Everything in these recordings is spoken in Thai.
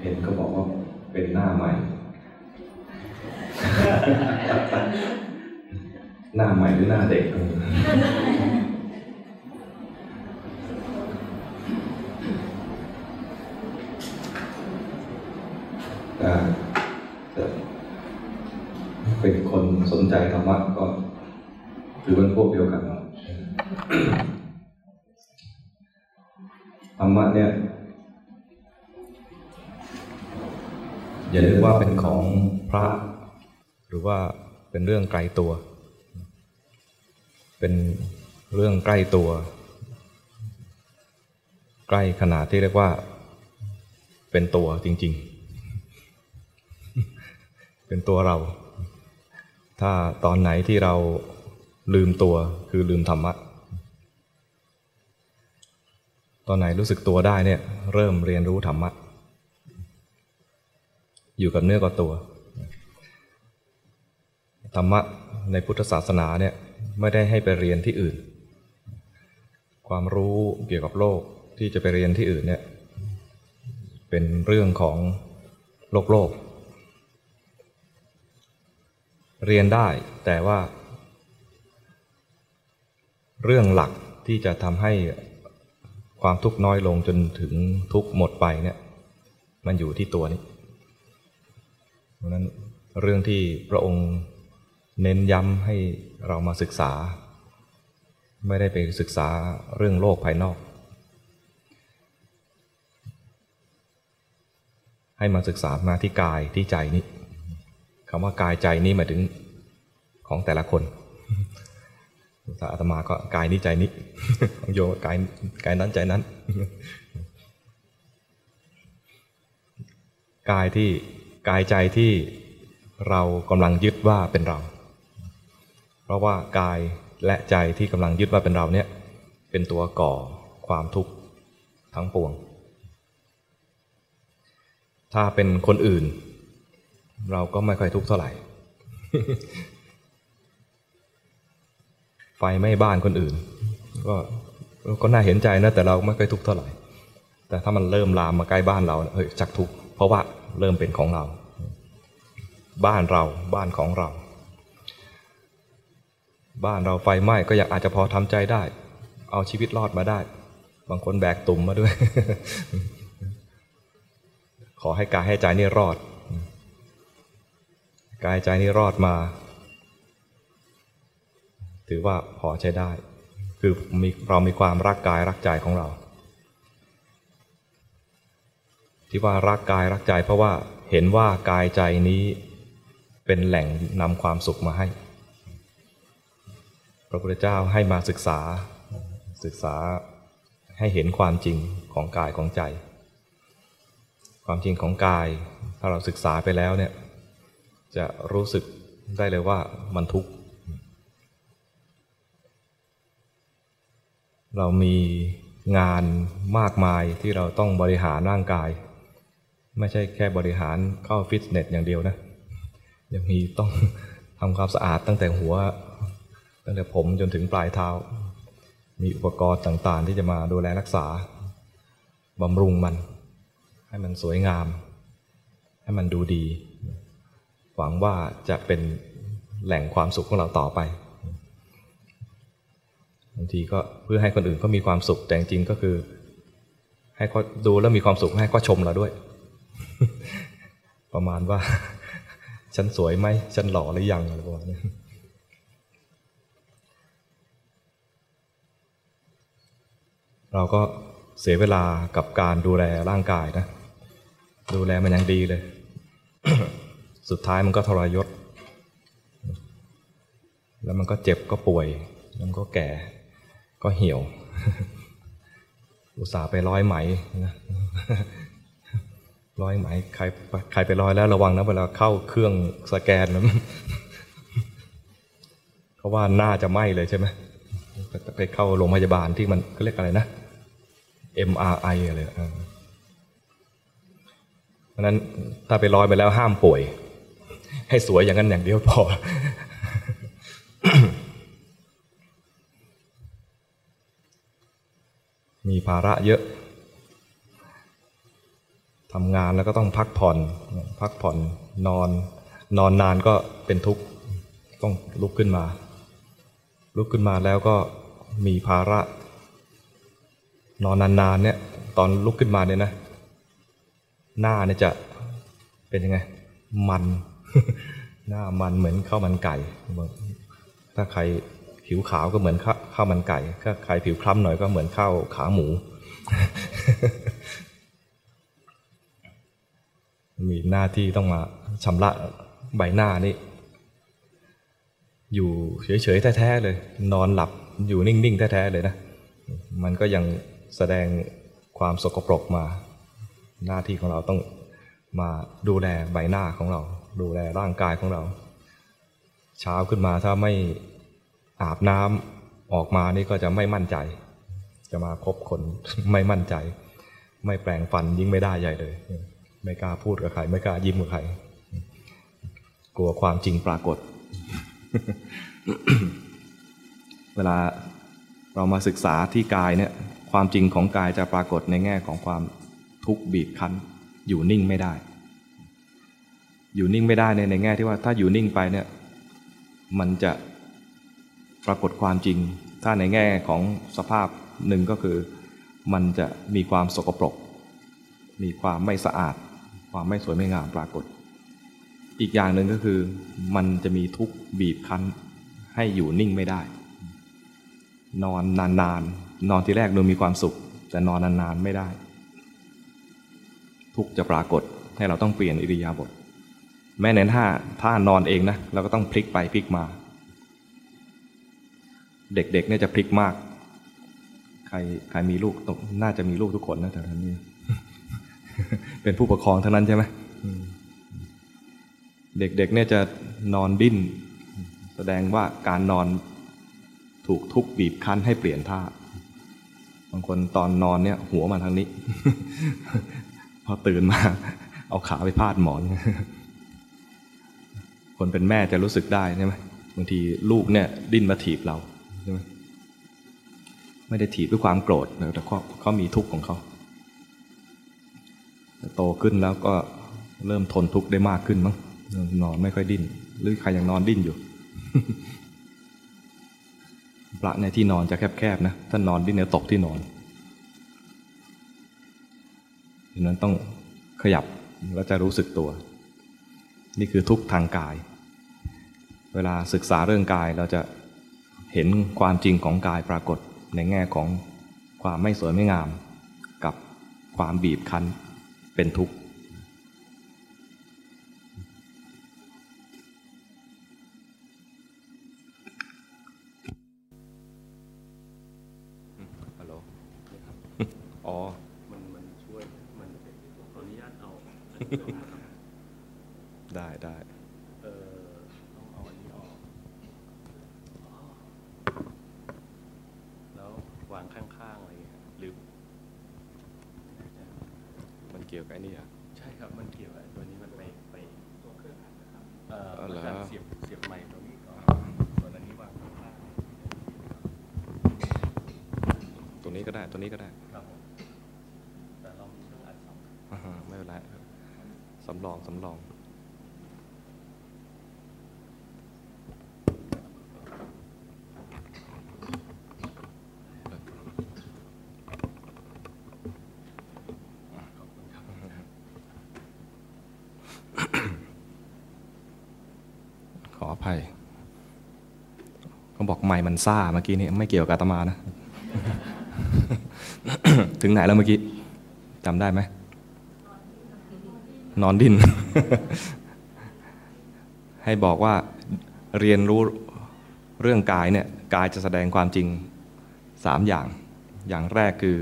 เห็นก็บอกว่าเป็นหน้าใหม่ หน้าใหม่หรือหน้าเด็ก เป็นเรื่องไกลตัว เป็นเรื่องใกล้ตัว ใกล้ขนาดที่เรียกว่า เป็นตัวจริง ๆ เป็นตัวเรา ถ้าตอนไหนที่เราลืมตัวคือลืมธรรมะ ตอนไหนรู้สึกตัวได้เนี่ย เริ่มเรียนรู้ธรรมะ อยู่กับเนื้อกับตัว ธรรมะในพุทธศาสนาเนี่ยไม่ได้ให้ไปเรียนที่อื่น ความรู้เกี่ยวกับโลกที่จะไปเรียนที่อื่นเนี่ยเป็นเรื่องของโลกโลก เรียนได้แต่ว่า เรื่องหลักที่จะทำให้ความทุกข์น้อยลงจนถึงทุกข์หมดไปเนี่ยมันอยู่ที่ตัวนี้เพราะนั้นเรื่องที่พระองค์ เน้นย้ำให้เรามาศึกษา ไม่ได้ไปศึกษาเรื่องโลกภายนอก ให้มาศึกษามาที่กายที่ใจนี้คำว่ากายใจนี้หมายถึงของแต่ละคนสาอาตมาก็กายนี้ใจนี้โยกายกายนั้นใจนั้น กายที่กายใจที่เรากำลังยึดว่าเป็นเรา เพราะว่ากายและใจที่กำลังยึดว่าเป็นเราเนี่ยเป็นตัวก่อความทุกข์ทั้งปวง ถ้าเป็นคนอื่น เราก็ไม่ค่อยทุกข์เท่าไหร่ ไฟไม้บ้านคนอื่น ก็ก็น่าเห็นใจนะแต่เราไม่ค่อยทุกข์เท่าไหร่ แต่ถ้ามันเริ่มลามมาใกล้บ้านเราเฮ้ยจักทุกข์เพราะว่าเริ่มเป็นของเรา บ้านเราบ้านของเรา บ้านเราไฟไหม้ก็อยากอาจจะพอทำใจได้ เอาชีวิตรอดมาได้ บางคนแบกตุ่มมาด้วย ขอให้กายให้ใจนี่รอด กายใจนี่รอดมา ถือว่าพอใช้ได้ คือมีเรามีความรักกายรักใจของเรา ที่ว่ารักกายรักใจเพราะว่าเห็นว่ากายใจนี้เป็นแหล่งนำความสุขมาให้ พระพุทธเจ้าให้มาศึกษาศึกษาให้เห็นความจริงของกายของใจ ความจริงของกาย ถ้าเราศึกษาไปแล้วเนี่ยจะรู้สึกได้เลยว่ามันทุกข์เรามีงานมากมายที่เราต้องบริหารร่างกาย ไม่ใช่แค่บริหารเข้าฟิตเนสอย่างเดียวนะยังมีต้องทำความสะอาดตั้งแต่หัว ตั้งแต่ผมจนถึงปลายเท้า มีอุปกรณ์ต่างๆ ที่จะมาดูแลรักษาบำรุงมัน ให้มันสวยงาม ให้มันดูดี หวังว่าจะเป็นแหล่งความสุขของเราต่อไปบางทีก็เพื่อให้คนอื่นเขามีความสุขแต่จริงก็คือ ให้เขาดูแล้วมีความสุขให้เขาชมเราด้วย ประมาณว่า ฉันสวยไหมฉันหล่อหรือยังอะไรประมาณนี้ เราก็เสียเวลากับการดูแลร่างกายนะ ดูแลมันย่างดีเลย สุดท้ายมันก็ทรยศ แล้วมันก็เจ็บก็ป่วยมันก็แก่ก็เหี่ยว อุตส่าห์ไปร้อยไหมนะร้อยไหมใครใครไปร้อยแล้วระวังนะเวลาเข้าเครื่องสแกนนะเขาว่าหน่าจะไหมเลยใช่ไหม ไปเข้าโรงพยาบาลที่มันเขาเรียกอะไรนะ MRI อะไรเพราะนั้นถ้าไปร้อยไปแล้วห้ามป่วย ให้สวยอย่างนั้นอย่างเดียวพอ มีภาระเยอะทำงานแล้วก็ต้องพักผ่อน พักผ่อนนอน นอนนานก็เป็นทุกข์ ต้องลุกขึ้นมา ลุกขึ้นมาแล้วก็มีภาระ นอนนานๆเนี่ยตอนลุกขึ้นมาเนี่ยนะ หน้าเนี่ยจะเป็นยังไง มัน หน้ามันเหมือนข้าวมันไก่ ถ้าใครผิวขาวก็เหมือนข้าวมันไก่ ถ้าใครผิวคล้ำหน่อยก็เหมือนข้าวขาหมู มีหน้าที่ต้องมาชำระใบหน้านี่ อยู่เฉยๆแท้ๆเลย นอนหลับอยู่นิ่งๆแท้ๆเลยนะ มันก็ยังแสดงความสกปรกมา หน้าที่ของเราต้องมาดูแลใบหน้าของเรา ดูแลร่างกายของเรา เช้าขึ้นมาถ้าไม่อาบน้ำออกมานี่ก็จะไม่มั่นใจ จะมาคบคนไม่มั่นใจ ไม่แปลงฟันยิ่งไม่ได้ใหญ่เลย ไม่กล้าพูดกับใคร ไม่กล้ายิ้มกับใคร กลัวความจริงปรากฏ เวลาเรามาศึกษาที่กายเนี่ยความจริงของกายจะปรากฏในแง่ของความทุกข์บีบคั้น อยู่นิ่งไม่ได้ อยู่นิ่งไม่ได้ในในแง่ที่ว่าถ้าอยู่นิ่งไปเนี่ยมันจะปรากฏความจริง ถ้าในแง่ของสภาพหนึ่งก็คือ มันจะมีความสกปรก มีความไม่สะอาด ความไม่สวยไม่งามปรากฏ อีกอย่างหนึ่งก็คือมันจะมีทุกข์บีบคั้น ให้อยู่นิ่งไม่ได้ นอนนานๆนนอนทีแรกดูมีความสุข แต่นอนนานๆไม่ได้ ทุกข์จะปรากฏให้เราต้องเปลี่ยนอิริยาบถแม้ในท่าท่านอนเองนะเราก็ต้องพลิกไปพลิกมา เด็กๆเนี่ยจะพลิกมาก ใครใครมีลูกตกน่าจะมีลูกทุกคนนะแต่ท่านนี้เป็นผู้ปกครองเท่านั้นใช่ไหม เด็กๆเนี่ยจะนอนดิ้น แสดงว่าการนอนถูกทุกบีบคั้นให้เปลี่ยนท่าบางคนตอนนอนเนี่ยหัวมาทางนี้ พอตื่นมา เอาขาไปพาดหมอน คนเป็นแม่จะรู้สึกได้ใช่ไหมบางทีลูกเนี่ยดิ้นมาถีบเราช่ไหมไม่ได้ถีบด้วยความโกรธแต่เขาเขามีทุกข์ของเขาโตขึ้นแล้วก็เริ่มทนทุกข์ได้มากขึ้นมั้ง นอนไม่ค่อยดิ้น หรือใครยังนอนดิ้นอยู่ พระในที่นอนจะแคบๆนะ ถ้านอนดิ้นเนี่ยตกที่นอนดังนั้นต้องขยับแล้วจะรู้สึกตัว นี่คือทุกทางกาย เวลาศึกษาเรื่องกายเราจะเห็นความจริงของกายปรากฏในแง่ของความไม่สวยไม่งาม กับความบีบคั้นเป็นทุกข์ อ๋อ มันมันช่วยมันขออนุญาตเอาได้ได้เออต้องเอาอันนี้ออกแล้ววางข้างๆอะไรอย่างเงี้ยหรือมันเกี่ยวกับไอ้นี่อะใช่ครับมันเกี่ยวกับตัวนี้มันไปไปตัวเครื่องนะครับเอ่ออ๋อเหรอมันจะเสียบเสียบไมค์ตรงนี้ก่อนส่วนอันนี้วางข้างตัวนี้ก็ได้ตัวนี้ก็ได้ ๆครับผมแต่เรามีเครื่องอัดสอง อ่าฮะไม่เป็นไรสำรองสำรอง ขออภัยเขาบอกไม่มันซ่าเมื่อกี้นี่ไม่เกี่ยวกับอาตมานะ ถึงไหนแล้วเมื่อกี้จำได้ไหม นอนดิ้นให้บอกว่าเรียนรู้เรื่องกายเนี่ยกายจะแสดงความจริงสามอย่าง อย่างแรกคือ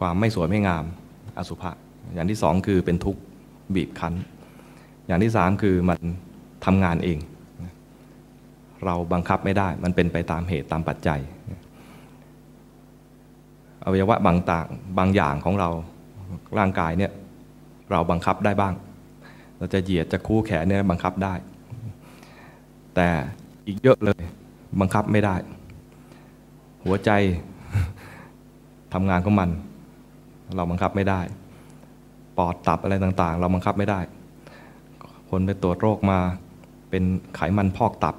ความไม่สวยไม่งามอสุภะอย่างที่สองคือเป็นทุกข์บีบคั้น อย่างที่สามคือมันทำงานเอง เราบังคับไม่ได้มันเป็นไปตามเหตุตามปัจจัยอวัยวะบางต่างบางอย่างของเราร่างกายเนี่ย เราบังคับได้บ้าง เราจะเหยียดจะคู่แขนเนี่ยบังคับได้ แต่อีกเยอะเลย บังคับไม่ได้ หัวใจทำงานของมัน เราบังคับไม่ได้ ปอดตับอะไรต่างๆ เราบังคับไม่ได้ คนไปตรวจโรคมาเป็นไขมันพอกตับ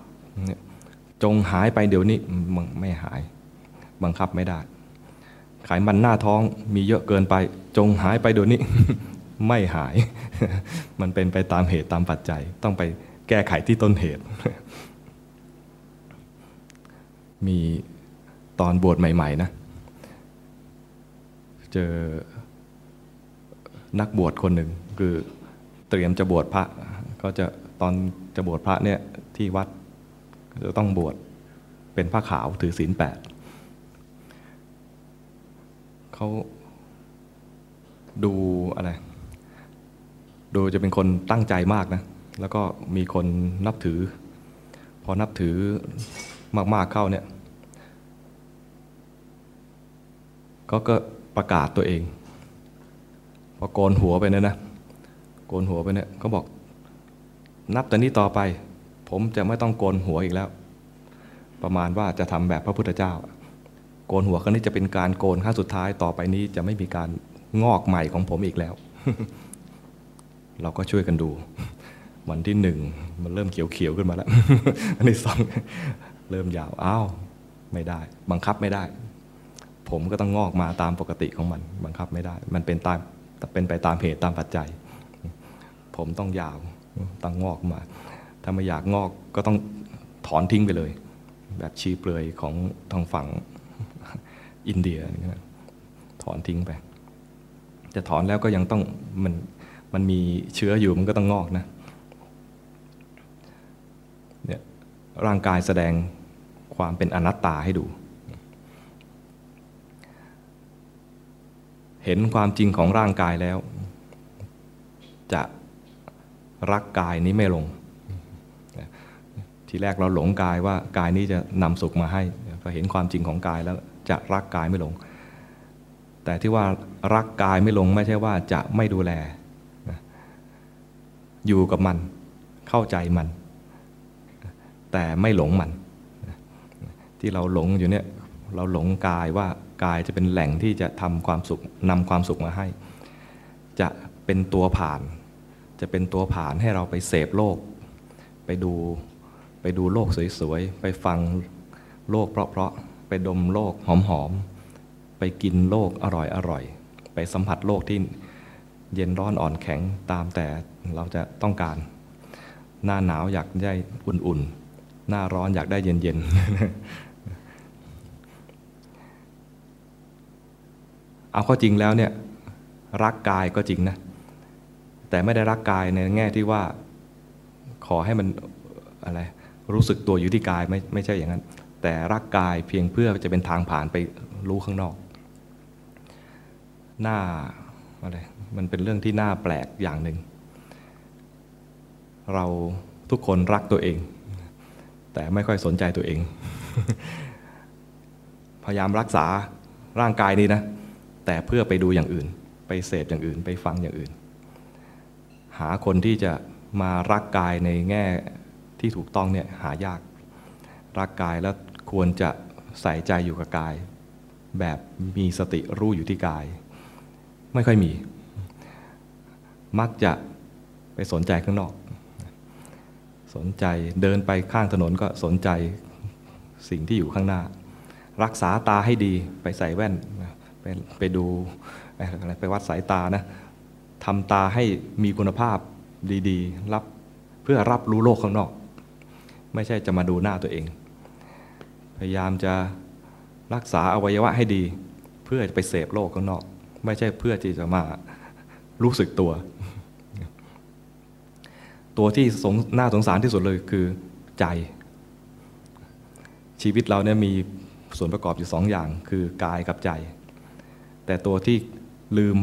จงหายไปเดี๋ยวนี้มันไม่หาย บังคับไม่ได้ไขมันหน้าท้องมีเยอะเกินไป จงหายไปเดี๋ยวนี้ ไม่หาย มันเป็นไปตามเหตุตามปัจจัย ต้องไปแก้ไขที่ต้นเหตุ มีตอนบวชใหม่ ๆ นะ เจอนักบวชคนหนึ่งคือเตรียมจะบวชพระ ก็จะตอนจะบวชพระเนี่ยที่วัดจะต้องบวชเป็นผ้าขาวถือศีลแปดเขาดูอะไร ดูจะเป็นคนตั้งใจมากนะ แล้วก็มีคนนับถือ พอนับถือมากๆเข้าเนี่ยก็ก็ประกาศตัวเอง พอโกนหัวไปเนี่ยนะ โกนหัวไปเนี่ยเขาบอก นับแต่นี้ต่อไป ผมจะไม่ต้องโกนหัวอีกแล้ว ประมาณว่าจะทำแบบพระพุทธเจ้า โกนหัวครั้งนี้จะเป็นการโกนครั้งสุดท้ายต่อไปนี้จะไม่มีการงอกใหม่ของผมอีกแล้ว เราก็ช่วยกันดู วันที่หนึ่งมันเริ่มเขียวๆขึ้นมาแล้ว อันที่สองเริ่มยาวอ้าวไม่ได้ บังคับไม่ได้ ผมก็ต้องงอกมาตามปกติของมัน บังคับไม่ได้ มันเป็นตามเป็นไปตามเหตุตามปัจจัย ผมต้องยาวต้องงอกมา ถ้าไม่อยากงอกก็ต้องถอนทิ้งไปเลย แบบชีเปลือยของทางฝั่งอินเดียนะถอนทิ้งไปจะถอนแล้วก็ยังต้องมัน มันมีเชื้ออยู่มันก็ต้องงอกนะเนี่ยร่างกายแสดงความเป็นอนัตตาให้ดู เห็นความจริงของร่างกายแล้ว จะรักกายนี้ไม่ลง ทีแรกเราหลงกายว่ากายนี้จะนำสุขมาให้พอเห็นความจริงของกายแล้วจะรักกายไม่ลง แต่ที่ว่ารักกายไม่ลงไม่ใช่ว่าจะไม่ดูแล อยู่กับมัน เข้าใจมัน แต่ไม่หลงมัน ที่เราหลงอยู่เนี่ย เราหลงกายว่ากายจะเป็นแหล่งที่จะทำความสุขนำความสุขมาให้ จะเป็นตัวผ่าน จะเป็นตัวผ่านให้เราไปเสพโลก ไปดูไปดูโลกสวยๆ ไปฟังโลกเพราะๆ ไปดมโลกหอมๆ ไปกินโลกอร่อยๆ ไปสัมผัสโลกที่เย็นร้อนอ่อนแข็งตามแต่ เราจะต้องการ หน้าหนาวอยากได้อุ่นๆ หน้าร้อนอยากได้เย็นๆ เอาข้อจริงแล้วเนี่ยรักกายก็จริงนะ แต่ไม่ได้รักกายในแง่ที่ว่าขอให้มันอะไรรู้สึกตัวอยู่ที่กายไม่ไม่ใช่อย่างนั้น แต่รักกายเพียงเพื่อจะเป็นทางผ่านไปรู้ข้างนอก หน้าอะไรมันเป็นเรื่องที่น่าแปลกอย่างหนึ่ง เราทุกคนรักตัวเอง แต่ไม่ค่อยสนใจตัวเอง พยายามรักษาร่างกายนี้นะ แต่เพื่อไปดูอย่างอื่น ไปเสพอย่างอื่น ไปฟังอย่างอื่น หาคนที่จะมารักกายในแง่ที่ถูกต้องเนี่ยหายาก รักกายแล้วควรจะใส่ใจอยู่กับกาย แบบมีสติรู้อยู่ที่กาย ไม่ค่อยมี มักจะไปสนใจข้างนอก สนใจเดินไปข้างถนนก็สนใจสิ่งที่อยู่ข้างหน้า รักษาตาให้ดีไปใส่แว่นไปไปดูอะไรไปวัดสายตานะทำตาให้มีคุณภาพดีๆ รับเพื่อรับรู้โลกข้างนอก ไม่ใช่จะมาดูหน้าตัวเอง พยายามจะรักษาอวัยวะให้ดี เพื่อไปเสพโลกข้างนอก ไม่ใช่เพื่อที่จะมารู้สึกตัว ตัวที่สงน่าสงสารที่สุดเลยคือใจ ชีวิตเราเนี่ยมีส่วนประกอบอยู่สองอย่าง คือกายกับใจ แต่ตัวที่ลืม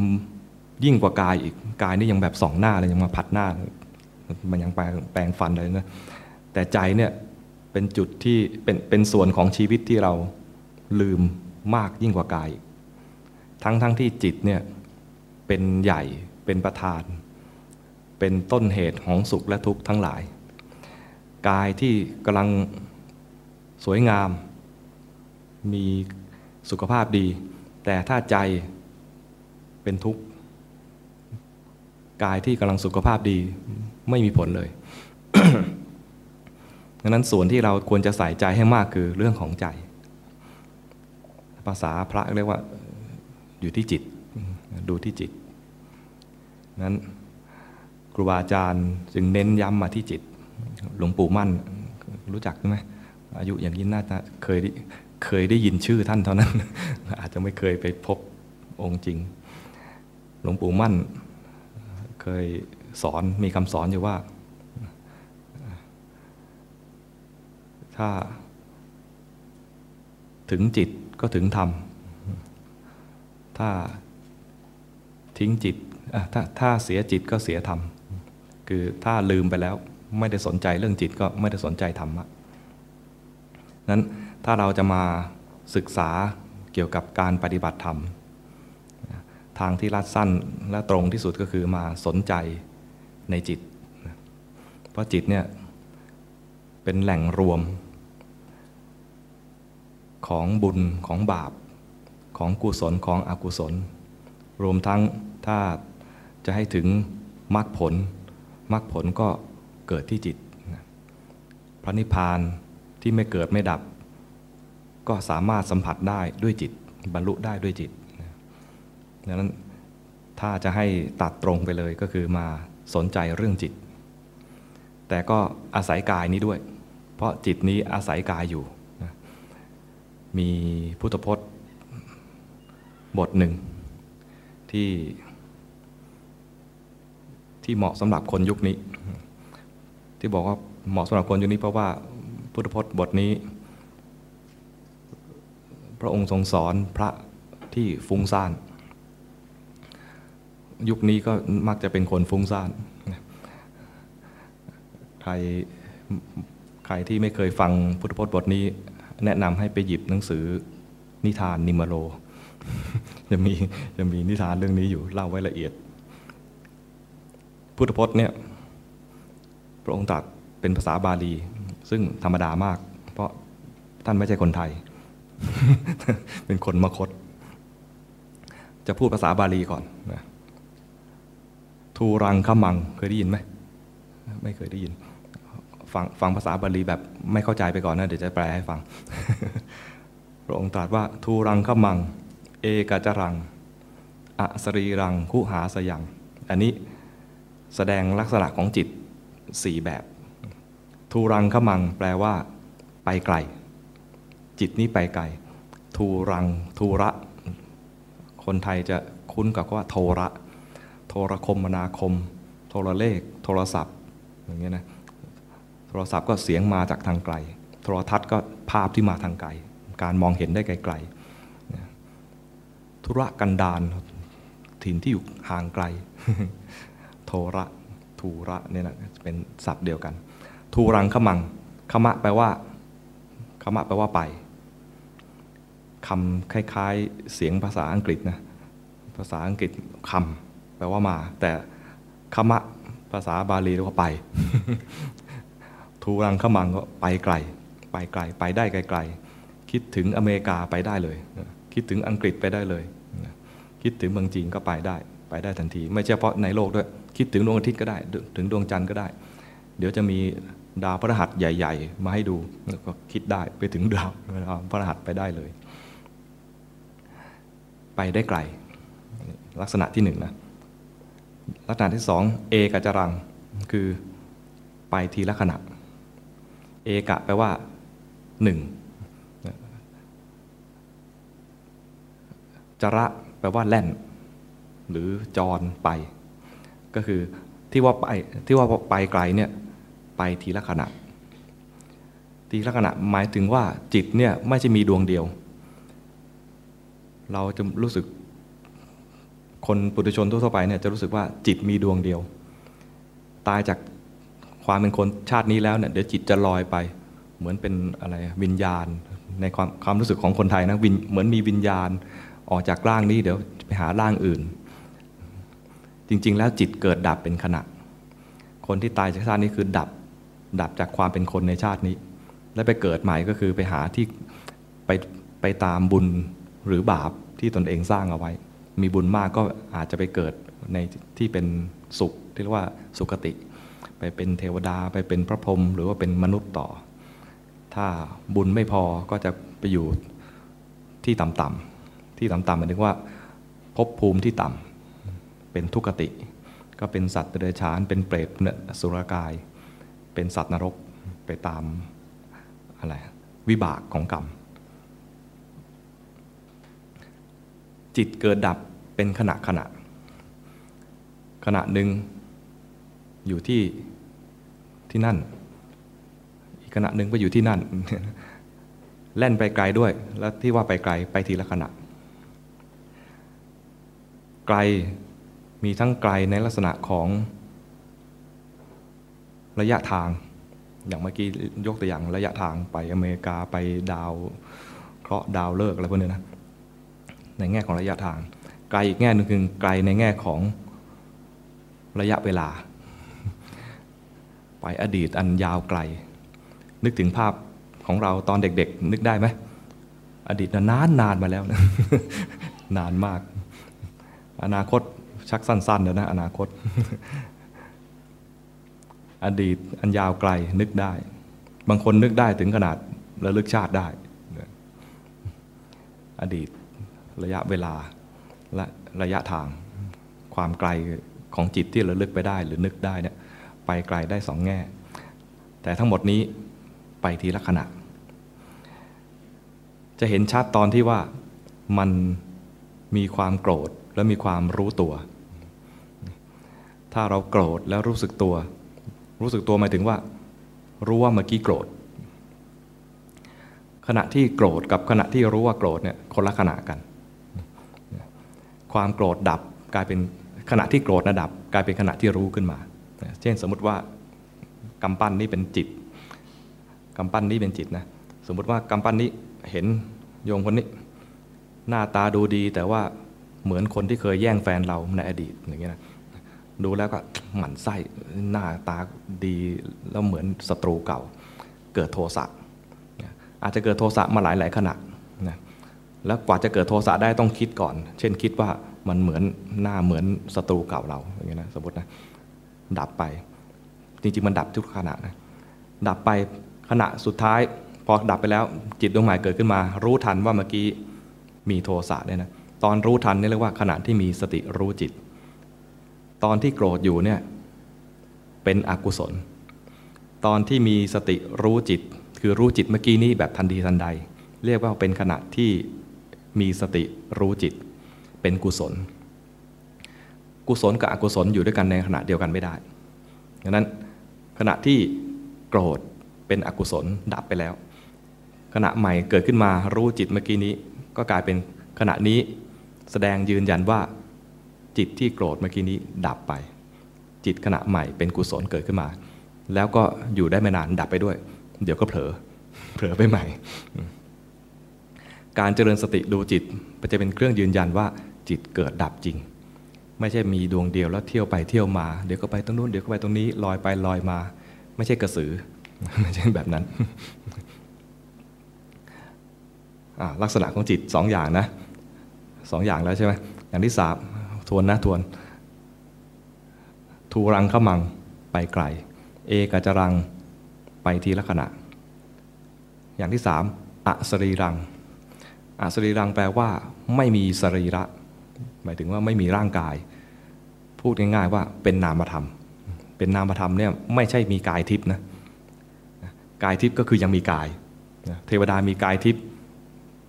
ยิ่งกว่ากายอีกกายนี่ยังแบบสองหน้าเลยยังมาผัดหน้า มันยังแปลงแปลงฟันเลยนะแต่ใจเนี่ยเป็นจุดที่เป็นเป็นส่วนของชีวิตที่เราลืมมากยิ่งกว่ากาย ทั้งทั้งที่จิตเนี่ยเป็นใหญ่เป็นประธาน เป็นต้นเหตุของสุขและทุกข์ทั้งหลาย กายที่กำลังสวยงาม มีสุขภาพดี แต่ถ้าใจเป็นทุกข์ กายที่กำลังสุขภาพดีไม่มีผลเลยดังนั้นส่วนที่เราควรจะใส่ใจให้มากคือเรื่องของใจ ภาษาพระเรียกว่าอยู่ที่จิต ดูที่จิตนั้น ครูบาอาจารย์จึงเน้นย้ำมาที่จิต หลวงปู่มั่นรู้จักใช่ไหมอายุอย่างนี้น่าจะเคยได้เคยได้ยินชื่อท่านเท่านั้น อาจจะไม่เคยไปพบองค์จริง หลวงปู่มั่นเคยสอนมีคำสอนอยู่ว่า ถ้าถึงจิตก็ถึงธรรม ถ้าทิ้งจิตถ้าถ้าเสียจิตก็เสียธรรม คือถ้าลืมไปแล้วไม่ได้สนใจเรื่องจิตก็ไม่ได้สนใจธรรมะนั้นถ้าเราจะมาศึกษาเกี่ยวกับการปฏิบัติธรรม ทางที่ลัดสั้นและตรงที่สุดก็คือมาสนใจในจิต เพราะจิตเนี่ยเป็นแหล่งรวม ของบุญของบาปของกุศลของอกุศล รวมทั้งถ้าจะให้ถึงมรรคผล มรรคผลก็เกิดที่จิต พระนิพพานที่ไม่เกิดไม่ดับ ก็สามารถสัมผัสได้ด้วยจิต บรรลุได้ด้วยจิตดังนั้นถ้าจะให้ตัดตรงไปเลยก็คือมาสนใจเรื่องจิต แต่ก็อาศัยกายนี้ด้วย เพราะจิตนี้อาศัยกายอยู่ มีพุทธพจน์บทหนึ่งที่ ที่เหมาะสำหรับคนยุคนี้ ที่บอกว่าเหมาะสำหรับคนยุคนี้เพราะว่าพุทธพจน์บทนี้ พระองค์ทรงสอนพระที่ฟุ้งซ่าน ยุคนี้ก็มักจะเป็นคนฟุ้งซ่านใครใครที่ไม่เคยฟังพุทธพจน์บทนี้ แนะนำให้ไปหยิบหนังสือนิทานนิมโรจะมีจะมีนิทานเรื่องนี้อยู่เล่าไว้ละเอียด พุทธพจน์เนี่ยพระองค์ตรัสเป็นภาษาบาลี ซึ่งธรรมดามาก เพราะท่านไม่ใช่คนไทย เป็นคนมคต จะพูดภาษาบาลีก่อนนะทูรังขมังเคยได้ยินไหมไม่เคยได้ยินฟังฟังภาษาบาลีแบบไม่เข้าใจไปก่อนนะเดี๋ยวจะแปลให้ฟัง พระองค์ตรัสว่า ทูรังขมัง เอกจรังอสรีรังคุหาสยัง อันนี้ แสดงลักษณะของจิตสี่แบบ ทูรังขมังแปลว่า ไปไกล จิตนี้ไปไกล ทูรังทูระ คนไทยจะคุ้นกับว่าโทระ โทรคมนาคม โทรเลข โทรศัพท์ อย่างเงี้ยนะ โทรศัพท์ก็เสียงมาจากทางไกล โทรทัศน์ก็ภาพที่มาทางไกล การมองเห็นได้ไกลๆ ธุระกันดารถิ่นที่อยู่ห่างไกล ระทูระเนี่ยนะเป็นศัพท์เดียวกัน ทูรังขมังขมะแปลว่าขมะแปลว่าไปคำคล้ายๆ เสียงภาษาอังกฤษนะภาษาอังกฤษคำแปลว่ามา แต่ขมะภาษาบาลีเรียกว่าไป ทูรังขมังก็ไปไกล ไปไกล ไปได้ไกลๆคิดถึงอเมริกาไปได้เลย คิดถึงอังกฤษไปได้เลย คิดถึงเมืองจีนก็ไปได้ ไปได้ทันที ไม่เฉพาะในโลกด้วย คิดถึงดวงอาทิตย์ก็ได้ ถึงดวงจันทร์ก็ได้ เดี๋ยวจะมีดาวพฤหัสใหญ่ ๆ มาให้ดูแล้วก็คิดได้ไปถึงดาวพฤหัสไปได้เลย ไปได้ไกล ลักษณะที่หนึ่งนะลักษณะที่สองเอกจรังคือไปทีละขณะ เอกะแปลว่าหนึ่งจระแปลว่าแล่น หรือจรไป ก็คือที่ว่าไปที่ว่าไปไกลเนี่ยไปทีละขณะ ทีละขณะหมายถึงว่าจิตเนี่ยไม่ใช่มีดวงเดียว เราจะรู้สึกคนปุถุชนทั่วไปเนี่ยจะรู้สึกว่าจิตมีดวงเดียว ตายจากความเป็นคนชาตินี้แล้วเนี่ยเดี๋ยวจิตจะลอยไป เหมือนเป็นอะไรวิญญาณ ในความความรู้สึกของคนไทยนะวินเหมือนมีวิญญาณออกจากร่างนี้เดี๋ยวไปหาร่างอื่น จริง ๆ แล้วจิตเกิดดับเป็นขณะ คนที่ตายจากชาตินี้คือดับ ดับจากความเป็นคนในชาตินี้ แล้วไปเกิดใหม่ก็คือไปหาที่ไปไปตามบุญหรือบาปที่ตนเองสร้างเอาไว้ มีบุญมากก็อาจจะไปเกิดในที่เป็นสุขที่เรียกว่าสุคติ ไปเป็นเทวดาไปเป็นพระพรหมหรือว่าเป็นมนุษย์ต่อ ถ้าบุญไม่พอก็จะไปอยู่ที่ต่ำๆที่ต่ำๆหมายถึงว่าภพภูมิที่ต่ำ เป็นทุกขติ ก็เป็นสัตว์เดรัจฉานเป็นเปรตเนอสุรกาย เป็นสัตว์นรกไปตามอะไรวิบากของกรรม จิตเกิดดับเป็นขณะขณะ ขณะหนึ่งอยู่ที่ที่นั่น อีกขณะหนึ่งไปอยู่ที่นั่น แล่นไปไกลด้วย แล้วที่ว่าไปไกลไปทีละขณะ ไกล มีทั้งไกลในลักษณะของระยะทาง อย่างเมื่อกี้ยกตัวอย่างระยะทางไปอเมริกาไปดาวเคราะห์ดาวเลิกอะไรพวกนี้นะในแง่ของระยะทาง ไกลอีกแง่หนึงคือไกลในแง่ของระยะเวลา ไปอดีตอันยาวไกล นึกถึงภาพของเราตอนเด็กๆ นึกได้ไหมอดีตนานนานมาแล้วนะนานมาก อนาคต ชักสั้นๆแล้วนะอนาคต อดีตอันยาวไกลนึกได้ บางคนนึกได้ถึงขนาดระลึกชาติได้ อดีตระยะเวลาและระยะทาง ความไกลของจิตที่ระลึกไปได้หรือนึกได้เนี่ยไปไกลได้สองแง่ แต่ทั้งหมดนี้ไปทีละขณะ จะเห็นชัดตอนที่ว่ามันมีความโกรธและมีความรู้ตัว ถ้าเราโกรธแล้วรู้สึกตัว รู้สึกตัวหมายถึงว่า รู้ว่าเมื่อกี้โกรธ ขณะที่โกรธกับขณะที่รู้ว่าโกรธเนี่ยคนละขณะกัน ความโกรธดับกลายเป็นขณะที่โกรธนะดับ กลายเป็นขณะที่รู้ขึ้นมา เช่นสมมุติว่ากำปั้นนี้เป็นจิตกำปั้นนี้เป็นจิตนะสมมุติว่ากำปั้นนี้เห็นโยมคนนี้ หน้าตาดูดีแต่ว่าเหมือนคนที่เคยแย่งแฟนเราในอดีตอย่างเงี้ยนะ ดูแล้วก็หมั่นไส้หน้าตาดีแล้วเหมือนศัตรูเก่า เกิดโทสะอาจจะเกิดโทสะมาหลายหลายขณะนะแล้วกว่าจะเกิดโทสะได้ต้องคิดก่อน เช่นคิดว่ามันเหมือนหน้าเหมือนศัตรูเก่าเราอย่างเงี้ยนะสมมตินะดับไป จริงๆมันดับทุกขณะนะดับไปขณะสุดท้าย พอดับไปแล้วจิตดวงใหม่เกิดขึ้นมา รู้ทันว่าเมื่อกี้มีโทสะเนี่ยนะตอนรู้ทันนี่เรียกว่าขณะที่มีสติรู้จิต ตอนที่โกรธอยู่เนี่ยเป็นอกุศล ตอนที่มีสติรู้จิต คือรู้จิตเมื่อกี้นี้แบบทันทีทันใด เรียกว่าเป็นขณะที่มีสติรู้จิต เป็นกุศล กุศลกับอกุศลอยู่ด้วยกันในขณะเดียวกันไม่ได้ดังนั้นขณะที่โกรธเป็นอกุศลดับไปแล้ว ขณะใหม่เกิดขึ้นมารู้จิตเมื่อกี้นี้ ก็กลายเป็นขณะนี้แสดงยืนยันว่า จิตที่โกรธเมื่อกี้นี้ดับไป จิตขณะใหม่เป็นกุศลเกิดขึ้นมา แล้วก็อยู่ได้ไม่นานดับไปด้วย เดี๋ยวก็เผลอเผลอไปใหม่ การเจริญสติดูจิตจะเป็นเครื่องยืนยันว่าจิตเกิดดับจริง ไม่ใช่มีดวงเดียวแล้วเที่ยวไปเที่ยวมา เดี๋ยวก็ไปตรงนู้นเดี๋ยวก็ไปตรงนี้ลอยไปลอยมา ไม่ใช่กระสือไม่ใช่แบบนั้นลักษณะของจิตสองอย่างนะสองอย่างแล้วใช่ไหมอย่างที่สาม ทวนนะทวน ทูรังขมังไปไกล เอกจรังไปทีละขณะ อย่างที่สามอสรีรังอสรีรังแปลว่า ไม่มีสรีระ หมายถึงว่าไม่มีร่างกาย พูดง่ายๆว่าเป็นนามธรรม เป็นนามธรรมเนี่ยไม่ใช่มีกายทิพย์นะกายทิพย์ก็คือยังมีกาย เทวดามีกายทิพย์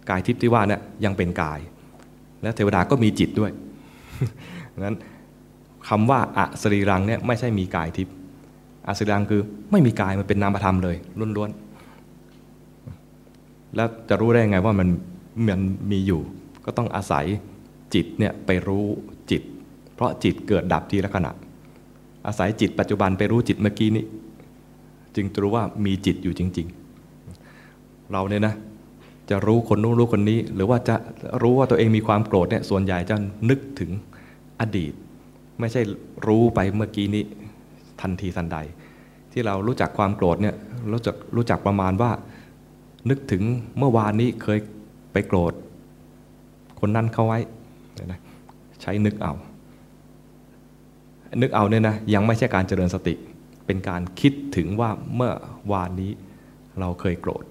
กายทิพย์ที่ว่าเนี่ยยังเป็นกาย และเทวดาก็มีจิตด้วย นั้นคำว่าอสรีรังเนี่ยไม่ใช่มีกายทิพย์อสรีรังคือไม่มีกายมันเป็นนามธรรมเลยล้วนๆ แล้วจะรู้ได้ไงว่ามันมันมีอยู่ ก็ต้องอาศัยจิตเนี่ยไปรู้จิต เพราะจิตเกิดดับทีละขณะ อาศัยจิตปัจจุบันไปรู้จิตเมื่อกี้นี้ จึงรู้ว่ามีจิตอยู่จริง ๆ เราเนี่ยนะ จะรู้คนนู้นรู้คนนี้ หรือว่าจะรู้ว่าตัวเองมีความโกรธเนี่ยส่วนใหญ่จะนึกถึงอดีต ไม่ใช่รู้ไปเมื่อกี้นี้ทันทีทันใด ที่เรารู้จักความโกรธเนี่ยรู้จักรู้จักประมาณว่า นึกถึงเมื่อวานนี้เคยไปโกรธ คนนั้นเข้าไว้นะใช้นึกเอา นึกเอาเนี่ยนะยังไม่ใช่การเจริญสติ เป็นการคิดถึงว่าเมื่อวานนี้เราเคยโกรธ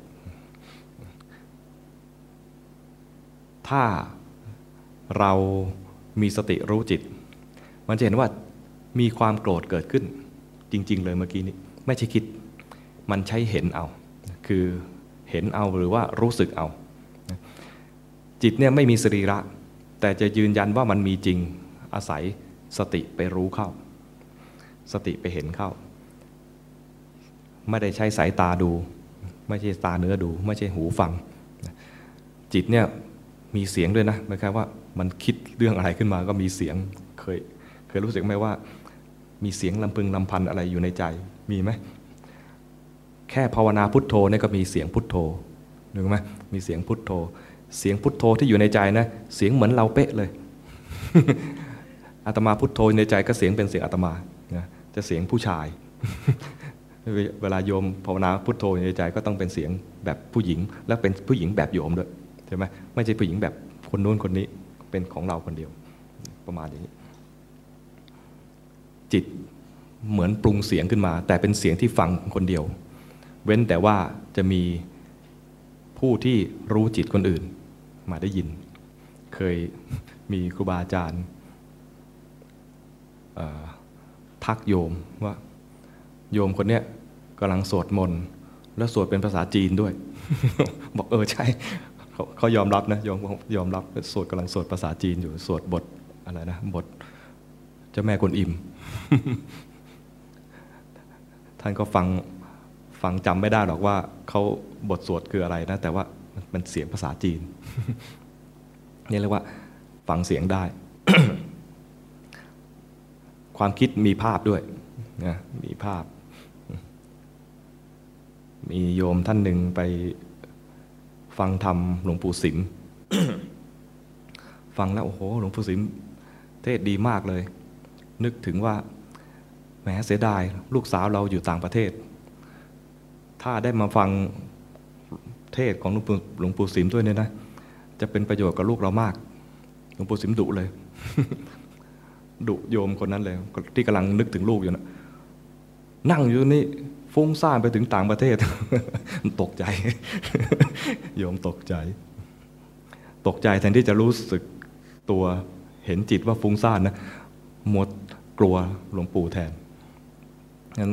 ถ้าเรามีสติรู้จิต มันจะเห็นว่ามีความโกรธเกิดขึ้น จริง ๆ เลยเมื่อกี้นี้ ไม่ใช่คิด มันใช้เห็นเอา คือเห็นเอาหรือว่ารู้สึกเอา จิตเนี่ยไม่มีสรีระ แต่จะยืนยันว่ามันมีจริงอาศัยสติไปรู้เข้า สติไปเห็นเข้า ไม่ได้ใช้สายตาดู ไม่ใช่ตาเนื้อดู ไม่ใช่หูฟัง จิตเนี่ย มีเสียงด้วยนะหมายความว่ามันคิดเรื่องอะไรขึ้นมาก็มีเสียงเคยเคยรู้สึกไหมว่า มีเสียงลำพึงลำพันอะไรอยู่ในใจมีไหมแค่ภาวนาพุทโธเนี่ยก็มีเสียงพุทโธนึกไหมมีเสียงพุทโธ เสียงพุทโธที่อยู่ในใจนะเสียงเหมือนเราเป๊ะเลยอาตมาพุทโธในใจก็เสียงเป็นเสียงอาตมานะจะเสียงผู้ชาย เวลาโยมภาวนาพุทโธในใจก็ต้องเป็นเสียงแบบผู้หญิง และเป็นผู้หญิงแบบโยมด้วย ช่ไหมไม่ใช่ผู้หญิงแบบคนนู้นคนนี้เป็นของเราคนเดียว ประมาณอย่างนี้ จิตเหมือนปรุงเสียงขึ้นมา แต่เป็นเสียงที่ฟังคนเดียว เว้นแต่ว่าจะมีผู้ที่รู้จิตคนอื่น มาได้ยิน เคยมีครูบาอาจารย์ทักโยมว่าโยมคนเนี้ยกำลังสวดมนต์แล้วสวดเป็นภาษาจีนด้วย บอกเออใช่ เขายอมรับนะโยมยอมรับสวดกำลังสวดภาษาจีนอยู่สวดบทอะไรนะบทเจ้าแม่กวนอิม ท่านก็ฟังฟังจำไม่ได้หรอกว่าเขาบทสวดคืออะไรนะ แต่ว่ามันเสียงภาษาจีนนี่เรียกว่าฟังเสียงได้ ความคิดมีภาพด้วยนะมีภาพ มีโยมท่านหนึ่งไป ฟังธรรมหลวงปู่สิมฟังแล้วโอ้โหหลวงปู่สิมเทศดีมากเลย นึกถึงว่าแหมเสียดายลูกสาวเราอยู่ต่างประเทศ ถ้าได้มาฟังเทศของหลวงปู่หลวงปู่สิมด้วยเนี่ยนะ จะเป็นประโยชน์กับลูกเรามาก หลวงปู่สิมดุเลย ดุโยมคนนั้นเลย ที่กำลังนึกถึงลูกอยู่นะนั่งอยู่นี่ ฟุ้งซ่านไปถึงต่างประเทศตกใจ โยมตกใจ ตกใจแทนที่จะรู้สึกตัวเห็นจิตว่าฟุ้งซ่านนะหมดกลัวหลวงปู่แทนงั้น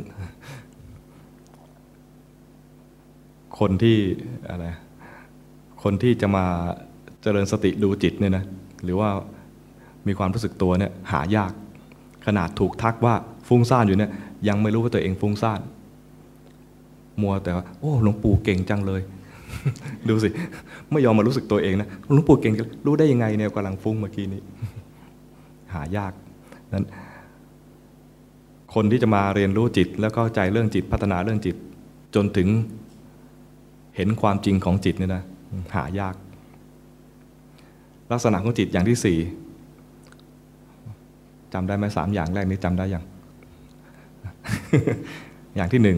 คนที่อะไรคนที่จะมาเจริญสติดูจิตเนี่ยนะหรือว่ามีความรู้สึกตัวเนี่ยหายาก ขนาดถูกทักว่าฟุ้งซ่านอยู่เนี่ยยังไม่รู้ว่าตัวเองฟุ้งซ่าน มัวแต่ว่าโอ้หลวงปู่เก่งจังเลย ดูสิ ไม่ยอมมารู้สึกตัวเองนะหลวงปู่เก่งรู้ได้ยังไงเนี่ยกำลังฟุ้งเมื่อกี้นี้ หายากนั้นคนที่จะมาเรียนรู้จิต แล้วเข้าใจเรื่องจิตพัฒนาเรื่องจิต จนถึงเห็นความจริงของจิตเนี่ยนะหายาก ลักษณะของจิตอย่างที่สี่จำได้ไหมสามอย่างแรกนี้จำได้ยัง อย่างที่หนึ่ง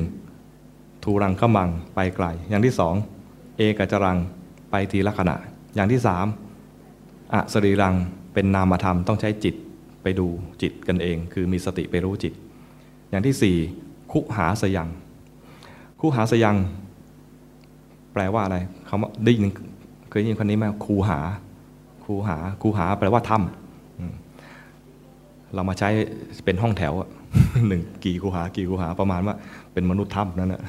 ทูรังขมังไปไกล อย่างที่สองเอกจรังไปทีละขณะ อย่างที่สามอสรีรังเป็นนามธรรมต้องใช้จิตไปดูจิตกันเอง คือมีสติไปรู้จิต อย่างที่สี่คุหาสยังคุหาสยัง แปลว่าอะไรคำว่าได้ยินเคยได้ยินคนนี้ไหมคูหาคูหาคูหา แปลว่าถ้ำเรามาใช้เป็นห้องแถวหนึ่งกี่คูหากี่คูหาประมาณว่า เป็นมนุษย์ถ้ำนั่นแหละ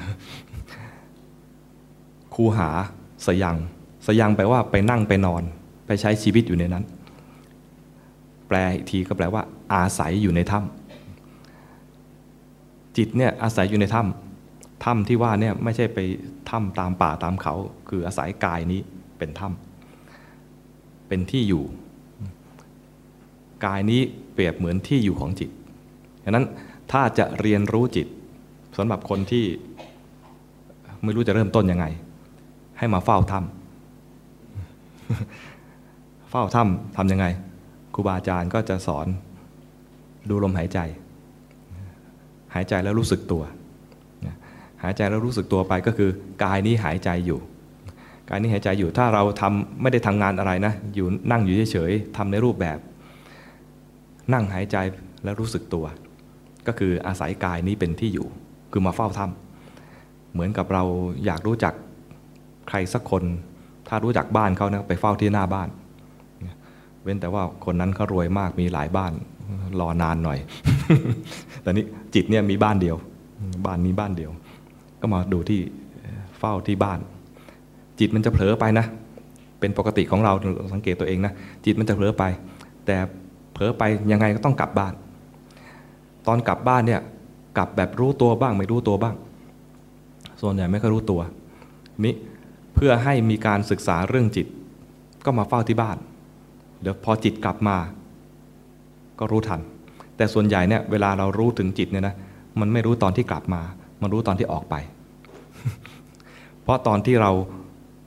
คูหาสยังสยังแปลว่าไปนั่งไปนอน ไปใช้ชีวิตอยู่ในนั้น แปลอีกทีก็แปลว่า อาศัยอยู่ในถ้ำจิตเนี่ยอาศัยอยู่ในถ้ำถ้ำที่ว่าเนี่ยไม่ใช่ไปถ้ำตามป่าตามเขา คืออาศัยกายนี้เป็นถ้ำเป็นที่อยู่ กายนี้เปรียบเหมือนที่อยู่ของจิตฉะนั้นถ้าจะเรียนรู้จิต สำหรับคนที่ไม่รู้จะเริ่มต้นยังไง ให้มาเฝ้าถ้ำเฝ้าถ้ำทำยังไงครูบาอาจารย์ก็จะสอนดูลมหายใจ หายใจแล้วรู้สึกตัว หายใจแล้วรู้สึกตัวไปก็คือกายนี้หายใจอยู่ กายนี้หายใจอยู่ถ้าเราทำไม่ได้ทำงานอะไรนะ อยู่นั่งอยู่เฉยๆทำในรูปแบบ นั่งหายใจแล้วรู้สึกตัว ก็คืออาศัยกายนี้เป็นที่อยู่ คือมาเฝ้าถ้ำเหมือนกับเราอยากรู้จักใครสักคน ถ้ารู้จักบ้านเขานะไปเฝ้าที่หน้าบ้าน เว้นแต่ว่าคนนั้นเขารวยมากมีหลายบ้านรอนานหน่อย แต่นี้จิตเนี่ยมีบ้านเดียว บ้านนี้บ้านเดียว ก็มาดูที่เฝ้าที่บ้าน จิตมันจะเผลอไปนะ เป็นปกติของเราสังเกตตัวเองนะ จิตมันจะเผลอไป แต่เผลอไปยังไงก็ต้องกลับบ้าน ตอนกลับบ้านเนี่ย กลับแบบรู้ตัวบ้างไม่รู้ตัวบ้าง ส่วนใหญ่ไม่ค่อยรู้ตัวนี้เพื่อให้มีการศึกษาเรื่องจิต ก็มาเฝ้าที่บ้าน เดี๋ยวพอจิตกลับมา ก็รู้ทัน แต่ส่วนใหญ่เนี่ยเวลาเรารู้ถึงจิตเนี่ยนะมันไม่รู้ตอนที่กลับมา มันรู้ตอนที่ออกไป เพราะตอนที่เรา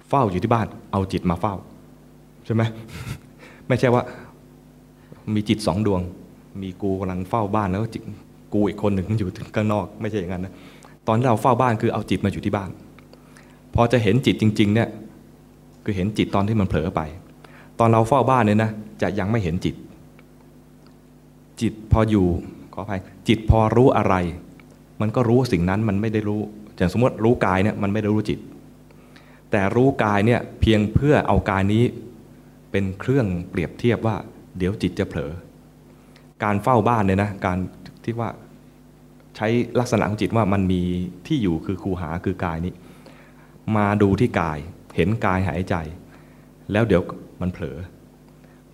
เฝ้าอยู่ที่บ้าน เอาจิตมาเฝ้า ใช่ไหมไม่ใช่ว่ามีจิตสองดวง มีกูกำลังเฝ้าบ้านแล้วจิต กูอีกคนหนึ่งอยู่ข้างนอก ไม่ใช่อย่างนั้นนะตอนเราเฝ้าบ้านคือเอาจิตมาอยู่ที่บ้าน พอจะเห็นจิตจริง ๆ เนี่ย คือเห็นจิตตอนที่มันเผลอไป ตอนเราเฝ้าบ้านเนี่ยนะจะยังไม่เห็นจิต จิตพออยู่ขออภัยจิตพอรู้อะไร มันก็รู้สิ่งนั้นมันไม่ได้รู้อย่างสมมติรู้กายเนี่ยมันไม่ได้รู้จิต แต่รู้กายเนี่ยเพียงเพื่อเอากายนี้เป็นเครื่องเปรียบเทียบว่า เดี๋ยวจิตจะเผลอการเฝ้าบ้านเนี่ยนะการ ที่ว่าใช้ลักษณะของจิตว่ามันมีที่อยู่คือคูหาคือกายนี้ มาดูที่กายเห็นกายหายใจ แล้วเดี๋ยวมันเผลอ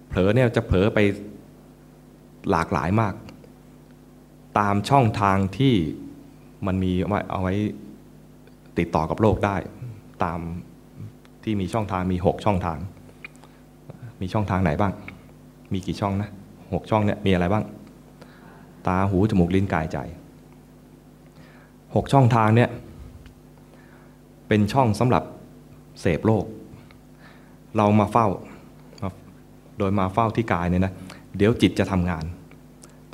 เผลอเนี่ยจะเผลอไปหลากหลายมาก ตามช่องทางที่มันมีเอาไว้เอาไว้ติดต่อกับโลกได้ ตามที่มีช่องทางมีหกช่องทาง มีช่องทางไหนบ้าง มีกี่ช่องนะหกช่องเนี่ยมีอะไรบ้าง ตาหูจมูกลิ้นกายใจหกช่องทางเนี่ยเป็นช่องสำหรับเสพโลก เรามาเฝ้า โดยมาเฝ้าที่กายเนี่ยนะเดี๋ยวจิตจะทำงาน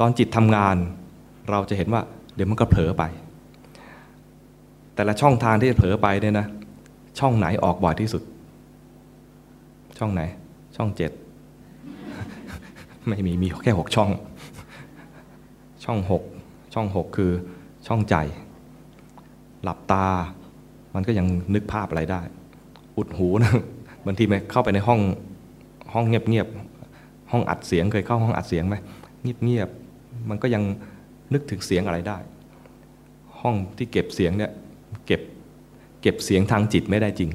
ตอนจิตทำงานเราจะเห็นว่าเดี๋ยวมันก็เผลอไป แต่ละช่องทางที่เผลอไปเนี่ยนะช่องไหนออกบ่อยที่สุด ช่องไหน ช่องเจ็ด ไม่มีมีแค่หกช่อง ช่องหกช่องหกคือช่องใจ หลับตา มันก็ยังนึกภาพอะไรได้ อุดหูนะบางทีไปเข้าไปในห้องห้องเงียบๆห้องอัดเสียงเคยเข้าห้องอัดเสียงไหมเงียบๆมันก็ยังนึกถึงเสียงอะไรได้ ห้องที่เก็บเสียงเนี่ยเก็บเก็บเสียงทางจิตไม่ได้จริง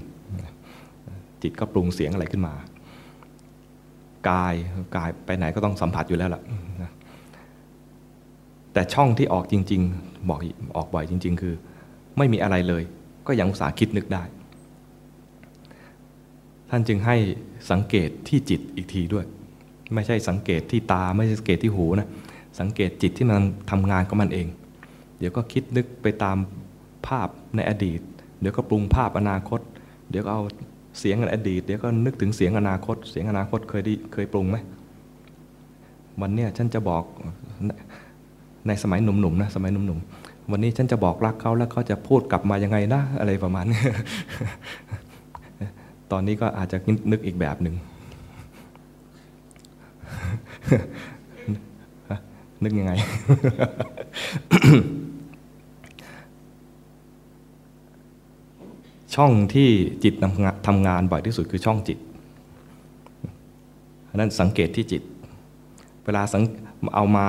จิตก็ปรุงเสียงอะไรขึ้นมา กายกายไปไหนก็ต้องสัมผัสอยู่แล้วล่ะ แต่ช่องที่ออกจริงๆบอกออกบ่อยจริง ๆ คือ ไม่มีอะไรเลย ก็ยังอุตสาห์คิดนึกได้ ท่านจึงให้สังเกตที่จิตอีกทีด้วย ไม่ใช่สังเกตที่ตาไม่ใช่สังเกตที่หูนะสังเกตจิตที่มันทำงานของมันเอง เดี๋ยวก็คิดนึกไปตามภาพในอดีต เดี๋ยวก็ปรุงภาพอนาคต เดี๋ยวก็เอาเสียงในอดีต เดี๋ยวก็นึกถึงเสียงอนาคต เสียงอนาคตเคยได้เคยปรุงไหมวันเนี้ยฉันจะบอก ในสมัยหนุ่มๆนะสมัยหนุ่มๆวันนี้ฉันจะบอกรักเขาแล้วเขาจะพูดกลับมายังไงนะอะไรประมาณนี้ตอนนี้ก็อาจจะนึกอีกแบบหนึ่งนึกยังไง ช่องที่จิตทำงานบ่อยที่สุดคือช่องจิตนั้นสังเกตที่จิต เวลาเอามา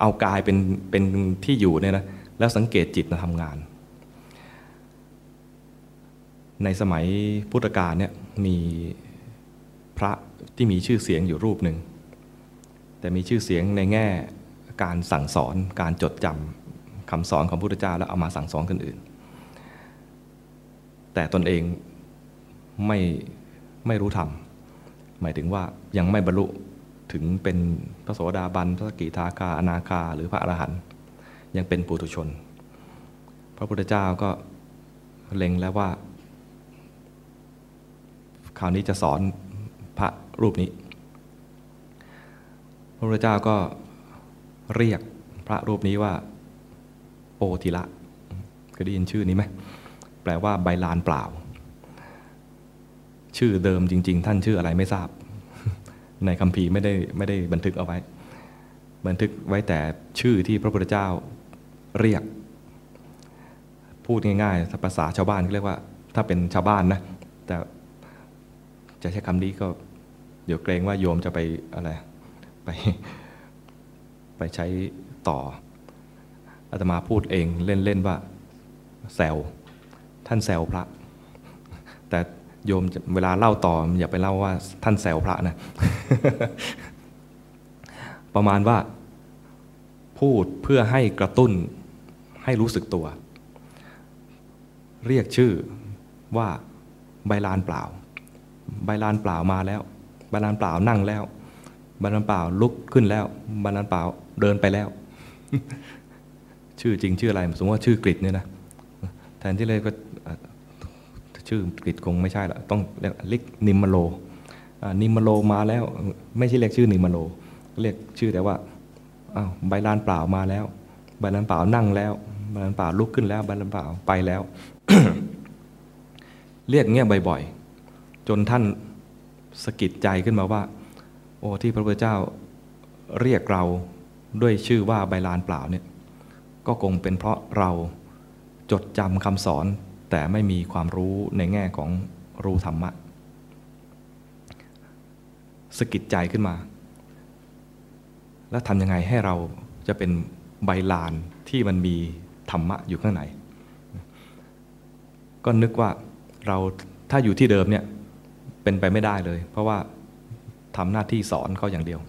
เอากายเป็นเป็นที่อยู่เนี่ยนะแล้วสังเกตจิตมาทำงาน ในสมัยพุทธกาลเนี่ยมีพระที่มีชื่อเสียงอยู่รูปหนึ่ง แต่มีชื่อเสียงในแง่การสั่งสอนการจดจำคำสอนของพุทธเจ้าแล้วเอามาสั่งสอนคนอื่น แต่ตนเองไม่ไม่รู้ธรรมหมายถึงว่ายังไม่บรรลุ ถึงเป็นพระโสดาบัน พระสกิทาคา อนาคา หรือพระอรหันต์ยังเป็นปุถุชน พระพุทธเจ้าก็เล็งแล้วว่า คราวนี้จะสอนพระรูปนี้ พระพุทธเจ้าก็เรียกพระรูปนี้ว่าโอทิละเคยได้ยินชื่อนี้ไหมแปลว่าใบลานเปล่า ชื่อเดิมจริง ๆ ท่านชื่ออะไรไม่ทราบ ในคัมภีร์ไม่ได้ไม่ได้บันทึกเอาไว้ บันทึกไว้แต่ชื่อที่พระพุทธเจ้าเรียก พูดง่ายๆภาษาชาวบ้านเรียกว่า ถ้าเป็นชาวบ้านนะแต่จะใช้คำนี้ก็เดี๋ยวเกรงว่าโยมจะไปอะไรไปไปใช้ต่ออาตมาพูดเองเล่นๆว่าแซวท่านแซวพระ แต่ โยมเวลาเล่าต่ออย่าไปเล่าว่าท่านแซวพระนะ ประมาณว่า พูดเพื่อให้กระตุ้นให้รู้สึกตัว เรียกชื่อว่าใบลานเปล่า ใบลานเปล่ามาแล้ว ใบลานเปล่านั่งแล้วใบลานเปล่าลุกขึ้นแล้วใบลานเปล่าเดินไปแล้ว ชื่อจริงชื่ออะไร สมมติว่าชื่อกริดเนี่ยนะแทนที่เลยก็ ชื่อกริดคงไม่ใช่ละต้องเรียกลิกนิมมโลนิมมโลมาแล้วไม่ใช่เรียกชื่อนิมมโลเรียกชื่อแต่ว่าอ้าวใบลานเปล่ามาแล้วใบลานเปล่านั่งแล้วใบลานเปล่าลุกขึ้นแล้วใบลานเปล่าไปแล้ว เรียกเงี้ยบ่อยๆ จนท่านสะกิดใจขึ้นมาว่า โอ้ที่พระพุทธเจ้าเรียกเราด้วยชื่อว่าใบลานเปล่าเนี่ยก็คงเป็นเพราะเราจดจำคำสอน แต่ไม่มีความรู้ในแง่ของรู้ธรรมะสะกิดใจขึ้นมา แล้วทำยังไงให้เราจะเป็นใบลานที่มันมีธรรมะอยู่ข้างในก็นึกว่าเราถ้าอยู่ที่เดิมเนี่ยเป็นไปไม่ได้เลย เพราะว่าทำหน้าที่สอนเขาอย่างเดียว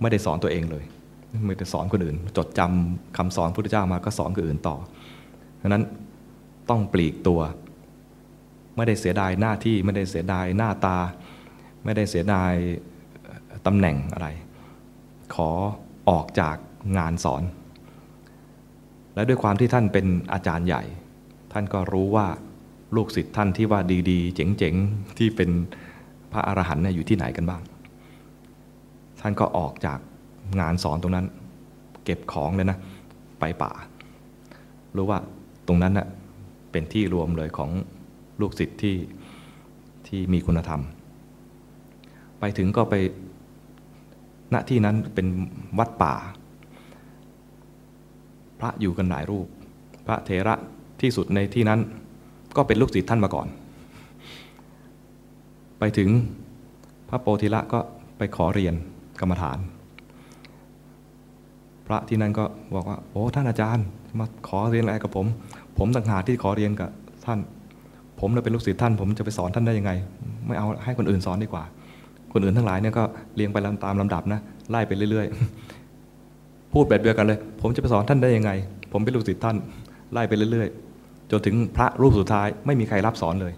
ไม่ได้สอนตัวเองเลยมือแต่สอนคนอื่น จดจำคำสอนพระพุทธเจ้ามาก็สอนคนอื่นต่อดังนั้น ต้องปลีกตัว ไม่ได้เสียดายหน้าที่ไม่ได้เสียดายหน้าตา ไม่ได้เสียดายตำแหน่งอะไร ขอออกจากงานสอน และด้วยความที่ท่านเป็นอาจารย์ใหญ่ ท่านก็รู้ว่าลูกศิษย์ท่านที่ว่าดีๆ เจ๋งๆ ที่เป็นพระอรหันต์อยู่ที่ไหนกันบ้าง ท่านก็ออกจากงานสอนตรงนั้น เก็บของเลยนะ ไปป่า รู้ว่าตรงนั้นน่ะ เป็นที่รวมเลยของลูกศิษย์ที่ที่มีคุณธรรม ไปถึงก็ไปณที่นั้นเป็นวัดป่า พระอยู่กันหลายรูป พระเถระที่สุดในที่นั้นก็เป็นลูกศิษย์ท่านมาก่อน ไปถึงพระโปธิละก็ไปขอเรียนกรรมฐาน พระที่นั่นก็บอกว่า โอ้ท่านอาจารย์มาขอเรียนอะไรกับผม ผมต่างหากที่ขอเรียนกับท่าน ผมเราเป็นลูกศิษย์ท่าน ผมจะไปสอนท่านได้ยังไง ไม่เอาให้คนอื่นสอนดีกว่า คนอื่นทั้งหลายเนี่ยก็เรียงไปตามลำดับนะไล่ไปเรื่อย ๆ พูดแบบเดียวกันเลย ผมจะไปสอนท่านได้ยังไง ผมเป็นลูกศิษย์ท่านไล่ไปเรื่อย ๆ จนถึงพระรูปสุดท้าย ไม่มีใครรับสอนเลย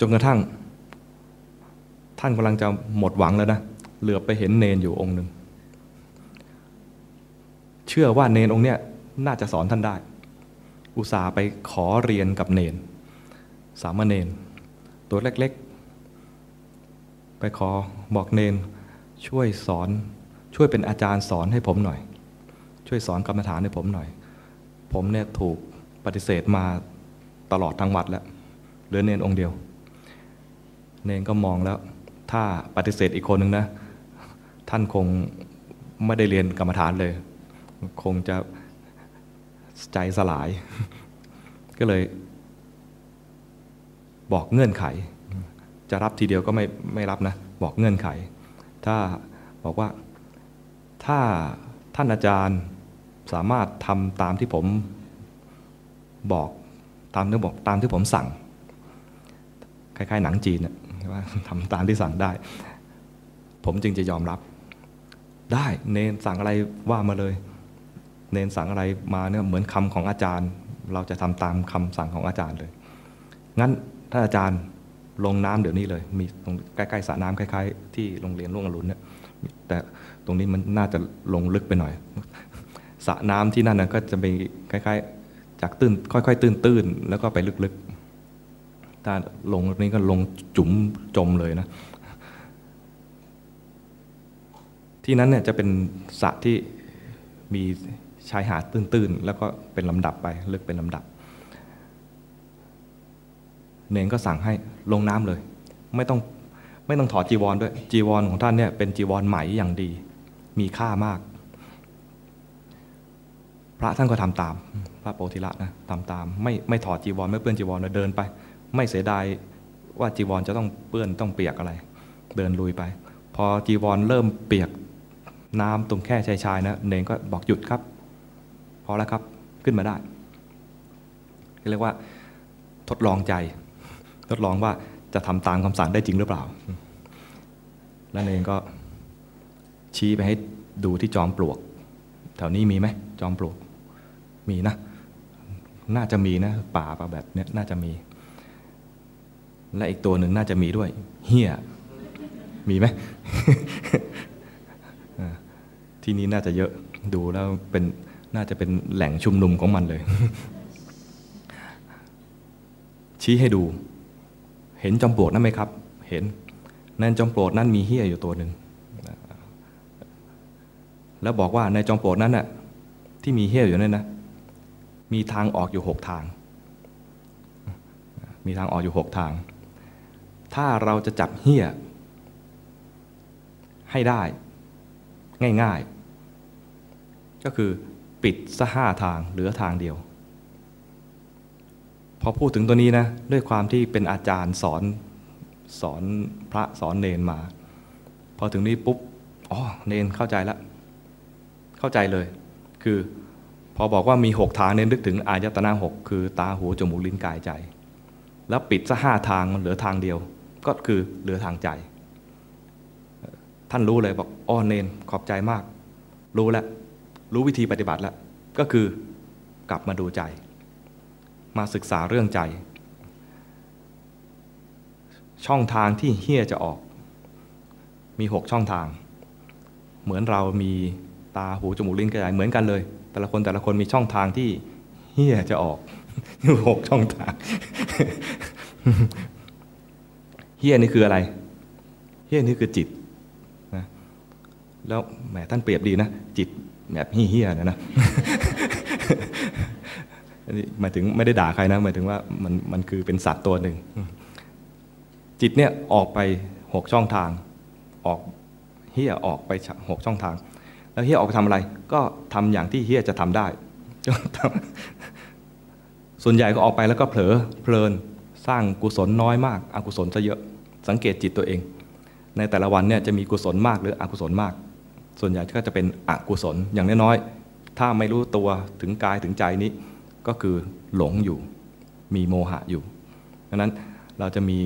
จนกระทั่ง ท่านกำลังจะหมดหวังแล้วนะเหลือไปเห็นเนนอยู่องค์หนึ่ง เชื่อว่าเนนองค์เนี้ยน่าจะสอนท่านได้ อุตส่าห์ไปขอเรียนกับเนน สามเณรตัวเล็กๆ ไปขอบอกเนนช่วยสอนช่วยเป็นอาจารย์สอนให้ผมหน่อย ช่วยสอนกรรมฐานให้ผมหน่อย ผมเนี่ยถูกปฏิเสธมาตลอดทั้งวัดแล้วเหลือเนนองค์เดียว เนนก็มองแล้ว ถ้าปฏิเสธอีกคนหนึ่งนะ ท่านคงไม่ได้เรียนกรรมฐานเลย คงจะใจสลาย ก็เลย บอกเงื่อนไข จะรับทีเดียวก็ไม่ไม่รับนะ บอกเงื่อนไข ถ้าบอกว่าถ้าท่านอาจารย์สามารถทำตามที่ผมบอกตามที่บอกตามที่ผมสั่ง คล้ายๆ หนังจีนนะว่าทำตามที่สั่งได้ ผมจึงจะยอมรับ ได้เนนสั่งอะไรว่ามาเลย เนนสั่งอะไรมาเนี่ยเหมือนคำของอาจารย์ เราจะทำตามคำสั่งของอาจารย์เลย งั้นท่านอาจารย์ลงน้ำเดี๋ยวนี้เลย มีตรงใกล้ๆสระน้ำคล้ายๆ ที่โรงเรียนร่วงอรุณเนี่ยแต่ตรงนี้มันน่าจะลงลึกไปหน่อยสระน้ำที่นั่นนะก็จะมีคล้ายๆ จากตื้นค่อยๆ ตื้นๆแล้วก็ไปลึกๆ ถ้าลงนี้ก็ลงจุ๋มจมเลยนะ ที่นั้นเนี่ยจะเป็นสระที่มี ชายหาดตื้น ๆ แล้วก็เป็นลำดับไปลึกเป็นลำดับ เนนก็สั่งให้ลงน้ำเลย ไม่ต้องไม่ต้องถอดจีวรด้วย จีวรของท่านเนี่ยเป็นจีวรไหมอย่างดี มีค่ามาก พระท่านก็ทำตาม พระโปธิละนะทำตาม ไม่ไม่ถอดจีวรไม่เปื้อนจีวรเลยเดินไป ไม่เสียดายว่าจีวรจะต้องเปื้อนต้องเปียกอะไร เดินลุยไป พอจีวรเริ่มเปียกน้ำตรงแค่ชายชายนะเนงก็บอกหยุดครับ พอแล้วครับขึ้นมาได้เรียกว่าทดลองใจ ทดลองว่าจะทำตามคำสั่งได้จริงหรือเปล่า แล้วเนงก็ชี้ไปให้ดูที่จอมปลวก แถวนี้มีไหมจอมปลวก มีนะ น่าจะมีนะ ป่าป่าแบบเนี้ยน่าจะมี และอีกตัวหนึ่งน่าจะมีด้วย เฮียมีไหมที่นี้น่าจะเยอะดูแล้วเป็น น่าจะเป็นแหล่งชุมนุมของมันเลย ชี้ให้ดู เห็นจอมปลวกนั่นไหมครับ เห็นในจอมปลวกนั้นมีเฮียอยู่ตัวหนึ่งแล้วบอกว่าในจอมปลวกนั้นน่ะที่มีเฮี้ยอยู่นั่นนะมีทางออกอยู่หกทาง มีทางออกอยู่หกทาง ถ้าเราจะจับเฮี้ยให้ได้ ง่าย ๆ ก็คือ ปิดซะห้าทางเหลือทางเดียว พอพูดถึงตัวนี้นะ ด้วยความที่เป็นอาจารย์สอนสอนพระสอนเนนมา พอถึงนี้ปุ๊บอ๋อเนนเข้าใจแล้วเข้าใจเลย คือพอบอกว่ามีหกทางเนี่ยนึกถึงอายตนะหกคือตาหูจมูกลิ้นกายใจ แล้วปิดซะห้าทางมันเหลือทางเดียว ก็คือเหลือทางใจ ท่านรู้เลยบอกอ้อเนนขอบใจมาก รู้แล้ว รู้วิธีปฏิบัติแล้ว ก็คือกลับมาดูใจ มาศึกษาเรื่องใจ ช่องทางที่เฮี้ยจะออก มีหกช่องทาง เหมือนเรามีตาหูจมูกลิ้นกระายเหมือนกันเลย แต่ละคนแต่ละคนมีช่องทางที่เฮี้ยจะออกอยู่หกช่องทางเฮี้ยนี่คืออะไรเฮี้ยนี่คือจิตนะแล้วแหมท่านเปรียบดีนะ จิต แบบเฮี้ยๆนะนะอันนี้หมายถึงไม่ได้ด่าใครนะหมายถึงว่ามันมันคือเป็นสัตว์ตัวหนึ่ง จิตเนี่ยออกไปหกช่องทางออกเฮียออกไปหกช่องทาง แล้วเฮียออกไปทำอะไร ก็ทำอย่างที่เฮียจะทำได้ ส่วนใหญ่ก็ออกไปแล้วก็เผลอเพลินสร้างกุศลน้อยมากอกุศลซะเยอะสังเกตจิตตัวเอง ในแต่ละวันเนี่ยจะมีกุศลมากหรืออกุศลมาก ส่วนใหญ่ก็จะเป็นอกุศลอย่างน้อยๆถ้าไม่รู้ตัวถึงกายถึงใจนี้ ก็คือหลงอยู่ มีโมหะอยู่ดังนั้นเราจะมี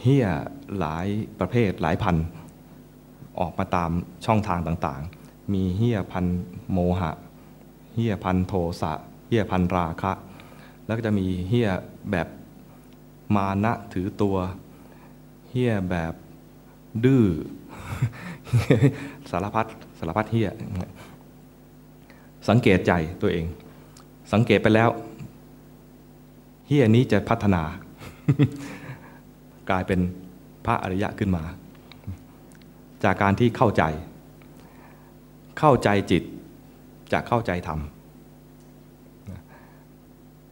เฮี้ยหลายประเภทหลายพัน ออกมาตามช่องทางต่างๆ มีเฮี้ยพันโมหะเฮี้ยพันโทสะเฮี้ยพันราคะ แล้วก็จะมีเฮี้ยแบบมานะถือตัวเฮี้ยแบบดื้อ สารพัดสารพัดเฮี้ยสังเกตใจตัวเอง สังเกตไปแล้วเฮี้ยนี้จะพัฒนา กลายเป็นพระอริยะขึ้นมา จากการที่เข้าใจ เข้าใจจิตจะเข้าใจธรรม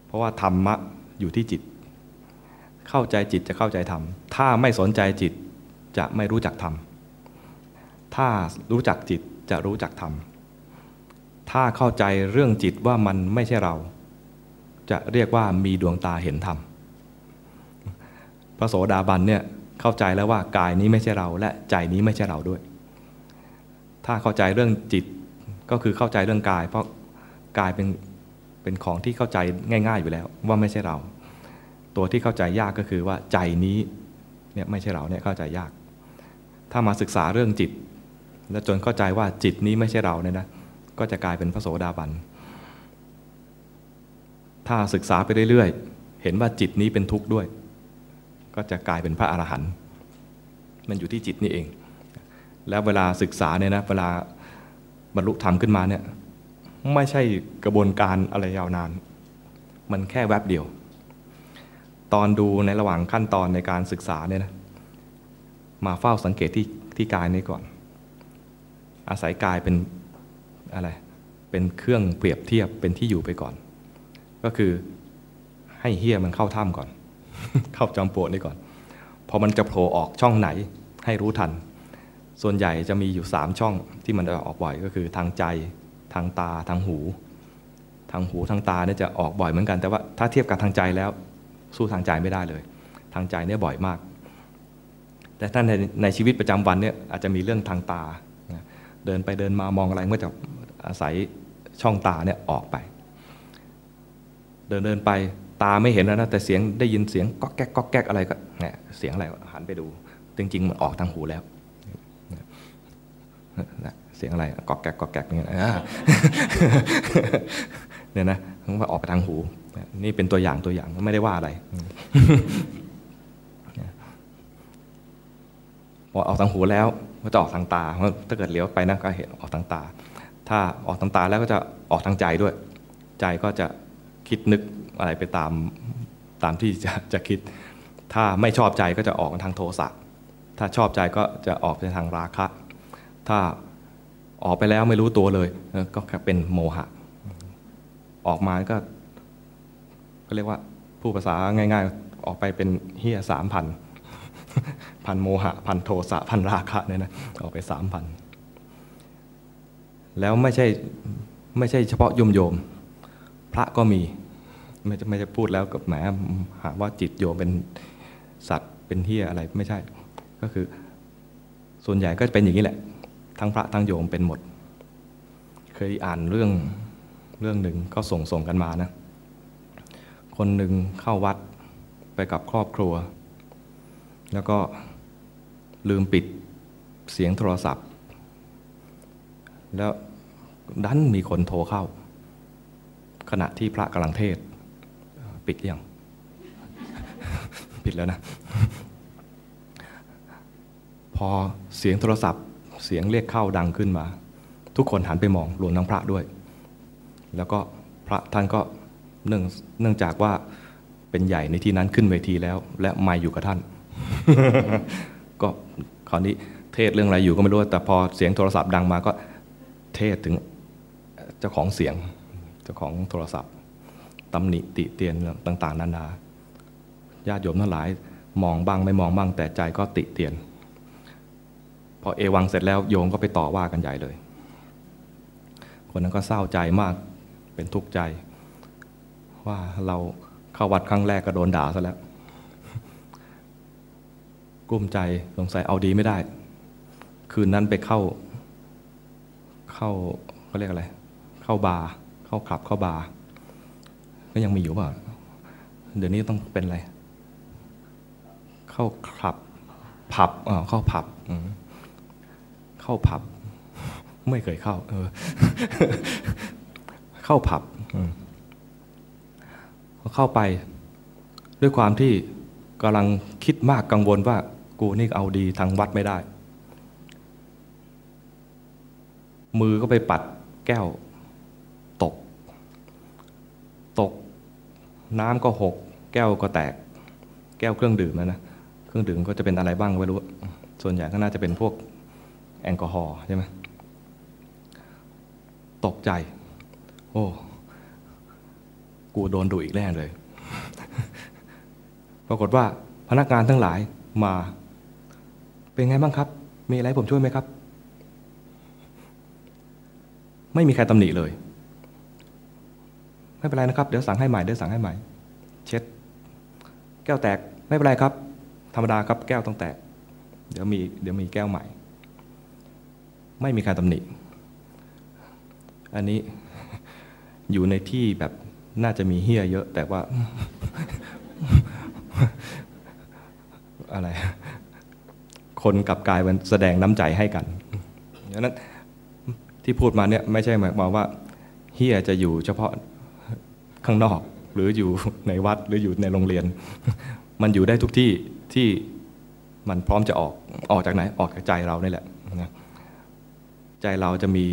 เพราะว่าธรรมะอยู่ที่จิต เข้าใจจิตจะเข้าใจธรรมถ้าไม่สนใจจิตจะไม่รู้จักธรรม ถ้ารู้จักจิตจะรู้จักธรรม ถ้าเข้าใจเรื่องจิตว่ามันไม่ใช่เรา จะเรียกว่ามีดวงตาเห็นธรรม พระโสดาบันเนี่ยเข้าใจแล้วว่ากายนี้ไม่ใช่เรา และใจนี้ไม่ใช่เราด้วย ถ้าเข้าใจเรื่องจิตก็คือเข้าใจเรื่องกาย เพราะกายเป็นเป็นของที่เข้าใจง่าย ๆอยู่แล้ว ว่าไม่ใช่เรา ตัวที่เข้าใจยากก็คือว่าใจนี้เนี่ยไม่ใช่เราเนี่ยเข้าใจยาก ถ้ามาศึกษาเรื่องจิต แล้วจนเข้าใจว่าจิตนี้ไม่ใช่เราเนี่ยนะก็จะกลายเป็นพระโสดาบัน ถ้าศึกษาไปเรื่อยๆ เห็นว่าจิตนี้เป็นทุกข์ด้วย ก็จะกลายเป็นพระอรหันต์มันอยู่ที่จิตนี่เอง แล้วเวลาศึกษาเนี่ยนะเวลาบรรลุธรรมขึ้นมาเนี่ยไม่ใช่กระบวนการอะไรยาวนาน มันแค่แวบเดียว ตอนดูในระหว่างขั้นตอนในการศึกษาเนี่ยนะมาเฝ้าสังเกตที่ที่กายนี้ก่อน อาศัยกายเป็นอะไรเป็นเครื่องเปรียบเทียบเป็นที่อยู่ไปก่อน ก็คือให้เฮียมันเข้าถ้ำก่อน เข้าจอมปลวกนี่ก่อน พอมันจะโผล่ออกช่องไหนให้รู้ทัน ส่วนใหญ่จะมีอยู่ 3 ช่องที่มันจะออกบ่อยก็คือทางใจ ทางตา ทางหู ทางหูทางตาเนี่ยจะออกบ่อยเหมือนกัน แต่ว่าถ้าเทียบกับทางใจแล้วสู้ทางใจไม่ได้เลย ทางใจเนี่ยบ่อยมาก แต่ถ้าในในชีวิตประจำวันเนี่ยอาจจะมีเรื่องทางตา เดินไปเดินมามองอะไรก็จะอาศัยช่องตาเนี่ยออกไป เดินเดินไปตาไม่เห็นแล้วนะแต่เสียงได้ยินเสียงก๊อกแก๊กก๊อกแก๊กอะไรก็เนี่ยเสียงอะไรหันไปดู จริง ๆ มันออกทางหูแล้วนะเสียงอะไรก๊อกแก๊กก๊อกแก๊กเนี่ยเนี่ยนะมันว่าออกไปทางหู นี่เป็นตัวอย่างตัวอย่างไม่ได้ว่าอะไรพอออกทางหูแล้ว ก็จะออกทางตาเพราะถ้าเกิดเลี้ยวไปนะก็เห็นออกทางตา ถ้าออกทางตาแล้วก็จะออกทางใจด้วย ใจก็จะคิดนึกอะไรไปตามตามที่จะจะคิด ถ้าไม่ชอบใจก็จะออกทางโทสะ ถ้าชอบใจก็จะออกไปทางราคะ ถ้าออกไปแล้วไม่รู้ตัวเลย ก็เป็นโมหะ ออกมาก็ก็เรียกว่าผู้ภาษาง่าย ๆ ออกไปเป็นเฮียสามพัน พันโมหะ พันโทสะ พันราคะเนี่ยนะออกไปสามพันแล้วไม่ใช่ไม่ใช่เฉพาะโยมโยม พระก็มีไม่จะไม่จะพูดแล้วกับแหมหาว่าจิตโยมเป็นสัตว์เป็นเฮียอะไรไม่ใช่ ก็คือ ส่วนใหญ่ก็เป็นอย่างนี้แหละ ทั้งพระทั้งโยมเป็นหมด เคยอ่านเรื่องเรื่องหนึ่งเขาส่งส่งกันมานะ คนหนึ่งเข้าวัดไปกับครอบครัว แล้วก็ลืมปิดเสียงโทรศัพท์ แล้วดันมีคนโทรเข้า ขณะที่พระกำลังเทศ ปิดยัง ปิดแล้วนะ พอเสียงโทรศัพท์ เสียงเรียกเข้าดังขึ้นมา ทุกคนหันไปมองรวมทั้งพระด้วย แล้วก็พระท่านก็เนื่องเนื่องจากว่าเป็นใหญ่ในที่นั้นขึ้นเวทีแล้ว และไม่อยู่กับท่าน ก็คราวนี้เทศเรื่องอะไรอยู่ก็ไม่รู้ แต่พอเสียงโทรศัพท์ดังมาก็เทศถึงเจ้าของเสียง เจ้าของโทรศัพท์ตำหนิติเตียนต่าง ๆ นานาญาติโยมทั้งหลาย มองบ้างไม่มองบ้างแต่ใจก็ติเตียน พอเอวังเสร็จแล้วโยมก็ไปต่อว่ากันใหญ่เลย คนนั้นก็เศร้าใจมากเป็นทุกข์ใจ ว่าเราเข้าวัดครั้งแรกก็โดนด่าซะแล้ว กลุ้มใจสงสัยเอาดีไม่ได้ คืนนั้นไปเข้า เข้าเขาเรียกอะไร เข้าบาร์เข้าคลับเข้าบาร์ก็ยังมีอยู่เปล่าเดี๋ยวนี้ต้องเป็นอะไร เข้าคลับ ผับอ่าเข้าผับเข้าผับ ไม่เคยเข้า เออ เข้าผับพอเข้าไป ด้วยความที่กำลังคิดมากกังวลว่า กูนี่เอาดีทางวัดไม่ได้ มือก็ไปปัดแก้ว ตก ตก น้ำก็หก แก้วก็แตก แก้วเครื่องดื่มนะนะ เครื่องดื่มก็จะเป็นอะไรบ้างไม่รู้ ส่วนใหญ่ก็น่าจะเป็นพวกแอลกอฮอล์ใช่ไหมตกใจ โอ้ กูโดนดุอีกแน่เลย ปรากฏว่าพนักงานทั้งหลายมา เป็นไงบ้างครับ มีอะไรผมช่วยไหมครับ ไม่มีใครตำหนิเลย ไม่เป็นไรนะครับ เดี๋ยวสั่งให้ใหม่เดี๋ยวสั่งให้ใหม่ เช็ด แก้วแตกไม่เป็นไรครับ ธรรมดาครับแก้วต้องแตก เดี๋ยวมีเดี๋ยวมีแก้วใหม่ ไม่มีใครตำหนิ อันนี้อยู่ในที่แบบน่าจะมีเฮี้ยเยอะ แต่ว่า อะไร คนกับกายเป็นแสดงน้ำใจให้กันดังนั้นที่พูดมาเนี่ยไม่ใช่หมายความว่าเฮียจะอยู่เฉพาะข้างนอกหรืออยู่ในวัดหรืออยู่ในโรงเรียน มันอยู่ได้ทุกที่ที่มันพร้อมจะออกออกจากไหนออกจากใจเรานี่แหละนะใจเราจะมี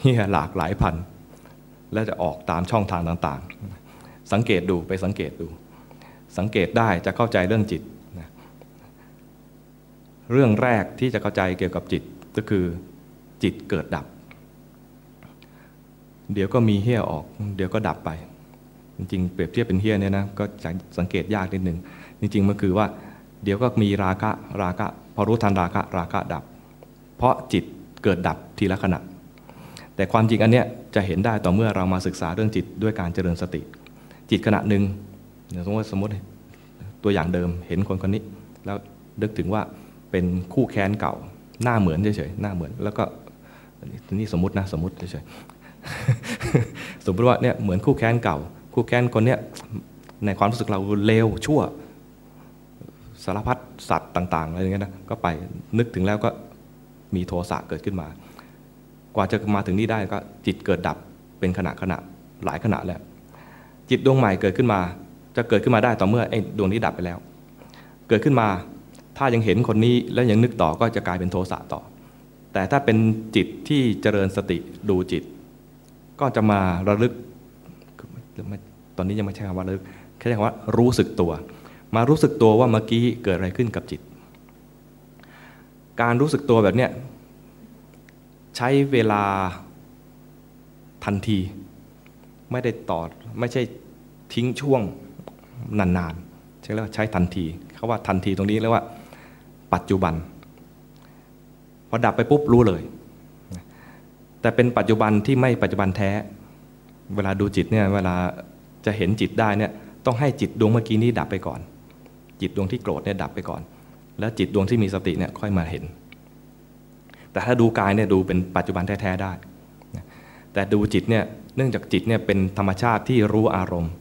เฮียหลากหลายพัน และจะออกตามช่องทางต่างๆ สังเกตดูไปสังเกตดู สังเกตได้จะเข้าใจเรื่องจิต เรื่องแรกที่จะเข้าใจเกี่ยวกับจิตก็คือจิตเกิดดับ เดี๋ยวก็มีเฮี้ยออก เดี๋ยวก็ดับไป จริงๆเปรียบเทียบเป็นเฮี้ยเนี่ยนะก็สังเกตยากนิดหนึ่งจริงๆมันคือว่า เดี๋ยวก็มีราคะราคะพอรู้ทันราคะราคะดับ เพราะจิตเกิดดับทีละขณะ แต่ความจริงอันเนี้ยจะเห็นได้ต่อเมื่อเรามาศึกษาเรื่องจิตด้วยการเจริญสติ จิตขณะหนึ่งสมมติสมมติตัวอย่างเดิมเห็นคนคนนี้ แล้วนึกถึงว่า เป็นคู่แค้นเก่า หน้าเหมือนเฉยๆหน้าเหมือนแล้วก็นี่สมมตินะสมมติเฉยๆสมมติว่าเนี่ยเหมือนคู่แค้นเก่า คู่แค้นคนเนี้ยในความรู้สึกเราเลวชั่วสารพัดสัตว์ต่าง ๆอะไรอย่างเงี้ยนะก็ไปนึกถึงแล้วก็มีโทสะเกิดขึ้นมา กว่าจะมาถึงนี่ได้ก็จิตเกิดดับเป็นขณะขณะหลายขณะแล้ว จิตดวงใหม่เกิดขึ้นมา จะเกิดขึ้นมาได้ต่อเมื่อไอ้ดวงนี้ดับไปแล้ว เกิดขึ้นมา ถ้ายังเห็นคนนี้แล้วยังนึกต่อก็จะกลายเป็นโทสะต่อ แต่ถ้าเป็นจิตที่เจริญสติดูจิต ก็จะมาระลึก ตอนนี้ยังไม่ใช่คำว่าระลึกแค่ใช้คำว่ารู้สึกตัว มารู้สึกตัวว่าเมื่อกี้เกิดอะไรขึ้นกับจิต การรู้สึกตัวแบบเนี้ยใช้เวลาทันที ไม่ได้ต่อไม่ใช่ทิ้งช่วงนานๆใช่แล้วใช้ทันทีเขาว่าทันทีตรงนี้เรียกว่า ปัจจุบันพอดับไปปุ๊บรู้เลย แต่เป็นปัจจุบันที่ไม่ปัจจุบันแท้ เวลาดูจิตเนี่ยเวลาจะเห็นจิตได้เนี่ยต้องให้จิตดวงเมื่อกี้นี้ดับไปก่อน จิตดวงที่โกรธเนี่ยดับไปก่อน แล้วจิตดวงที่มีสติเนี่ยค่อยมาเห็น แต่ถ้าดูกายเนี่ยดูเป็นปัจจุบันแท้ๆได้ แต่ดูจิตเนี่ยเนื่องจากจิตเนี่ยเป็นธรรมชาติที่รู้อารมณ์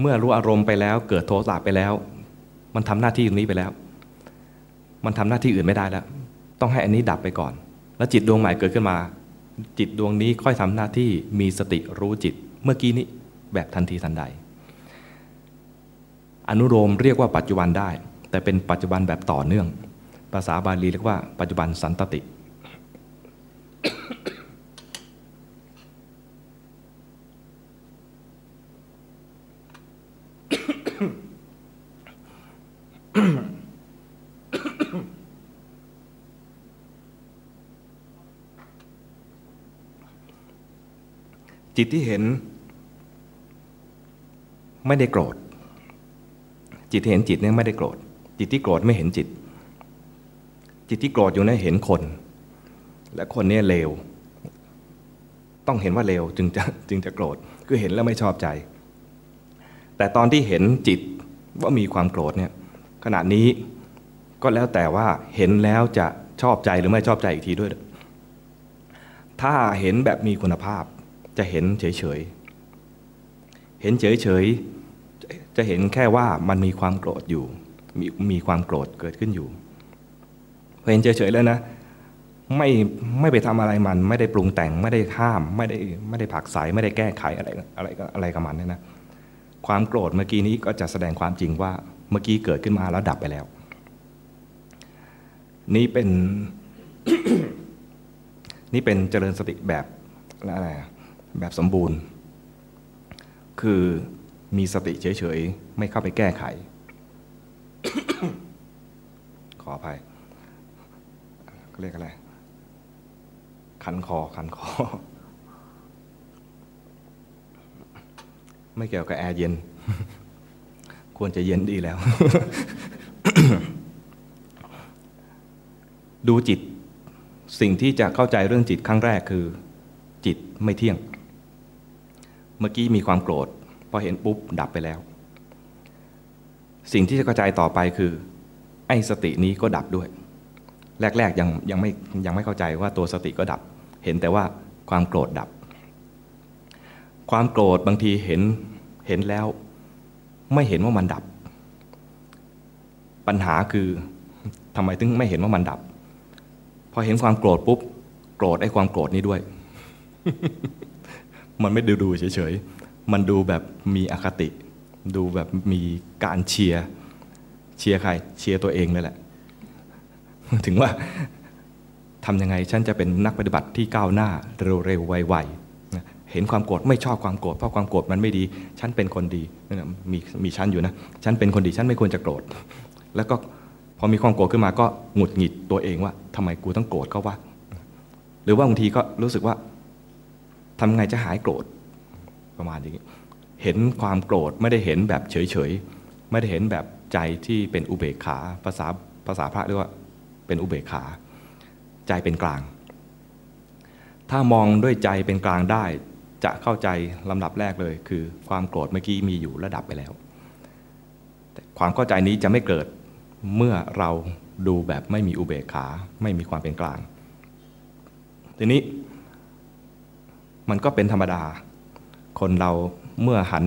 เมื่อรู้อารมณ์ไปแล้วเกิดโทสะไปแล้ว มันทำหน้าที่ตรงนี้ไปแล้ว มันทำหน้าที่อื่นไม่ได้แล้ว ต้องให้อันนี้ดับไปก่อน แล้วจิตดวงใหม่เกิดขึ้นมา จิตดวงนี้ค่อยทำหน้าที่มีสติรู้จิต เมื่อกี้นี้แบบทันทีทันใด อนุโลมเรียกว่าปัจจุบันได้ แต่เป็นปัจจุบันแบบต่อเนื่อง ภาษาบาลีเรียกว่าปัจจุบันสันตติ จิตที่เห็น ไม่ได้โกรธ จิตที่เห็นจิตเนี่ยไม่ได้โกรธ จิตที่โกรธไม่เห็นจิต จิตที่โกรธอยู่เนี่ยเห็นคน และคนเนี่ยเลว ต้องเห็นว่าเลวจึงจะจึงจะโกรธ คือเห็นแล้วไม่ชอบใจ แต่ตอนที่เห็นจิตว่ามีความโกรธเนี่ยขณะนี้ก็แล้วแต่ว่าเห็นแล้วจะชอบใจหรือไม่ชอบใจอีกทีด้วย ถ้าเห็นแบบมีคุณภาพ จะเห็นเฉยๆ เห็นเฉยๆ จะเห็นแค่ว่ามันมีความโกรธอยู่ มีมีความโกรธเกิดขึ้นอยู่พอเห็นเฉยๆแล้วนะไม่ไม่ไปทำอะไรมัน ไม่ได้ปรุงแต่งไม่ได้ห้าม ไม่ได้ไม่ได้ผักใสไม่ได้แก้ไขอะไรอะไรอะไรกับมันเนี่ยนะความโกรธเมื่อกี้นี้ก็จะแสดงความจริงว่าเมื่อกี้เกิดขึ้นมาแล้วดับไปแล้ว นี่เป็น นี่เป็นเจริญสติแบบอะไร แบบสมบูรณ์ คือมีสติเฉยๆ ไม่เข้าไปแก้ไข ขออภัยเรียกอะไรคันคอคันคอ ไม่เกี่ยวกับแอร์เย็น ควรจะเย็นดีแล้ว ดูจิตสิ่งที่จะเข้าใจเรื่องจิตครั้งแรกคือ จิตไม่เที่ยง เมื่อกี้มีความโกรธพอเห็นปุ๊บดับไปแล้ว สิ่งที่จะกระจายต่อไปคือ ไอ้สตินี้ก็ดับด้วย แรกๆยังยังไม่ยังไม่เข้าใจว่าตัวสติก็ดับ เห็นแต่ว่าความโกรธดับ ความโกรธบางทีเห็นเห็นแล้ว ไม่เห็นว่ามันดับ ปัญหาคือทำไมถึงไม่เห็นว่ามันดับ พอเห็นความโกรธปุ๊บ โกรธไอ้ความโกรธนี้ด้วย มันไม่ดูดูเฉยๆ มันดูแบบมีอคติ ดูแบบมีการเชียร์เชียร์ใครเชียร์ตัวเองนั่นแหละ ถึงว่าทำยังไงฉันจะเป็นนักปฏิบัติที่ก้าวหน้าเร็วๆไวๆเห็นความโกรธไม่ชอบความโกรธเพราะความโกรธมันไม่ดี ฉันเป็นคนดีมีมีฉันอยู่นะฉันเป็นคนดีฉันไม่ควรจะโกรธแล้วก็พอมีความโกรธขึ้นมาก็หงุดหงิดตัวเองว่าทำไมกูต้องโกรธเขาวะหรือว่าบางทีก็รู้สึกว่า ทำไงจะหายโกรธประมาณอย่างนี้เห็นความโกรธไม่ได้เห็นแบบเฉยๆไม่ได้เห็นแบบใจที่เป็นอุเบกขาภาษาภาษาพระเรียกว่าเป็นอุเบกขา ใจเป็นกลาง ถ้ามองด้วยใจเป็นกลางได้จะเข้าใจลำดับแรกเลย คือความโกรธเมื่อกี้มีอยู่ระดับไปแล้วแต่ความเข้าใจนี้จะไม่เกิดเมื่อเราดูแบบไม่มีอุเบกขา ไม่มีความเป็นกลาง ทีนี้ มันก็เป็นธรรมดา คนเราเมื่อหัน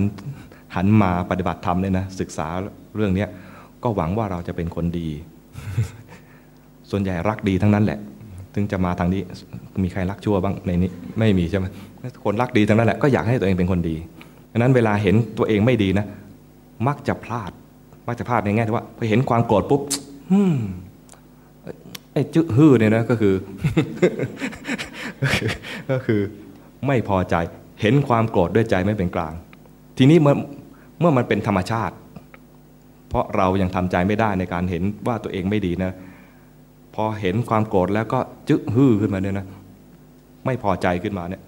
หันมาปฏิบัติธรรมเนี่ยนะศึกษาเรื่องนี้ก็หวังว่าเราจะเป็นคนดี ส่วนใหญ่รักดีทั้งนั้นแหละ ถึงจะมาทางนี้มีใครรักชั่วบ้างในนี้ไม่มีใช่ไหมคนรักดีทั้งนั้นแหละก็อยากให้ตัวเองเป็นคนดีดังนั้นเวลาเห็นตัวเองไม่ดีนะ มักจะพลาด มักจะพลาดในแง่ที่ว่าพอเห็นความโกรธปุ๊บฮึมไอ้จื้อฮือเนี่ยนะก็คือก็คือ ไม่พอใจ เห็นความโกรธด้วยใจไม่เป็นกลาง ทีนี้เมื่อเมื่อมันเป็นธรรมชาติ เพราะเรายังทำใจไม่ได้ในการเห็นว่าตัวเองไม่ดีนะ พอเห็นความโกรธแล้วก็จึ๊ฮือขึ้นมาเนี่ยนะ ไม่พอใจขึ้นมาเนี่ย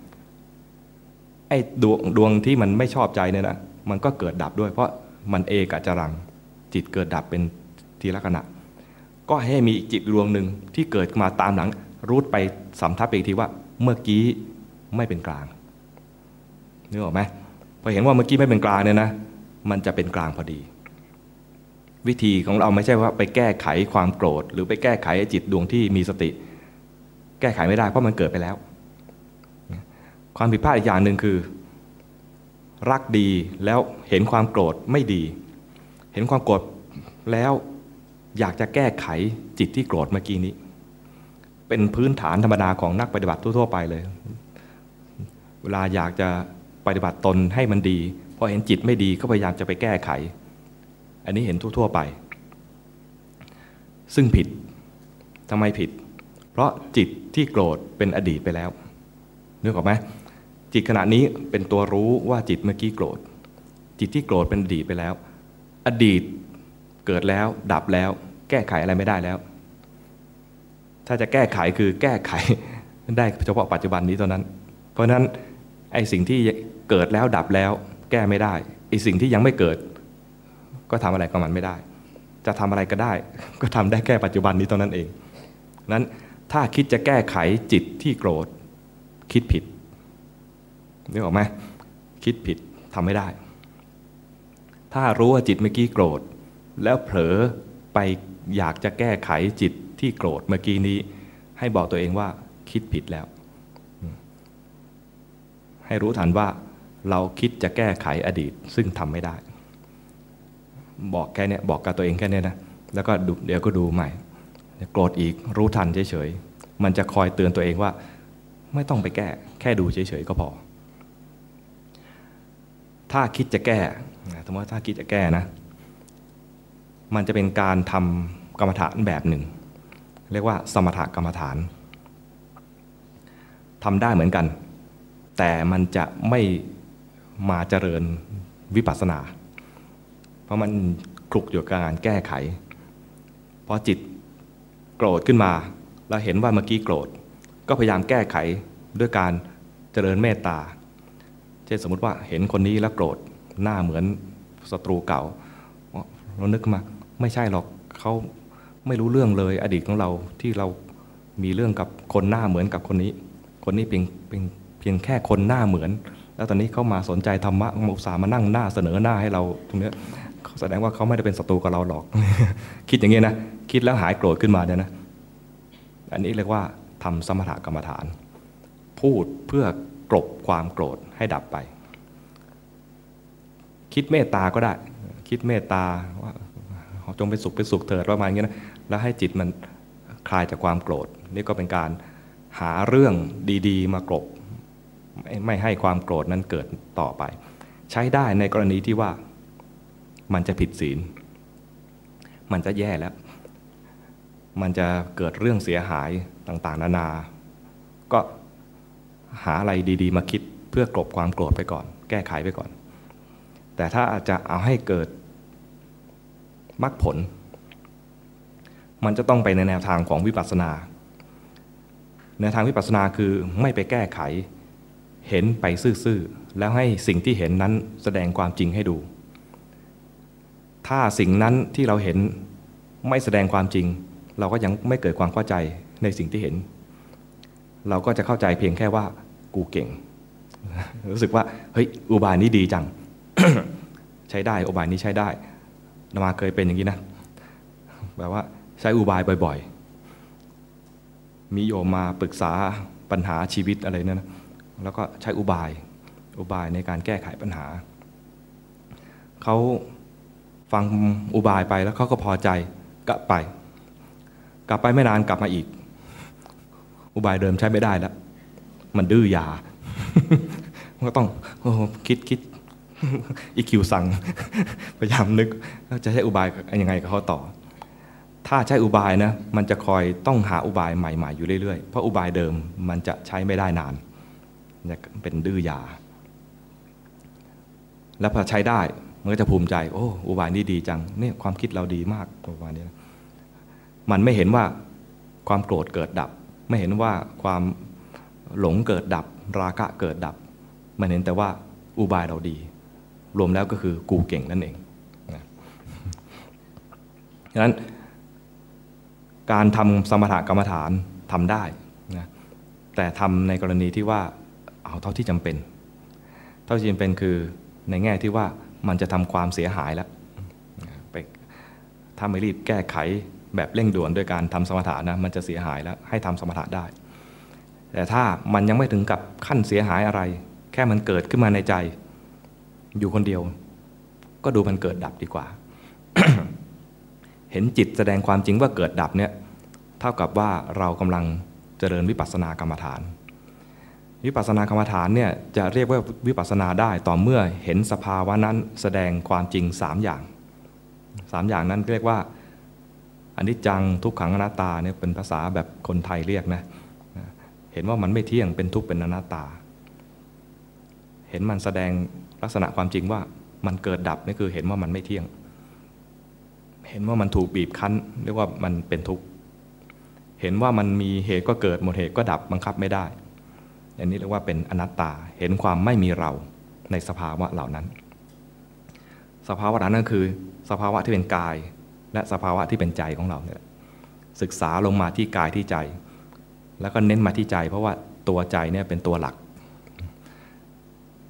ไอ้ดวงดวงที่มันไม่ชอบใจเนี่ยนะมันก็เกิดดับด้วย เพราะมันเอกจรังจิตเกิดดับเป็นทีละขณะ ก็ให้มีอีกจิตดวงหนึ่งที่เกิดมาตามหลังรูดไปสำทับอีกทีว่า เมื่อกี้ ไม่เป็นกลางนึกออกไหมพอเห็นว่าเมื่อกี้ไม่เป็นกลางเนี่ยนะมันจะเป็นกลางพอดี วิธีของเราไม่ใช่ว่าไปแก้ไขความโกรธ หรือไปแก้ไขจิตดวงที่มีสติ แก้ไขไม่ได้เพราะมันเกิดไปแล้ว ความผิดพลาดอีกอย่างหนึ่งคือ รักดีแล้วเห็นความโกรธไม่ดี เห็นความโกรธแล้วอยากจะแก้ไขจิตที่โกรธเมื่อกี้นี้ เป็นพื้นฐานธรรมดาของนักปฏิบัติทั่วๆไปเลย เวลาอยากจะปฏิบัติตนให้มันดีพอเห็นจิตไม่ดีก็พยายามจะไปแก้ไข อันนี้เห็นทั่ว ๆไป ซึ่งผิดทำไมผิด เพราะจิตที่โกรธเป็นอดีตไปแล้วนึกออกไหมจิตขณะนี้เป็นตัวรู้ว่าจิตเมื่อกี้โกรธ จิตที่โกรธเป็นอดีตไปแล้ว อดีตเกิดแล้วดับแล้ว แก้ไขอะไรไม่ได้แล้ว ถ้าจะแก้ไขคือแก้ไขได้เฉพาะปัจจุบันนี้เท่านั้น เพราะฉะนั้น ไอ้สิ่งที่เกิดแล้วดับแล้ว แก้ไม่ได้ไอ้สิ่งที่ยังไม่เกิด ก็ทำอะไรกับมันไม่ได้ จะทำอะไรก็ได้ ก็ทำได้แค่ปัจจุบันนี้เท่านั้นเองนั้นถ้าคิดจะแก้ไขจิตที่โกรธ คิดผิดนึกออกไหมคิดผิดทำไม่ได้ ถ้ารู้ว่าจิตเมื่อกี้โกรธ แล้วเผลอไปอยากจะแก้ไขจิตที่โกรธเมื่อกี้นี้ ให้บอกตัวเองว่าคิดผิดแล้ว ให้รู้ทันว่าเราคิดจะแก้ไขอดีตซึ่งทำไม่ได้ บอกแค่นี้บอกกับตัวเองแค่นี้นะแล้วก็เดี๋ยวก็ดูใหม่โกรธอีกรู้ทันเฉยๆมันจะคอยเตือนตัวเองว่า ไม่ต้องไปแก้ แค่ดูเฉยๆก็พอ ถ้าคิดจะแก้สมมติว่าถ้าคิดจะแก้นะ มันจะเป็นการทำกรรมฐานแบบหนึ่ง เรียกว่าสมถกรรมฐานทำได้เหมือนกัน แต่มันจะไม่มาเจริญวิปัสสนา เพราะมันคลุกอยู่กับการแก้ไข เพราะจิตโกรธขึ้นมาเราเห็นว่าเมื่อกี้โกรธ ก็พยายามแก้ไขด้วยการเจริญเมตตา เช่นสมมติว่าเห็นคนนี้แล้วโกรธหน้าเหมือนศัตรูเก่าเรานึกมาไม่ใช่หรอกเขาไม่รู้เรื่องเลยอดีตของเราที่เรามีเรื่องกับคนหน้าเหมือนกับคนนี้ คนนี้เพียงเพียง เพียงแค่คนหน้าเหมือน แล้วตอนนี้เขามาสนใจธรรมะมาอุตส่าห์มานั่งหน้าเสนอหน้าให้เราตรงนี้แสดงว่าเขาไม่ได้เป็นศัตรูกับเราหรอก คิดอย่างนี้นะ คิดแล้วหายโกรธขึ้นมาเนี่ยนะ อันนี้เรียกว่าทำสมถกรรมฐาน พูดเพื่อกลบความโกรธให้ดับไป คิดเมตตาก็ได้ คิดเมตตาว่าจงเป็นสุขเป็นสุขเถิดประมาณนี้นะ แล้วให้จิตมันคลายจากความโกรธ นี่ก็เป็นการหาเรื่องดี ๆ มากลบ ไม่ให้ความโกรธนั้นเกิดต่อไป ใช้ได้ในกรณีที่ว่ามันจะผิดศีล มันจะแย่แล้ว มันจะเกิดเรื่องเสียหายต่างๆ นานา ก็หาอะไรดี ๆ มาคิดเพื่อกลบความโกรธไปก่อน แก้ไขไปก่อน แต่ถ้าอาจจะเอาให้เกิดมรรคผล มันจะต้องไปในแนวทางของวิปัสสนา แนวทางวิปัสสนาคือไม่ไปแก้ไข เห็นไปซื่อๆ แล้วให้สิ่งที่เห็นนั้นแสดงความจริงให้ดู ถ้าสิ่งนั้นที่เราเห็นไม่แสดงความจริง เราก็ยังไม่เกิดความเข้าใจในสิ่งที่เห็น เราก็จะเข้าใจเพียงแค่ว่ากูเก่ง รู้สึกว่าเฮ้ยอุบายนี้ดีจัง ใช้ได้อุบายนี้ใช้ได้นมาเคยเป็นอย่างนี้นะแบบว่าใช้อุบายบ่อย ๆ มีโยมมาปรึกษาปัญหาชีวิตอะไรเนี่ยนะ แล้วก็ใช้อุบายอุบายในการแก้ไขปัญหา เขาฟังอุบายไปแล้วเขาก็พอใจกลับไป กลับไปไม่นานกลับมาอีก อุบายเดิมใช้ไม่ได้แล้ว มันดื้อยา ก็ต้องโอ้คิดคิดอีคิวสั่งพยายามนึกจะใช้อุบายยังไงกับเขาต่อ ถ้าใช้อุบายนะ มันจะคอยต้องหาอุบายใหม่ๆอยู่เรื่อยๆ เพราะอุบายเดิมมันจะใช้ไม่ได้นาน เป็นดื้อยา แล้วพอใช้ได้มันก็จะภูมิใจ โอ้อุบายนี้ดีจังเนี่ยความคิดเราดีมากประมาณนี้มันไม่เห็นว่าความโกรธเกิดดับ ไม่เห็นว่าความหลงเกิดดับ ราคะเกิดดับ มันเห็นแต่ว่าอุบายเราดี รวมแล้วก็คือกูเก่งนั่นเองนะฉะนั้น การทำสมถกรรมฐานทำได้นะแต่ทำในกรณีที่ว่า เอาเท่าที่จำเป็น เท่าที่จำเป็นคือในแง่ที่ว่ามันจะทำความเสียหายแล้วไปถ้าไม่รีบแก้ไขแบบเร่งด่วนด้วยการทำสมถะนะมันจะเสียหายแล้วให้ทำสมถะได้ แต่ถ้ามันยังไม่ถึงกับขั้นเสียหายอะไร แค่มันเกิดขึ้นมาในใจ อยู่คนเดียว ก็ดูมันเกิดดับดีกว่า เห็นจิตแสดงความจริงว่าเกิดดับเนี่ยเท่ากับว่าเรากำลังเจริญวิปัสสนากรรมฐาน วิปัสสนากรรมฐานเนี่ยจะเรียกว่าวิปัสสนาได้ต่อเมื่อเห็นสภาวะนั้นแสดงความจริง 3 อย่าง 3 อย่างนั้นเรียกว่าอันิจจังทุกขังอนัตตาเนี่ยเป็นภาษาแบบคนไทยเรียกนะเห็นว่ามันไม่เที่ยงเป็นทุกข์เป็นอนัตตา เห็นมันแสดงลักษณะความจริงว่ามันเกิดดับนี่คือเห็นว่ามันไม่เที่ยง เห็นว่ามันถูกบีบคั้นเรียกว่ามันเป็นทุกข์เห็นว่ามันมีเหตุก็เกิดหมดเหตุก็ดับบังคับไม่ได้ อันนี้เรียกว่าเป็นอนัตตาเห็นความไม่มีเราในสภาวะเหล่านั้น สภาวะนั้นก็คือ สภาวะที่เป็นกาย และสภาวะที่เป็นใจของเราเนี่ยศึกษาลงมาที่กายที่ใจ แล้วก็เน้นมาที่ใจ เพราะว่าตัวใจเนี่ยเป็นตัวหลัก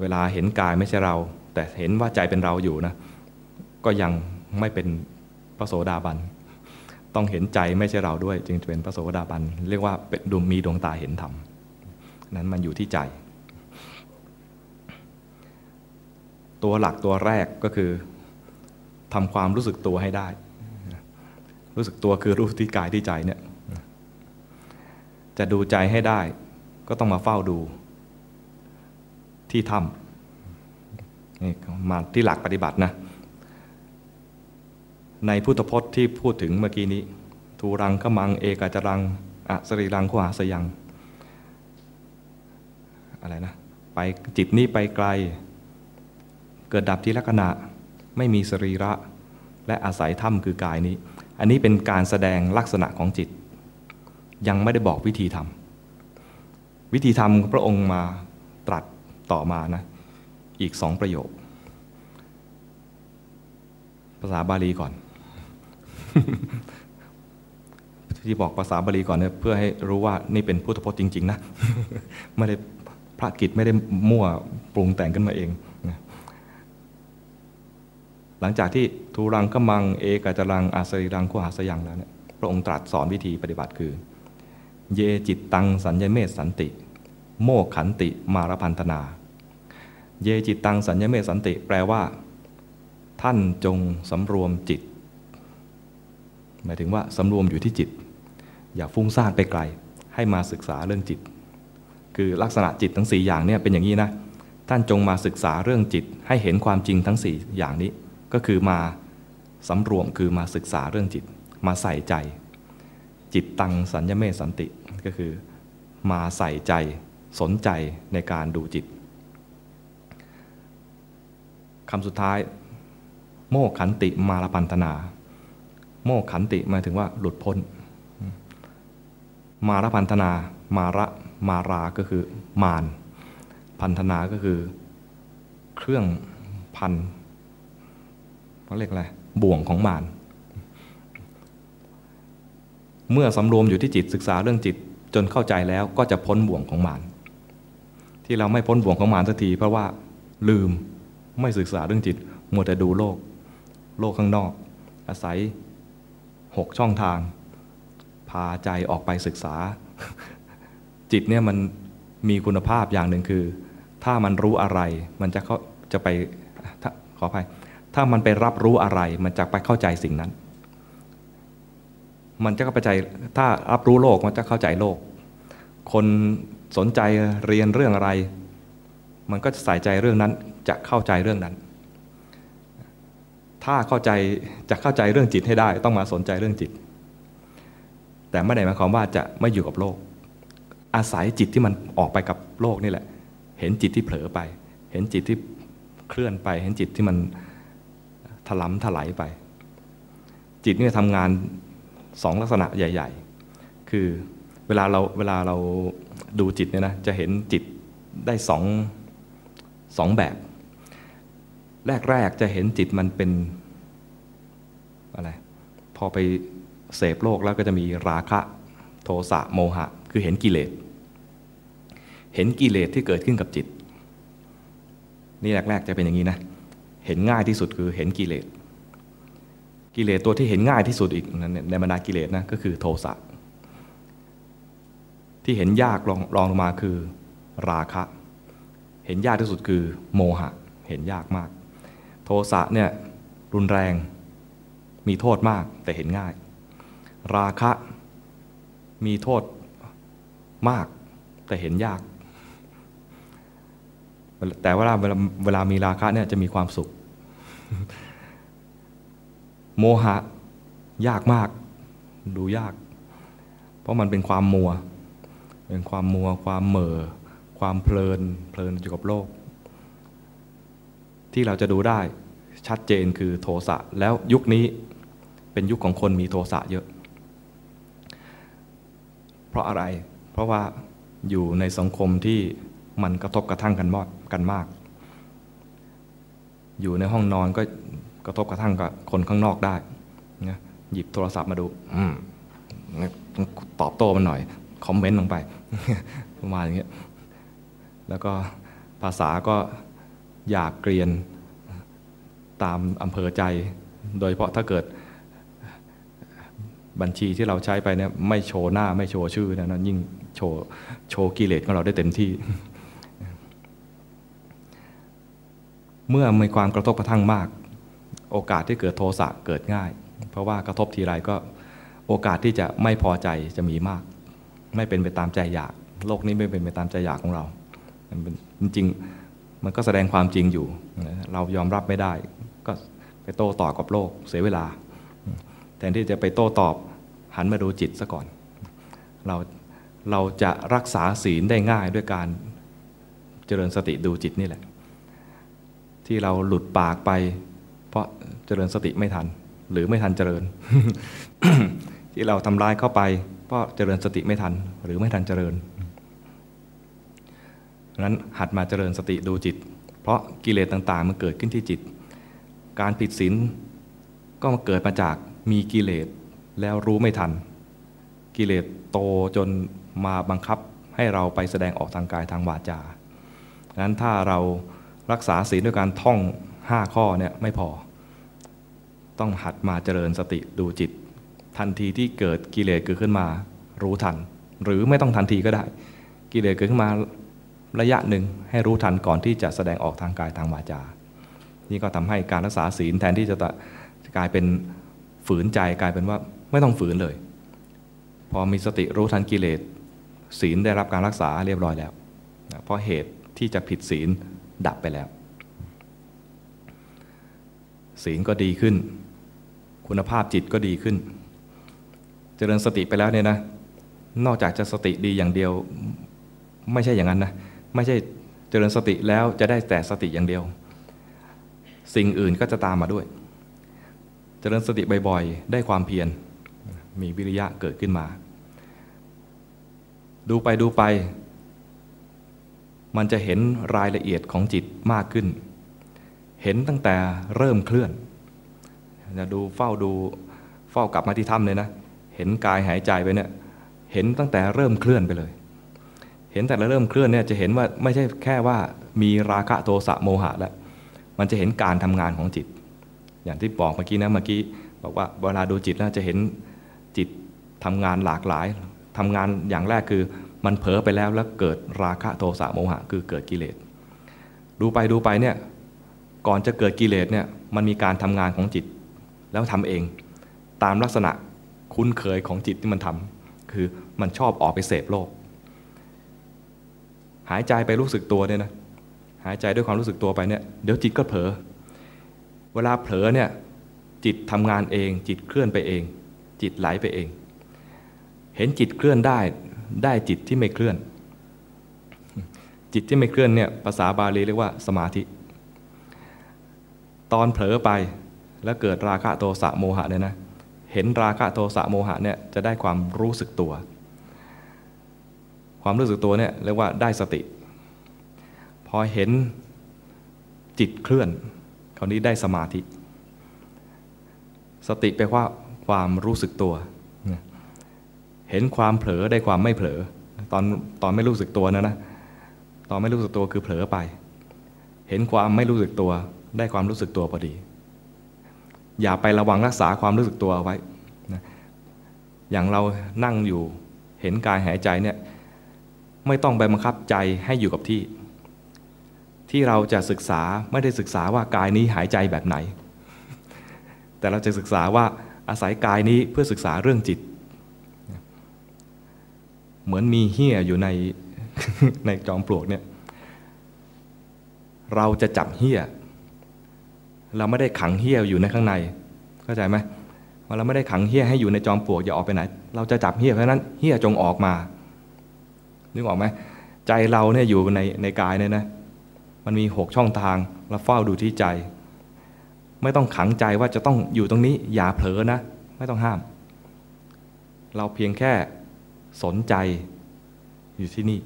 เวลาเห็นกายไม่ใช่เรา แต่เห็นว่าใจเป็นเราอยู่นะ ก็ยังไม่เป็นพระโสดาบัน ต้องเห็นใจไม่ใช่เราด้วย จึงจะเป็นพระโสดาบัน เรียกว่าเป็นดวงมีดวงตาเห็นธรรม นั้นมันอยู่ที่ใจ ตัวหลักตัวแรกก็คือทำความรู้สึกตัวให้ได้ รู้สึกตัวคือรู้ที่กายที่ใจเนี่ยจะดูใจให้ได้ ก็ต้องมาเฝ้าดู ที่ถ้ำนี่มาที่หลักปฏิบัตินะในพุทธพจน์ที่พูดถึงเมื่อกี้นี้ ทูรังขมัง เอกาจรังอสรีรังขวาสยัง อะไรนะไปจิตนี้ไปไกล เกิดดับที่ลักษณะไม่มีสรีระ และอาศัยถ้ำคือกายนี้ อันนี้เป็นการแสดงลักษณะของจิต ยังไม่ได้บอกวิธีทำวิธีทำพระองค์มาตรัสต่อมานะอีกสองประโยค ภาษาบาลีก่อน ที่บอกภาษาบาลีก่อนเนี่ยเพื่อให้รู้ว่านี่เป็นพุทธพจน์จริง ๆ นะไม่ได้ พระกิจไม่ได้มั่วปรุงแต่งขึ้นมาเอง หลังจากที่ทูรังกมังเอกาจรังอาสริรังขวาสยังแล้วเนี่ยพระองค์ตรัสสอนวิธีปฏิบัติคือ เยจิตตังสัญญเมตสันติ โมขันติมารพันธนา เยจิตตังสัญญเมตสันติ แปลว่า ท่านจงสำรวมจิต หมายถึงว่าสำรวมอยู่ที่จิต อย่าฟุ้งซ่านไปไกล ให้มาศึกษาเรื่องจิต คือลักษณะจิตทั้งสี่อย่างเนี่ยเป็นอย่างนี้นะ ท่านจงมาศึกษาเรื่องจิตให้เห็นความจริงทั้งสี่อย่างนี้ ก็คือมาสำรวมคือมาศึกษาเรื่องจิต มาใส่ใจ จิตตังสัญญเมสันติก็คือมาใส่ใจสนใจในการดูจิตคำสุดท้าย โมขันติมารพันธนา โมขันติหมายถึงว่าหลุดพ้น มารพันธนา มาระ มาราก็คือมารพันธนาก็คือเครื่องพันเขาเรียกอะไรบ่วงของมารเมื่อสำรวมอยู่ที่จิตศึกษาเรื่องจิตจนเข้าใจแล้วก็จะพ้นบ่วงของมารที่เราไม่พ้นบ่วงของมารสักที เพราะว่าลืมไม่ศึกษาเรื่องจิตมัวแต่ดูโลก โลกข้างนอก อาศัยหกช่องทาง พาใจออกไปศึกษา จิตเนี่ยมันมีคุณภาพอย่างหนึ่งคือ ถ้ามันรู้อะไร มันจะเข้าจะไปขออภัย ถ้ามันไปรับรู้อะไร มันจะไปเข้าใจสิ่งนั้น มันจะเข้าใจถ้ารับรู้โลกมันจะเข้าใจโลก คนสนใจเรียนเรื่องอะไร มันก็จะใส่ใจเรื่องนั้น จะเข้าใจเรื่องนั้น ถ้าเข้าใจจะเข้าใจเรื่องจิตให้ได้ ต้องมาสนใจเรื่องจิต แต่ไม่ได้หมายความว่าจะไม่อยู่กับโลก อาศัยจิตที่มันออกไปกับโลกนี่แหละ เห็นจิตที่เผลอไป เห็นจิตที่เคลื่อนไป เห็นจิตที่มันถลำถลายไป จิตนี่ทำงานสองลักษณะใหญ่ ๆ คือเวลาเราเวลาเราดูจิตเนี่ยนะจะเห็นจิตได้สองสองแบบ แรกๆจะเห็นจิตมันเป็นอะไรพอไปเสพโลกแล้วก็จะมีราคะโทสะโมหะ คือเห็นกิเลส เห็นกิเลสที่เกิดขึ้นกับจิต นี่แรก ๆ จะเป็นอย่างนี้นะ เห็นง่ายที่สุดคือเห็นกิเลส กิเลสตัวที่เห็นง่ายที่สุดอีกในบรรดากิเลสนะก็คือโทสะที่เห็นยากรองรองลงมาคือราคะ เห็นยากที่สุดคือโมหะ เห็นยากมาก โทสะเนี่ยรุนแรงมีโทษมากแต่เห็นง่าย ราคะมีโทษมากแต่เห็นยาก แต่เวลาเวลาเวลามีราคะเนี่ยจะมีความสุข โมหะยากมาก ดูยาก เพราะมันเป็นความมัว เป็นความมัว ความเหม่อ ความเพลิน เพลินอยู่กับโลก ที่เราจะดูได้ชัดเจนคือโทสะ แล้วยุคนี้เป็นยุคของคนมีโทสะเยอะ เพราะอะไร เพราะว่าอยู่ในสังคมที่มันกระทบกระทั่งกันมาก กันมาก อยู่ในห้องนอนก็กระทบกระทั่งกับคนข้างนอกได้นะหยิบโทรศัพท์มาดู อืมตอบโต้มันหน่อย คอมเมนต์ลงไป ประมาณอย่างเงี้ย แล้วก็ภาษาก็อยากเกรียนตามอำเภอใจ โดยเฉพาะถ้าเกิดบัญชีที่เราใช้ไปเนี่ยไม่โชว์หน้าไม่โชว์ชื่อนะยิ่งโชว์โชว์กิเลสของเราได้เต็มที่ เมื่อมีความกระทบกระทั่งมาก โอกาสที่เกิดโทสะเกิดง่าย เพราะว่ากระทบทีไรก็โอกาสที่จะไม่พอใจจะมีมาก ไม่เป็นไปตามใจอยาก โลกนี้ไม่เป็นไปตามใจอยากของเราจริงๆมันก็แสดงความจริงอยู่ เรายอมรับไม่ได้ ก็ไปโต้ตอบกับโลกเสียเวลา แทนที่จะไปโต้ตอบหันมาดูจิตซะก่อน เราเราจะรักษาศีลได้ง่ายด้วยการเจริญสติดูจิตนี่แหละ ที่เราหลุดปากไป เพราะเจริญสติไม่ทัน หรือไม่ทันเจริญ ที่เราทำร้ายเข้าไป เพราะเจริญสติไม่ทัน หรือไม่ทันเจริญนั้นหัดมาเจริญสติดูจิต เพราะกิเลสต่างๆ มันเกิดขึ้นที่จิต การผิดศีลก็มาเกิดมาจากมีกิเลสแล้วรู้ไม่ทัน กิเลสโตจนมาบังคับให้เราไปแสดงออกทางกายทางวาจาดังนั้นถ้าเรา รักษาศีลด้วยการท่องห้าข้อเนี่ยไม่พอ ต้องหัดมาเจริญสติดูจิต ทันทีที่เกิดกิเลสเกิดขึ้นมา รู้ทัน หรือไม่ต้องทันทีก็ได้ กิเลสเกิดขึ้นมาระยะหนึ่งให้รู้ทันก่อนที่จะแสดงออกทางกายทางวาจา นี่ก็ทำให้การรักษาศีลแทนที่จะกลายเป็นฝืนใจกลายเป็นว่าไม่ต้องฝืนเลย พอมีสติรู้ทันกิเลสศีลได้รับการรักษาเรียบร้อยแล้ว เพราะเหตุที่จะผิดศีล ดับไปแล้ว ศีลก็ดีขึ้น คุณภาพจิตก็ดีขึ้น เจริญสติไปแล้วเนี่ยนะ นอกจากจะสติดีอย่างเดียว ไม่ใช่อย่างนั้นนะ ไม่ใช่เจริญสติแล้วจะได้แต่สติอย่างเดียว สิ่งอื่นก็จะตามมาด้วย เจริญสติบ่อยๆ ได้ความเพียร มีวิริยะเกิดขึ้นมา ดูไปดูไป มันจะเห็นรายละเอียดของจิตมากขึ้น เห็นตั้งแต่เริ่มเคลื่อนจะดูเฝ้าดูเฝ้ากลับมาที่ถ้ำเลยนะ เห็นกายหายใจไปเนี่ยเห็นตั้งแต่เริ่มเคลื่อนไปเลย เห็นแต่ละเริ่มเคลื่อนเนี่ยจะเห็นว่าไม่ใช่แค่ว่ามีราคะโทสะโมหะแล้ว มันจะเห็นการทำงานของจิต อย่างที่บอกเมื่อกี้นะเมื่อกี้บอกว่าเวลาดูจิตแล้วจะเห็นจิตทำงานหลากหลายทำงานอย่างแรกคือ มันเผลอไปแล้วแล้วเกิดราคะโทสะโมหะคือเกิดกิเลส ดูไปดูไปเนี่ยก่อนจะเกิดกิเลสเนี่ยมันมีการทำงานของจิต แล้วทำเอง ตามลักษณะคุ้นเคยของจิตที่มันทำคือมันชอบออกไปเสพโลก หายใจไปรู้สึกตัวเนี่ยนะหายใจด้วยความรู้สึกตัวไปเนี่ยเดี๋ยวจิตก็เผลอเวลาเผลอเนี่ยจิตทำงานเอง จิตเคลื่อนไปเอง จิตไหลไปเอง เห็นจิตเคลื่อนได้ ได้จิตที่ไม่เคลื่อน จิตที่ไม่เคลื่อนเนี่ยภาษาบาลีเรียกว่าสมาธิ ตอนเผลอไปแล้วเกิดราคะโทสะโมหะเนี่ยนะเห็นราคะโทสะโมหะเนี่ยจะได้ความรู้สึกตัว ความรู้สึกตัวเนี่ยเรียกว่าได้สติ พอเห็นจิตเคลื่อนคราวนี้ได้สมาธิ สติแปลว่าความรู้สึกตัว เห็นความเผลอได้ความไม่เผลอ ตอนตอนไม่รู้สึกตัวนะนะ ตอนไม่รู้สึกตัวคือเผลอไป เห็นความไม่รู้สึกตัว ได้ความรู้สึกตัวพอดี อย่าไประวังรักษาความรู้สึกตัวเอาไว้นะอย่างเรานั่งอยู่เห็นกายหายใจเนี่ยไม่ต้องไปบังคับใจให้อยู่กับที่ ที่เราจะศึกษาไม่ได้ศึกษาว่ากายนี้หายใจแบบไหน แต่เราจะศึกษาว่าอาศัยกายนี้เพื่อศึกษาเรื่องจิต เหมือนมีเหี้ยอยู่ในในจอมปลวกเนี่ย เราจะจับเหี้ย เราไม่ได้ขังเหี้ยอยู่ในข้างใน เข้าใจไหมว่าเราไม่ได้ขังเหี้ยให้อยู่ในจอมปลวกอย่าออกไปไหน เราจะจับเหี้ยเพราะนั้นเหี้ยจงออกมา นึกออกไหมใจเราเนี่ยอยู่ในในกายเนี่ยนะ มันมีหกช่องทางเราเฝ้าดูที่ใจ ไม่ต้องขังใจว่าจะต้องอยู่ตรงนี้ อย่าเผลอนะ ไม่ต้องห้าม เราเพียงแค่ สนใจอยู่ที่นี่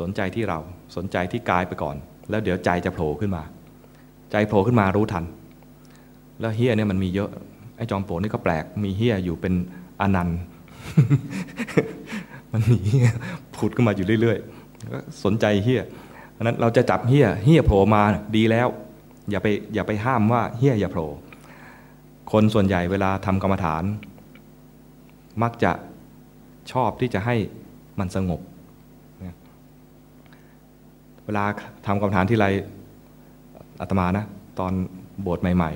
สนใจที่เราสนใจที่กายไปก่อน แล้วเดี๋ยวใจจะโผล่ขึ้นมา ใจโผล่ขึ้นมารู้ทัน แล้วเฮียเนี่ยมันมีเยอะไอ้จอมโปลนี่ก็แปลกมีเฮียอยู่เป็นอนันต์มันมีเฮียผุดขึ้นมาอยู่เรื่อยๆก็สนใจเฮียราะนั้นเราจะจับเฮียเฮียโผล่มาดีแล้ว อย่าไปอย่าไปห้ามว่าเฮียอย่าโผล่คนส่วนใหญ่เวลาทำกรรมฐาน มักจะ ชอบที่จะให้มันสงบ เวลาทำกรรมฐานที่ไรอาตมานะ ตอนบวชใหม่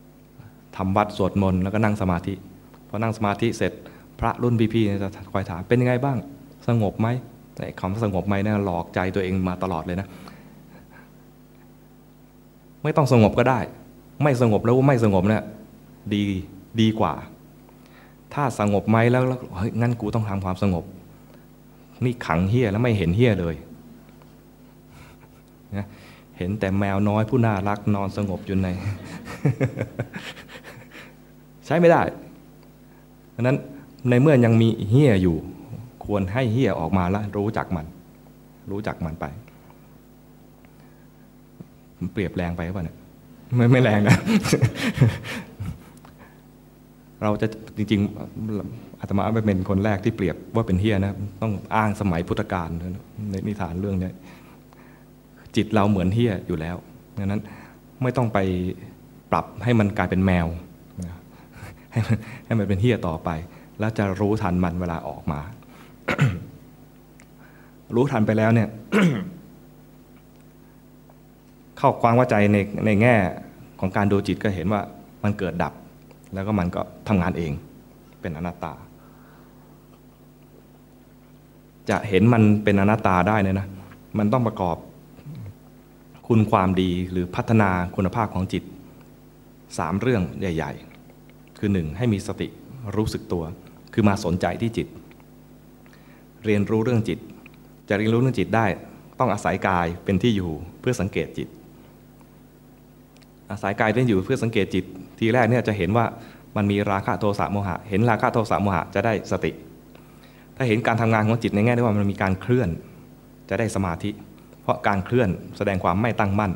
ๆทำวัดสวดมนต์แล้วก็นั่งสมาธิพอนั่งสมาธิเสร็จพระรุ่นพี่ๆจะคอยถามเป็นยังไงบ้าง สงบไหมไอ้คำสงบไหมเนี่ยหลอกใจตัวเองมาตลอดเลยนะ ไม่ต้องสงบก็ได้ ไม่สงบแล้วไม่สงบเนี่ยดีดีกว่า ถ้าสงบไหมแล้วแล้วเฮ้ยงั้นกูต้องทำความสงบ นี่ขังเฮี้ยแล้วไม่เห็นเฮี้ยเลยนะเห็นแต่แมวน้อยผู้น่ารักนอนสงบอยู่ใน ใช้ไม่ได้เพราะนั้นในเมื่อยังมีเฮี้ยอยู่ ควรให้เฮี้ยออกมาแล้วรู้จักมัน รู้จักมันไปเปรียบแรงไปป่ะเนี่ยไม่ไม่แรงนะ เราจะจริงๆอาตมาไม่เป็นคนแรกที่เปรียบว่าเป็นเฮียนะต้องอ้างสมัยพุทธกาลในนิทานเรื่องนี้จิตเราเหมือนเฮียอยู่แล้วดังนั้นไม่ต้องไปปรับให้มันกลายเป็นแมวให้มันให้มันเป็นเฮียต่อไป แล้วจะรู้ทันมันเวลาออกมา รู้ทันไปแล้วเนี่ยเข้าความว่าใจในในแง่ของการดูจิตก็เห็นว่ามันเกิดดับ แล้วก็มันก็ทำงานเองเป็นอนัตตา จะเห็นมันเป็นอนัตตาได้เนี่ยนะมันต้องประกอบคุณความดีหรือพัฒนาคุณภาพของจิตสามเรื่องใหญ่ ๆ คือหนึ่งให้มีสติรู้สึกตัว คือมาสนใจที่จิต เรียนรู้เรื่องจิต จะเรียนรู้เรื่องจิตได้ ต้องอาศัยกายเป็นที่อยู่เพื่อสังเกตจิต อาศัยกายเป็นอยู่เพื่อสังเกตจิต ทีแรกเนี่ยจะเห็นว่ามันมีราคะโทสะโมหะ เห็นราคะโทสะโมหะจะได้สติ ถ้าเห็นการทำงานของจิตในแง่ที่ว่ามันมีการเคลื่อนจะได้สมาธิ เพราะการเคลื่อนแสดงความไม่ตั้งมั่น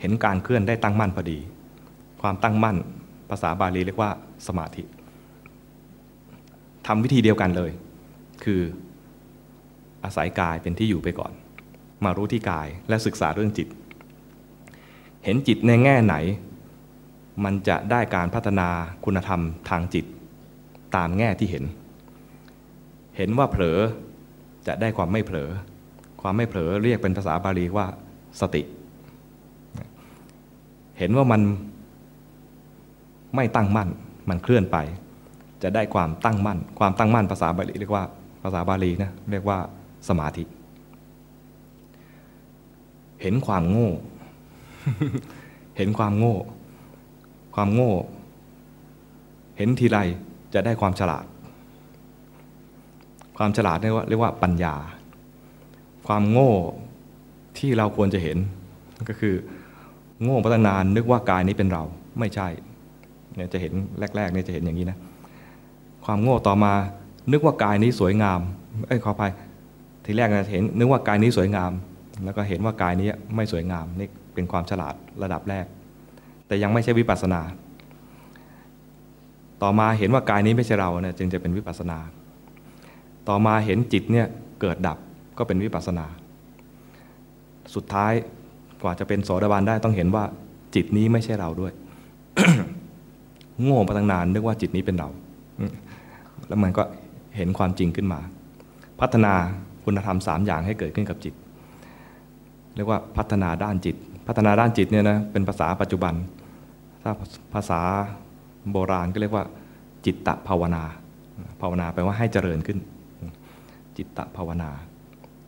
เห็นการเคลื่อนได้ตั้งมั่นพอดี ความตั้งมั่น ภาษาบาลีเรียกว่าสมาธิทำวิธีเดียวกันเลย คืออาศัยกายเป็นที่อยู่ไปก่อน มารู้ที่กายและศึกษาเรื่องจิต เห็นจิตในแง่ไหน มันจะได้การพัฒนาคุณธรรมทางจิตตามแง่ที่เห็น เห็นว่าเผลอจะได้ความไม่เผลอ ความไม่เผลอเรียกเป็นภาษาบาลีว่าสติ เห็นว่ามันไม่ตั้งมั่น มันเคลื่อนไป จะได้ความตั้งมั่น ความตั้งมั่นภาษาบาลีเรียกว่าภาษาบาลีนะเรียกว่าสมาธิ เห็นความโง่ เห็นความโง่ ความโง่ เห็นทีไรจะได้ความฉลาด ความฉลาดเรียกว่าเรียกว่าปัญญา ความโง่ที่เราควรจะเห็นก็คือ โง่พัฒนานนึกว่ากายนี้เป็นเราไม่ใช่เนี่ยจะเห็นแรกๆเนี่ยจะเห็นอย่างนี้นะ ความโง่ต่อมา นึกว่ากายนี้สวยงาม เอ้ยขออภัยทีแรกนะเห็นนึกว่ากายนี้สวยงาม แล้วก็เห็นว่ากายนี้ไม่สวยงามนี่ เป็นความฉลาดระดับแรก แต่ยังไม่ใช่วิปัสนา ต่อมาเห็นว่ากายนี้ไม่ใช่เราเนี่ยจึงจะเป็นวิปัสนา ต่อมาเห็นจิตเนี่ยเกิดดับก็เป็นวิปัสสนา สุดท้ายกว่าจะเป็นโสดาบันได้ต้องเห็นว่าจิตนี้ไม่ใช่เราด้วย โง่มาตั้งนานนึกว่าจิตนี้เป็นเรา แล้วมันก็เห็นความจริงขึ้นมา พัฒนาคุณธรรมสามอย่างให้เกิดขึ้นกับจิต เรียกว่าพัฒนาด้านจิต พัฒนาด้านจิตเนี่ยนะเป็นภาษาปัจจุบัน ถ้าภาษาโบราณก็เรียกว่า จิตตภาวนา ภาวนาแปลว่าให้เจริญขึ้น จิตตภาวนา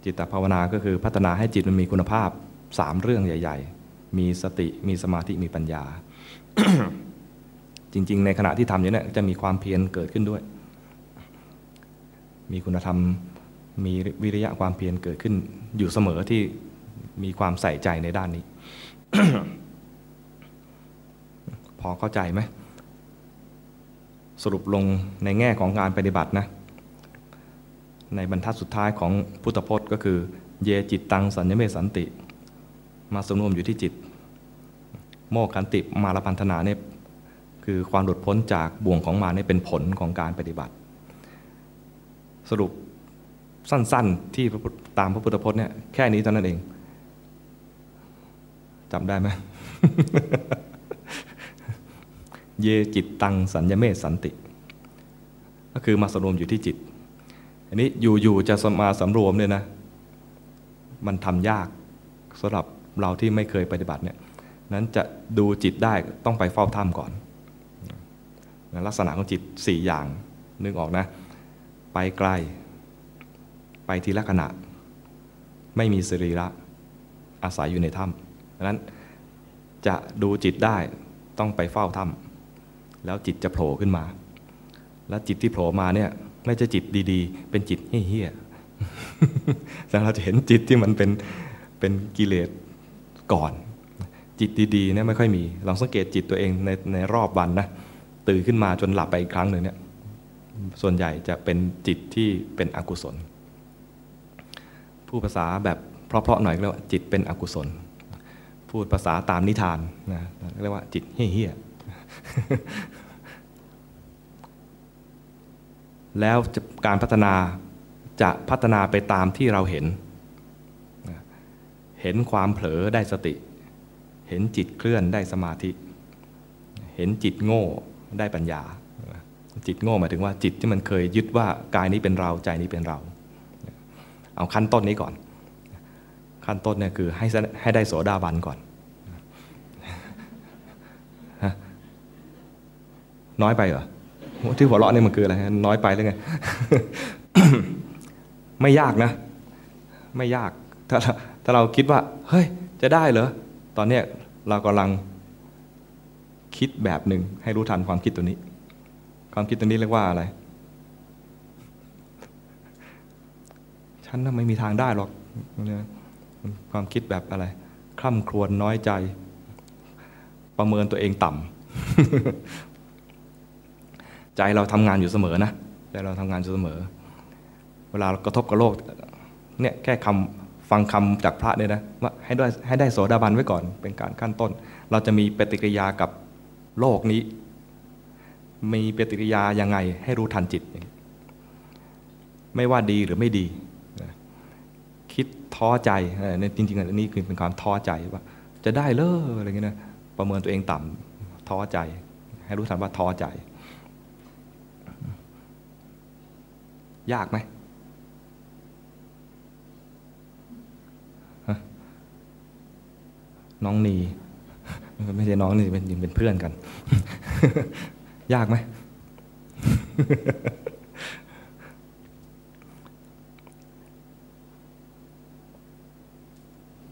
จิตตภาวนาก็คือพัฒนาให้จิตมันมีคุณภาพสามเรื่องใหญ่ ๆ มีสติมีสมาธิมีปัญญา จริง ๆ ในขณะที่ทำอยู่เนี่ยจะมีความเพียรเกิดขึ้นด้วย มีคุณธรรมมีวิริยะความเพียรเกิดขึ้นอยู่เสมอที่มีความใส่ใจในด้านนี้ พอเข้าใจไหมสรุปลงในแง่ของการปฏิบัตินะ ในบรรทัดสุดท้ายของพุทธพจน์ก็คือ เยจิตตังสัญญเมสันติ มาสำรวมอยู่ที่จิต โมกขันติมาลพันธนาเนี่ยคือความหลุดพ้นจากบ่วงของมาเนี่ยเป็นผลของการปฏิบัติ สรุปสั้นๆที่ตามพระพุทธพจน์เนี่ยแค่นี้เท่านั้นเอง จำได้ไหมเยจิตตังสัญญเมสันติ ก็คือมาสำรวมอยู่ที่จิต อันนี้อยู่ๆจะมาสำรวมเนี่ยนะ มันทำยากสำหรับเราที่ไม่เคยปฏิบัติเนี่ยนั้นจะดูจิตได้ต้องไปเฝ้าถ้ำก่อน ลักษณะของจิตสี่อย่าง นึกออกนะ ไปไกล ไปทีละขณะ ไม่มีสรีระ อาศัยอยู่ในถ้ำ นั้นจะดูจิตได้ต้องไปเฝ้าถ้ำแล้วจิตจะโผล่ขึ้นมา แล้วจิตที่โผล่มาเนี่ย ไม่ใช่จิตดีๆ เป็นจิตเฮี้ยๆแต่เราจะเห็นจิตที่มันเป็นเป็นกิเลสก่อน จิตดีๆเนี่ยไม่ค่อยมีลองสังเกตจิตตัวเองในในรอบวันนะตื่นขึ้นมาจนหลับไปอีกครั้งหนึ่งเนี่ยส่วนใหญ่จะเป็นจิตที่เป็นอกุศล ผู้ภาษาแบบเพราะๆหน่อยเรียกว่าจิตเป็นอกุศล พูดภาษาตามนิทานนะเรียกว่าจิตเฮี้ยแล้วการพัฒนาจะพัฒนาไปตามที่เราเห็น เห็นความเผลอได้สติ เห็นจิตเคลื่อนได้สมาธิ เห็นจิตโง่ได้ปัญญา จิตโง่หมายถึงว่าจิตที่มันเคยยึดว่ากายนี้เป็นเราใจนี้เป็นเรา เอาขั้นต้นนี้ก่อน ขั้นต้นเนี่ยคือให้ให้ได้โสดาบันก่อน น้อยไปเหรอที่หัวเราะนี่มันคืออะไรน้อยไปหรือไงไม่ยากนะ ไม่ยาก ถ้าถ้าเราคิดว่า เฮ้ย จะได้เหรอ ตอนเนี้ยเรากำลังคิดแบบหนึ่งให้รู้ทันความคิดตัวนี้ ความคิดตัวนี้เรียกว่าอะไร ฉันน่ะไม่มีทางได้หรอก ความคิดแบบอะไรคร่ำครวญน้อยใจ ประเมินตัวเองต่ำใจเราทำงานอยู่เสมอนะใจเราทำงานอยู่เสมอ เวลากระทบกับโลกเนี่ยแค่คำฟังคำจากพระเนี่ยนะว่าให้ได้ให้ได้โสดาบันไว้ก่อนเป็นการขั้นต้น เราจะมีปฏิกิริยากับโลกนี้ มีปฏิกิริยายังไงให้รู้ทันจิต ไม่ว่าดีหรือไม่ดี คิดท้อใจเนี่ยจริงๆอันนี้คือเป็นความท้อใจว่า จะได้เลออะไรเงี้ยนะประเมินตัวเองต่ำท้อใจ ให้รู้ทันว่าท้อใจ ยากไหมน้องนีไม่ใช่น้องนี่เป็นเป็นเพื่อนกัน ยากไหม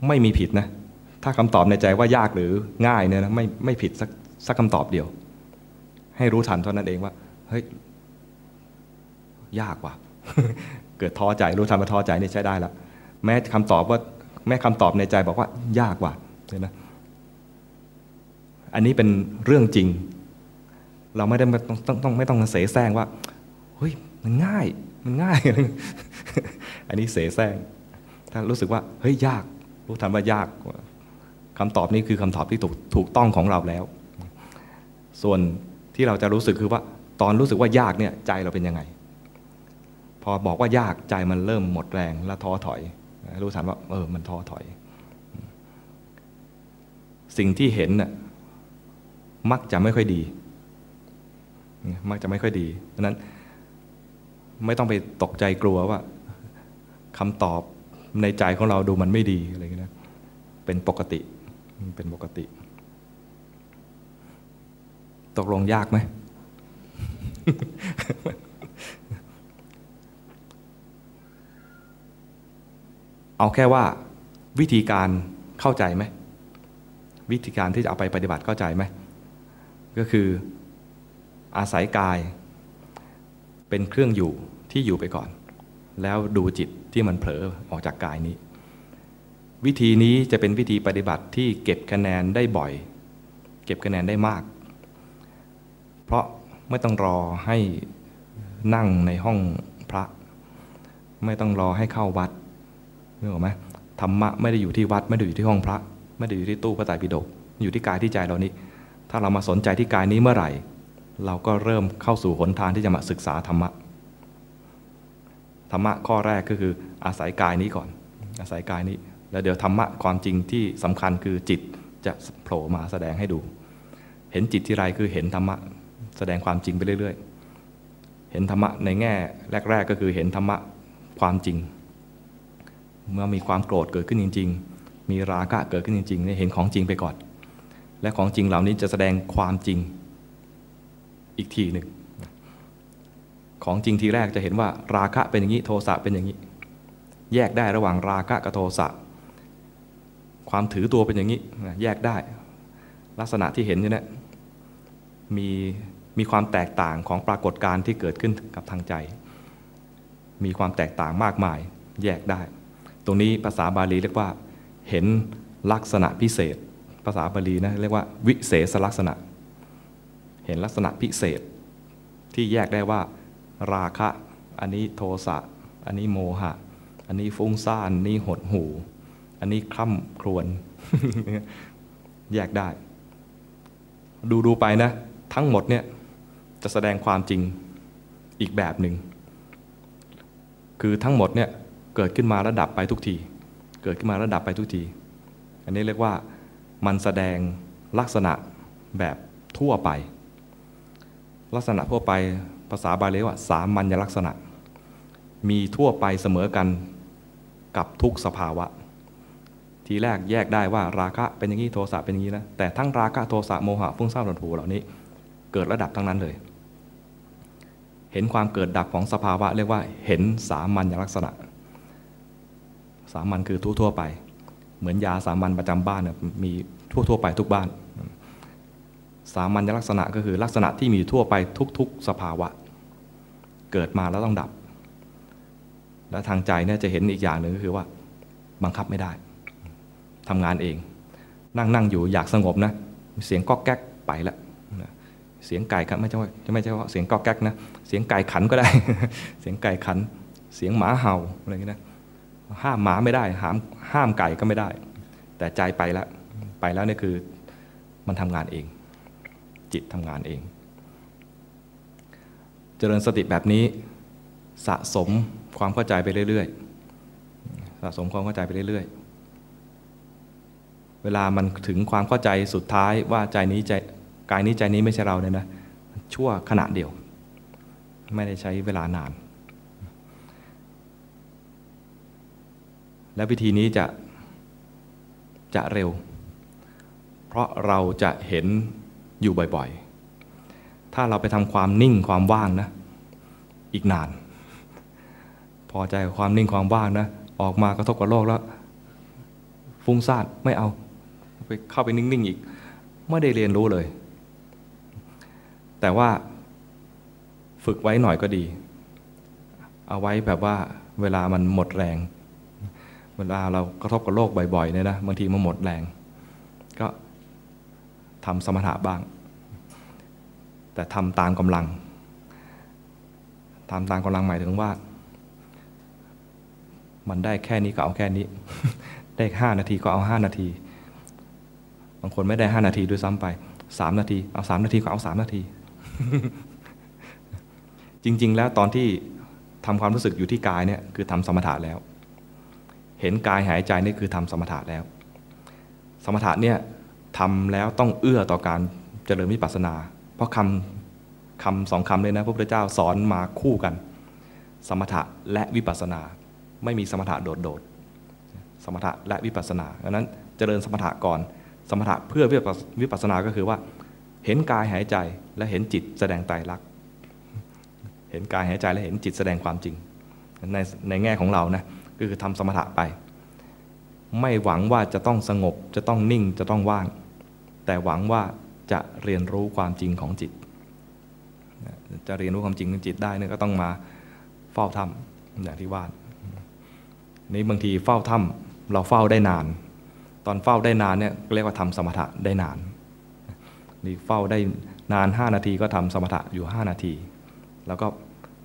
ไม่มีผิดนะ ถ้าคำตอบในใจว่ายากหรือง่ายเนี่ยนะไม่ไม่ผิดสักสักคำตอบเดียว ให้รู้ทันเท่านั้นเองว่าเฮ้ยยากว่ะเกิดท้อใจรู้ทันว่าท้อใจนี่ใช้ได้ละแม้คำตอบว่าแม้คำตอบในใจบอกว่ายากว่ะเห็นไหมอันนี้เป็นเรื่องจริง เราไม่ได้ต้องต้องต้องไม่ต้องเสแสร้งว่าเฮ้ยมันง่าย มันง่าย อันนี้เสแสร้งถ้ารู้สึกว่าเฮ้ยยาก รู้ทันว่ายากคำตอบนี้คือคำตอบที่ถูกถูกต้องของเราแล้ว ส่วนที่เราจะรู้สึกคือว่าตอนรู้สึกว่ายากเนี่ยใจเราเป็นยังไง พอบอกว่ายากใจมันเริ่มหมดแรงและท้อถอย รู้ทันว่าเออมันท้อถอย สิ่งที่เห็นน่ะมักจะไม่ค่อยดี มักจะไม่ค่อยดีดังนั้นไม่ต้องไปตกใจกลัวว่าคำตอบ ในใจของเราดูมันไม่ดีอะไรอย่างนี้นะเป็นปกติเป็นปกติ ตกลงยากไหมเอาแค่ว่าวิธีการเข้าใจไหมวิธีการที่จะเอาไปปฏิบัติเข้าใจไหมก็คืออาศัยกายเป็นเครื่องอยู่ที่อยู่ไปก่อน แล้วดูจิต ที่มันเผลอออกจากกายนี้ วิธีนี้จะเป็นวิธีปฏิบัติที่เก็บคะแนนได้บ่อย เก็บคะแนนได้มาก เพราะไม่ต้องรอให้นั่งในห้องพระ ไม่ต้องรอให้เข้าวัดนึกออกไหมธรรมะไม่ได้อยู่ที่วัด ไม่ได้อยู่ที่ห้องพระ ไม่ได้อยู่ที่ตู้พระไตรปิฎกอยู่ที่กายที่ใจเรานี้ ถ้าเรามาสนใจที่กายนี้เมื่อไหร่ เราก็เริ่มเข้าสู่หนทางที่จะมาศึกษาธรรมะ ธรรมะข้อแรกก็คืออาศัยกายนี้ก่อน อาศัยกายนี้ แล้วเดี๋ยวธรรมะความจริงที่สำคัญคือจิตจะโผล่มาแสดงให้ดู เห็นจิตที่ไรคือเห็นธรรมะแสดงความจริงไปเรื่อย ๆ เห็นธรรมะในแง่แรก ๆ ก็คือเห็นธรรมะความจริง เมื่อมีความโกรธเกิดขึ้นจริง ๆ มีราคะเกิดขึ้นจริงๆเห็นของจริงไปก่อน และของจริงเหล่านี้จะแสดงความจริงอีกทีหนึ่ง ของจริงทีแรกจะเห็นว่าราคะเป็นอย่างนี้โทสะเป็นอย่างนี้ แยกได้ระหว่างราคะกับโทสะความถือตัวเป็นอย่างนี้แยกได้ ลักษณะที่เห็นนี่นะมีมีความแตกต่างของปรากฏการณ์ที่เกิดขึ้นกับทางใจ มีความแตกต่างมากมาย แยกได้ ตรงนี้ภาษาบาลีเรียกว่า เห็นลักษณะพิเศษ ภาษาบาลีนะเรียกว่า วิเศษลักษณะ เห็นลักษณะพิเศษที่แยกได้ว่า ราคะ อันนี้โทสะ อันนี้โมหะ อันนี้ฟุ้งซ่านนี่หดหู อันนี้คล่ำครวญแยกได้ ดูดูไปนะ ทั้งหมดเนี่ยจะแสดงความจริงอีกแบบหนึ่ง คือทั้งหมดเนี่ยเกิดขึ้นมาระดับไปทุกที เกิดขึ้นมาระดับไปทุกที อันนี้เรียกว่ามันแสดงลักษณะแบบทั่วไป ลักษณะทั่วไป ภาษาบาลีว่า สามัญลักษณะ มีทั่วไปเสมอกันกับทุกสภาวะ ทีแรกแยกได้ว่าราคะเป็นอย่างนี้โทสะเป็นอย่างนี้นะแต่ทั้งราคะโทสะโมหะฟุ้งซ่านหดหูเหล่านี้ เกิดระดับทั้งนั้นเลย เห็นความเกิดดับของสภาวะ เรียกว่า เห็นสามัญลักษณะ สามัญคือทั่วทั่วไป เหมือนยาสามัญประจำบ้านเนี่ยมีทั่วทั่วไปทุกบ้านสามัญลักษณะก็คือลักษณะที่มีทั่วไปทุก ๆ สภาวะ เกิดมาแล้วต้องดับ และทางใจเนี่ยจะเห็นอีกอย่างหนึ่งก็คือว่า บังคับไม่ได้ทำงานเอง นั่งนั่งอยู่อยากสงบนะเสียงก๊อกแก๊กไปละเสียงไก่ขันไม่ใช่ว่าจะไม่ใช่ว่าเสียงก๊อกแก๊กนะเสียงไก่ขันก็ได้ เสียงไก่ขัน เสียงหมาเห่าอะไรอย่างนี้นะห้ามหมาไม่ได้ห้ามห้ามไก่ก็ไม่ได้ แต่ใจไปแล้วไปแล้วนี่คือมันทำงานเองจจิตทำงานเอง เจริญสติแบบนี้สะสมความเข้าใจไปเรื่อยๆ สะสมความเข้าใจไปเรื่อยๆ เวลามันถึงความเข้าใจสุดท้ายว่าใจนี้ใจกายนี้ใจนี้ไม่ใช่เราเนี่ยนะชั่วขณะเดียว ไม่ได้ใช้เวลานาน และวิธีนี้จะจะเร็ว เพราะเราจะเห็นอยู่บ่อยๆ ถ้าเราไปทำความนิ่งความว่างนะ อีกนาน พอใจกับความนิ่งความว่างนะ ออกมากระทบกับโลกแล้ว ฟุ้งซ่านไม่เอา ไปเข้าไปนิ่งๆอีก ไม่ได้เรียนรู้เลย แต่ว่าฝึกไว้หน่อยก็ดี เอาไว้แบบว่าเวลามันหมดแรง เวลาเรากระทบกับโลกบ่อยๆเนี่ยนะบางทีมันหมดแรง ก็ทำสมถะบ้าง แต่ทำตามกำลังทำตามกำลังหมายถึงว่า มันได้แค่นี้ก็เอาแค่นี้ ได้ห้านาทีก็เอาห้านาที บางคนไม่ได้ห้านาทีด้วยซ้ำไปสามนาที เอาสามนาทีก็เอาสามนาที จริง ๆ แล้วตอนที่ทำความรู้สึกอยู่ที่กายเนี่ยคือทำสมถะแล้ว เห็นกายหายใจนี่คือทำสมถะแล้ว สมถะเนี่ยทำแล้วต้องเอื้อต่อการเจริญวิปัสสนา ราะคำคำสองคำเลยนะพระพุทธเจ้าสอนมาคู่กัน สมถะและวิปัสสนา ไม่มีสมถะโดดๆ สมถะและวิปัสสนาดังนั้นเจริญสมถะก่อน สมถะเพื่อวิปัสสนาก็คือว่า เห็นกายหายใจและเห็นจิตแสดงไตรลักษณ์เห็นกายหายใจและเห็นจิตแสดงความจริง ในในแง่ของเรานะก็คือทำสมถะไป ไม่หวังว่าจะต้องสงบจะต้องนิ่งจะต้องว่าง แต่หวังว่า จะเรียนรู้ความจริงของจิต จะเรียนรู้ความจริงของจิตได้เนี่ยก็ต้องมาเฝ้าถ้ำอย่างที่ว่านี่บางทีเฝ้าถ้ำเราเฝ้าได้นาน ตอนเฝ้าได้นานเนี่ยเรียกว่าทำสมถะได้นานนี่เฝ้าได้นาน 5 นาทีก็ทำสมถะอยู่ 5 นาที แล้วก็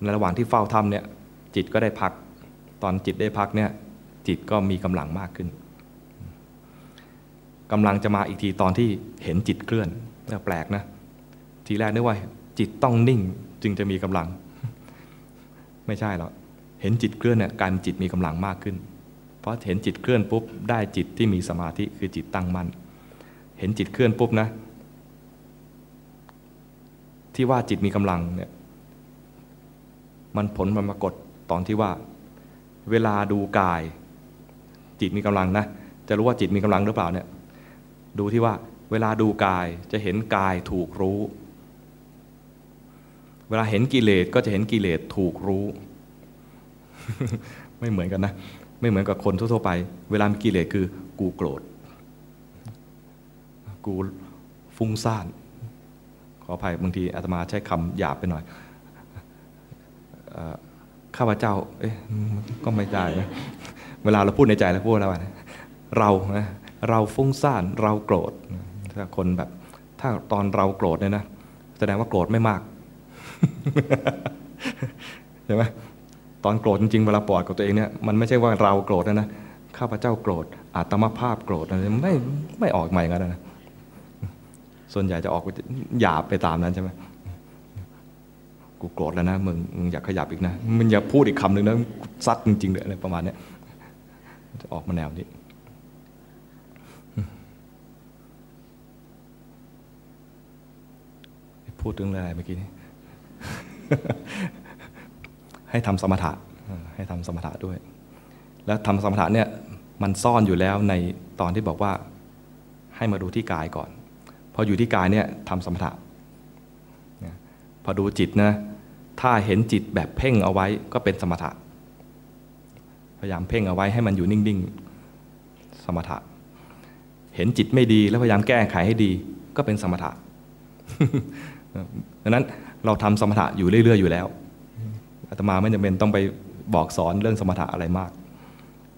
ในระหว่างที่เฝ้าถ้ำเนี่ยจิตก็ได้พัก ตอนจิตได้พักเนี่ยจิตก็มีกำลังมากขึ้นกำลังจะมาอีกทีตอนที่เห็นจิตเคลื่อน แปลกนะ ทีแรกนึกว่า จิตต้องนิ่งจึงจะมีกำลัง ไม่ใช่หรอกเห็นจิตเคลื่อนเนี่ยการจิตมีกำลังมากขึ้น เพราะเห็นจิตเคลื่อนปุ๊บได้จิตที่มีสมาธิคือจิตตั้งมั่นเห็นจิตเคลื่อนปุ๊บนะ ที่ว่าจิตมีกำลังเนี่ยมันผลมันปรากฏตอนที่ว่า เวลาดูกาย จิตมีกำลังนะ จะรู้ว่าจิตมีกำลังหรือเปล่าเนี่ยดูที่ว่า เวลาดูกายจะเห็นกายถูกรู้ เวลาเห็นกิเลสก็จะเห็นกิเลสถูกรู้ ไม่เหมือนกันนะ ไม่เหมือนกับคนทั่วๆไป เวลามีกิเลสคือ กูโกรธ กูฟุ้งซ่าน ขออภัยบางทีอาตมาใช้คำหยาบไปหน่อยข้าพเจ้า เอ๊ะก็ไม่ได้นะเวลาเราพูดในใจเราพูดแล้วนะเรานะเราฟุ้งซ่าน เราโกรธ ถ้าคนแบบ ถ้าตอนเราโกรธเนี่ยนะแสดงว่าโกรธไม่มากใช่ไหมตอนโกรธจริงๆเวลาปอดกับตัวเองเนี่ยมันไม่ใช่ว่าเราโกรธนะนะข้าพเจ้าโกรธอาตมาภาพโกรธอะไรไม่ไม่ออกใหม่กันนะส่วนใหญ่จะออกหยาบไปตามนั้นใช่ไหมกูโกรธแล้วนะมึงมึงอยากขยับอีกนะมึงอย่าพูดอีกคำหนึ่งนะซัดจริงๆเลยอะไรประมาณนี้จะออกมาแนวนี้ พูดถึงอะไรเมื่อกี้นี้ ให้ทำสมถะให้ทำสมถะด้วย แล้วทำสมถะเนี่ยมันซ่อนอยู่แล้วในตอนที่บอกว่าให้มาดูที่กายก่อน พออยู่ที่กายเนี่ยทำสมถะพอดูจิตนะถ้าเห็นจิตแบบเพ่งเอาไว้ก็เป็นสมถะ พยายามเพ่งเอาไว้ให้มันอยู่นิ่งๆ สมถะ เห็นจิตไม่ดีแล้วพยายามแก้ไขให้ดี ก็เป็นสมถะ ดังนั้นเราทำสมถะอยู่เรื่อย ๆ อยู่แล้วอาตมาไม่จำเป็นต้องไปบอกสอนเรื่องสมถะอะไรมาก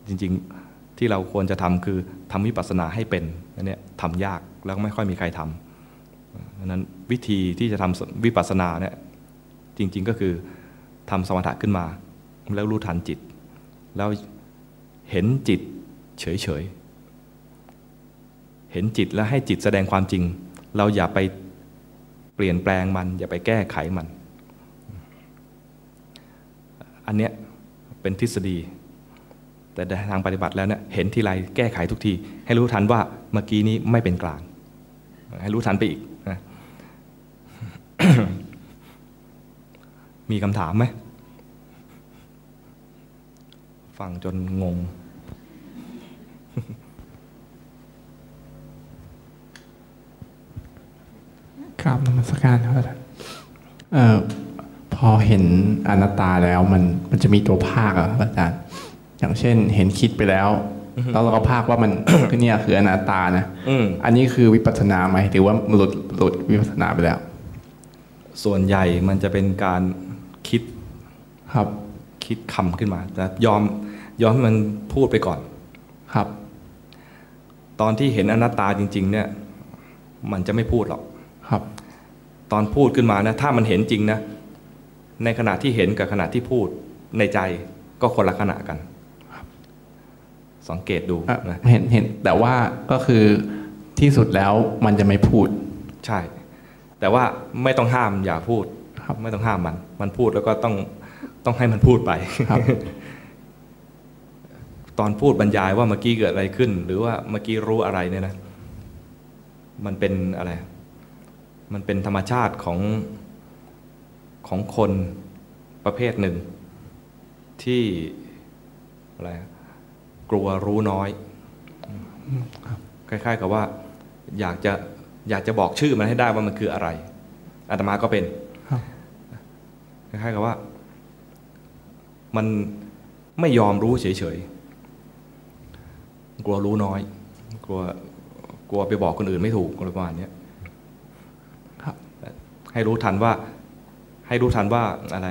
จริงๆที่เราควรจะทำคือทำวิปัสสนาให้เป็นอันนี้ทำยากแล้วไม่ค่อยมีใครทำดังนั้นวิธีที่จะทำวิปัสสนาเนี่ยจริง ๆก็คือทำสมถะขึ้นมา แล้วรู้ทันจิต แล้วเห็นจิตเฉยๆเห็นจิตแล้วให้จิตแสดงความจริง เราอย่าไป ปลี่ยนแปลงมัน อย่าไปแก้ไขมัน อันเนี้ยเป็นทฤษฎี แต่ทางปฏิบัติแล้วเนี่ยเห็นทีไรแก้ไขทุกที ให้รู้ทันว่าเมื่อกี้นี้ไม่เป็นกลาง ให้รู้ทันไปอีกนะมีคำถามไหมฟังจนงง กราบนมัสการครับอาจารย์เอ่อพอเห็นอนัตตาแล้วมันมันจะมีตัวภาคอะครับอาจารย์อย่างเช่นเห็นคิดไปแล้ว แล้วเราก็ภาคว่ามันคือเนี่ยคืออนัตตานะอืมอันนี้คือวิปัสสนาไหมหรือว่าหลุดหลุดวิปัสสนาไปแล้ว ส่วนใหญ่มันจะเป็นการคิดครับ คิดคำขึ้นมาแต่ยอมยอมให้มันพูดไปก่อนครับ ตอนที่เห็นอนัตตาจริง ๆ เนี่ย มันจะไม่พูดหรอก ครับตอนพูดขึ้นมานะถ้ามันเห็นจริงนะ ในขณะที่เห็นกับขณะที่พูดในใจก็คนละขณะกันสังเกตดูอะนะเห็นเห็นแต่ว่าก็คือที่สุดแล้วมันจะไม่พูด ใช่ แต่ว่าไม่ต้องห้ามอย่าพูดครับไม่ต้องห้ามมัน มันพูดแล้วก็ต้องต้องให้มันพูดไปครับตอนพูดบรรยายว่าเมื่อกี้เกิดอะไรขึ้น หรือว่าเมื่อกี้รู้อะไรเนี่ยนะ มันเป็นอะไร มันเป็นธรรมชาติของของคนประเภทหนึ่ง ที่อะไรกลัวรู้น้อย คล้าย ๆ กับว่าอยากจะอยากจะบอกชื่อมันให้ได้ว่ามันคืออะไรอาตมาก็เป็นคล้ายๆกับว่า มันไม่ยอมรู้เฉยๆกลัวรู้น้อย กลัวกลัวไปบอกคนอื่นไม่ถูกอะไรประมาณนี้ ให้รู้ทันว่า ให้รู้ทันว่าอะไร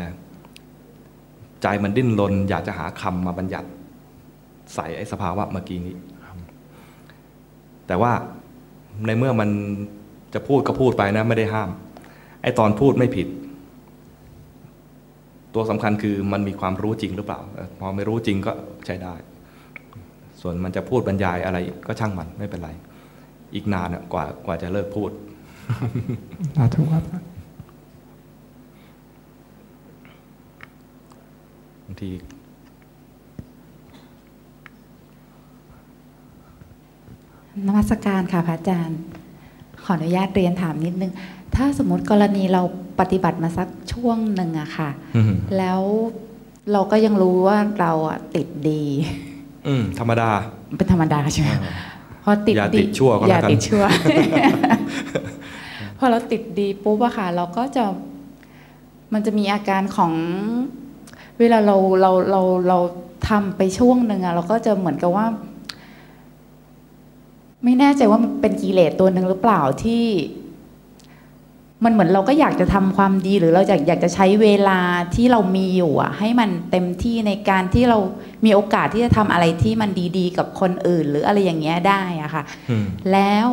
ใจมันดิ้นรนอยากจะหาคำมาบัญญัติ ใส่ไอ้สภาวะเมื่อกี้นี้ แต่ว่าในเมื่อมันจะพูดก็พูดไปนะ ไม่ได้ห้าม ไอ้ตอนพูดไม่ผิด ตัวสำคัญคือมันมีความรู้จริงหรือเปล่า พอไม่รู้จริงก็ใช้ได้ ส่วนมันจะพูดบรรยายอะไรก็ช่างมันไม่เป็นไร อีกนานกว่ากว่าจะเลิกพูดสาธุครับ บาง ทีนมัสการค่ะพระอาจารย์ ขออนุญาตเรียนถามนิดนึง ถ้าสมมติกรณีเราปฏิบัติมาสักช่วงหนึ่งอะค่ะอืมแล้วเราก็ยังรู้ว่าเราอะติดดี อืมธรรมดา เป็นธรรมดาใช่ไหมพอติดอย่าติดชั่วก็อย่าแล้วกันติดชั่ว พอเราติดดีปุ๊บอะค่ะ เราก็จะมันจะมีอาการของ เวลาเราเราเราเราทำไปช่วงหนึ่งอะเราก็จะเหมือนกับว่า ไม่แน่ใจว่ามันเป็นกิเลสตัวหนึ่งหรือเปล่าที่ มันเหมือนเราก็อยากจะทำความดีหรือเราอยากอยากจะใช้เวลาที่เรามีอยู่อะให้มันเต็มที่ในการที่เรามีโอกาสที่จะทำอะไรที่มันดี ๆ กับคนอื่น หรืออะไรอย่างเงี้ยได้อะค่ะอืมแล้ว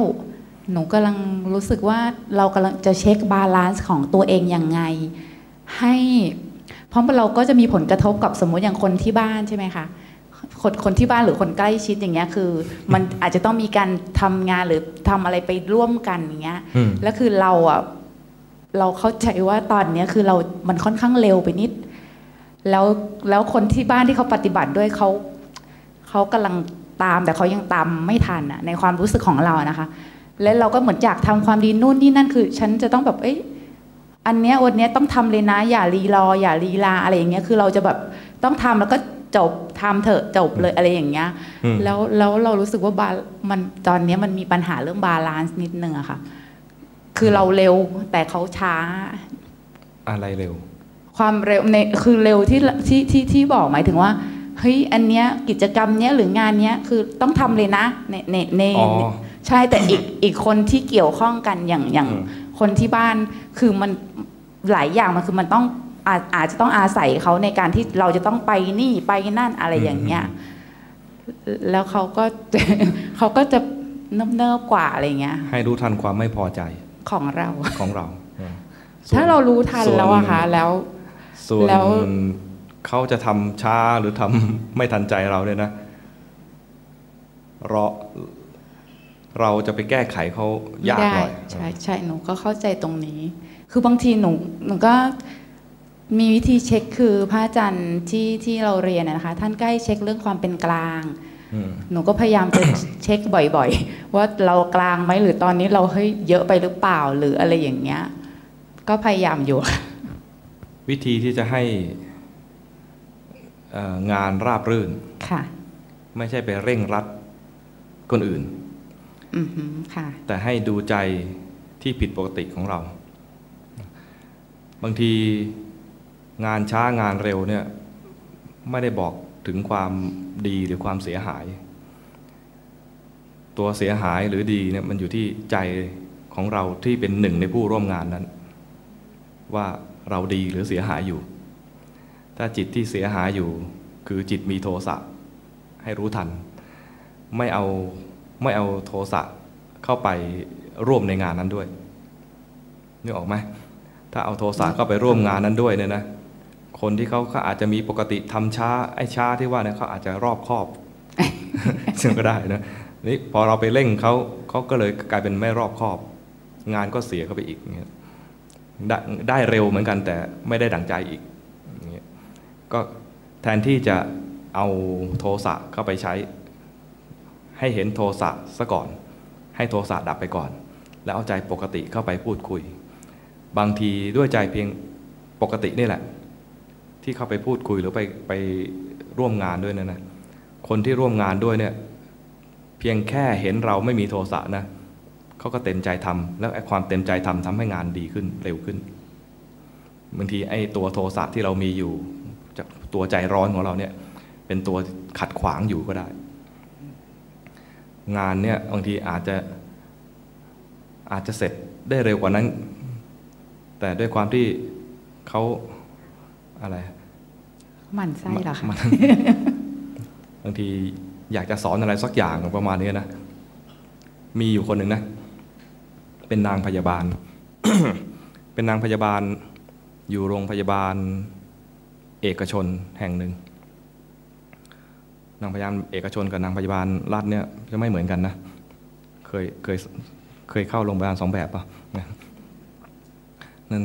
หนูกำลังรู้สึกว่าเรากำลังจะ check balance ของตัวเองยังไง ให้เพ ราะเราก็จะมีผลกระทบกับสมมติอย่างคนที่บ้านใช่ไหมคะคนคนที่บ้านหรือคนใกล้ชิดอย่างเงี้ยคือ มันอาจจะต้องมีการทำงานหรือทำอะไรไปร่วมกันอย่างเงี้ยอืมแล้วคือเราอะเราเข้าใจว่าตอนเนี้ยคือเรา มันค่อนข้างเร็วไปนิด แล้วแล้วคนที่บ้านที่เขาปฏิบัติด้วยเขาเขากำลังตามแต่เขายังตามไม่ทันอะในความรู้สึกของเรานะคะ แล้วเราก็เหมือนอยากทำความดีนู่นนี่นั่นคือ ฉันจะต้องแบบเอ้ย อันเนี้ยวันเนี้ยต้องทำเลยนะ อย่ารีรอ อย่าลีลาอะไรอย่างเงี้ยคือเราจะแบบต้องทำแล้วก็จบทำเถอะจบเลยอะไรอย่างเงี้ยอืมแล้วแล้วเรารู้สึกว่าบามันตอนเนี้ยมันมีปัญหาเรื่อง balance นิดนึงอะค่ะ คือเราเร็วแต่เขาช้า อะไรเร็ว ความเร็วในคือเร็วที่ที่ที่ที่บอกหมายถึงว่าเฮ้ยอันเนี้ยกิจกรรมเนี้ยหรืองานเนี้ยคือต้องทำเลยนะในในในอ๋อใช่แต่อีกอีกคนที่เกี่ยวข้องกันอย่างอย่างอืมคนที่บ้านคือมัน หลายอย่างมันคือมันต้องอาจอาจจะต้องอาศัยเขาในการที่เราจะต้องไปนี่ไปนั่นอะไรอย่างเงี้ยแล้วเขาก็เขาก็จะเนิบเนิบๆกว่าอะไรเงี้ย ให้รู้ทันความไม่พอใจของเราของเราอืมถ้าเรารู้ทันส่วนแล้วอะค่ะแล้วส่วนแล้วเขาจะทำช้าหรือทำไม่ทันใจเราเนี่ยนะรอเราจะไปแก้ไขเขาไม่ยากได้หน่อยใช่ใช่หนูก็เข้าใจตรงนี้ คือบางทีหนูหนูก็มีวิธีเช็คคือพระอาจารย์ที่ที่เราเรียนนะนะคะ ท่านใกล้เช็คเรื่องความเป็นกลางอืมหนูก็พยายามจะเช็คบ่อยๆ ว่าเรากลางไหมหรือตอนนี้เราเฮ้ยเยอะไปหรือเปล่าหรืออะไรอย่างเงี้ย ก็พยายามอยู่ วิธีที่จะให้เอ่องานราบรื่นค่ะ ไม่ใช่ไปเร่งรัดคนอื่นอือหือค่ะแต่ให้ดูใจที่ผิดปกติของเรา บางทีงานช้างานเร็วเนี่ยไม่ได้บอกถึงความดีหรือความเสียหาย ตัวเสียหายหรือดีเนี่ยมันอยู่ที่ใจของเราที่เป็นหนึ่งในผู้ร่วมงานนั้น ว่าเราดีหรือเสียหายอยู่ ถ้าจิตที่เสียหายอยู่ คือจิตมีโทสะให้รู้ทัน ไม่เอาไม่เอาโทสะเข้าไปร่วมในงานนั้นด้วยนึกออกไหม ถ้าเอาโทสะเข้าไปร่วมงานนั้นด้วยเนี่ยนะคนที่เขาเขาอาจจะมีปกติทำช้าไอ้ช้าที่ว่าเนี่ยเขาอาจจะรอบคอบซึ่งก็ได้นะนี่พอเราไปเร่งเขาเขาก็เลยกลายเป็นไม่รอบคอบ งานก็เสียเข้าไปอีกเงี้ยได้ได้เร็วเหมือนกันแต่ไม่ได้ดั่งใจอีกเงี้ยก็แทนที่จะเอาโทสะเข้าไปใช้ ให้เห็นโทสะซะก่อน ให้โทสะดับไปก่อน แล้วเอาใจปกติเข้าไปพูดคุย บางทีด้วยใจเพียงปกตินี่แหละ ที่เข้าไปพูดคุยหรือไปไปร่วมงานด้วยนะนะคนที่ร่วมงานด้วยเนี่ยเพียงแค่เห็นเราไม่มีโทสะนะเขาก็เต็มใจทำแล้วไอ้ความเต็มใจทำทำให้งานดีขึ้นเร็วขึ้นบางทีไอ้ตัวโทสะที่เรามีอยู่จากตัวใจร้อนของเราเนี่ยเป็นตัวขัดขวางอยู่ก็ได้ งานเนี่ยบางทีอาจจะอาจจะเสร็จได้เร็วกว่านั้น แต่ด้วยความที่เขาอะไรหมันไส้เหรอคะมันบางทีอยากจะสอนอะไรสักอย่างประมาณนี้นะมีอยู่คนหนึ่งนะ เป็นนางพยาบาล เป็นนางพยาบาลอยู่โรงพยาบาล เอกชนแห่งหนึ่ง นางพยาบาลเอกชนกับนางพยาบาลรัฐเนี่ยจะไม่เหมือนกันนะ เคยเคยเคยเข้าโรงพยาบาลสองแบบป่ะ นั่น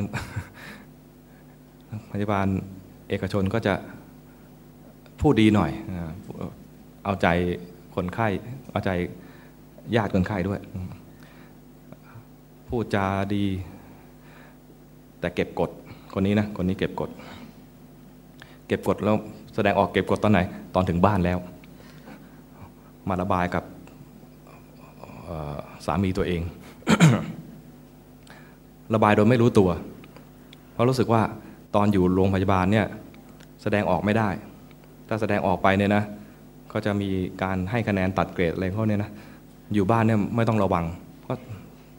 พยาบาลเอกชนก็จะพูดดีหน่อยเอาใจคนไข้ เอาใจญาติคนไข้ด้วย พูดจาดี แต่เก็บกดคนนี้นะ คนนี้เก็บกด เก็บกดแล้วแสดงออกเก็บกดตอนไหน ตอนถึงบ้านแล้ว มาระบายกับสามีตัวเอง ระบายโดยไม่รู้ตัว เพราะรู้สึกว่าตอนอยู่โรงพยาบาลเนี่ยแสดงออกไม่ได้ ถ้าแสดงออกไปเนี่ยนะก็จะมีการให้คะแนนตัดเกรดอะไรพวกเนี้ยนะอยู่บ้านเนี่ยไม่ต้องระวังก็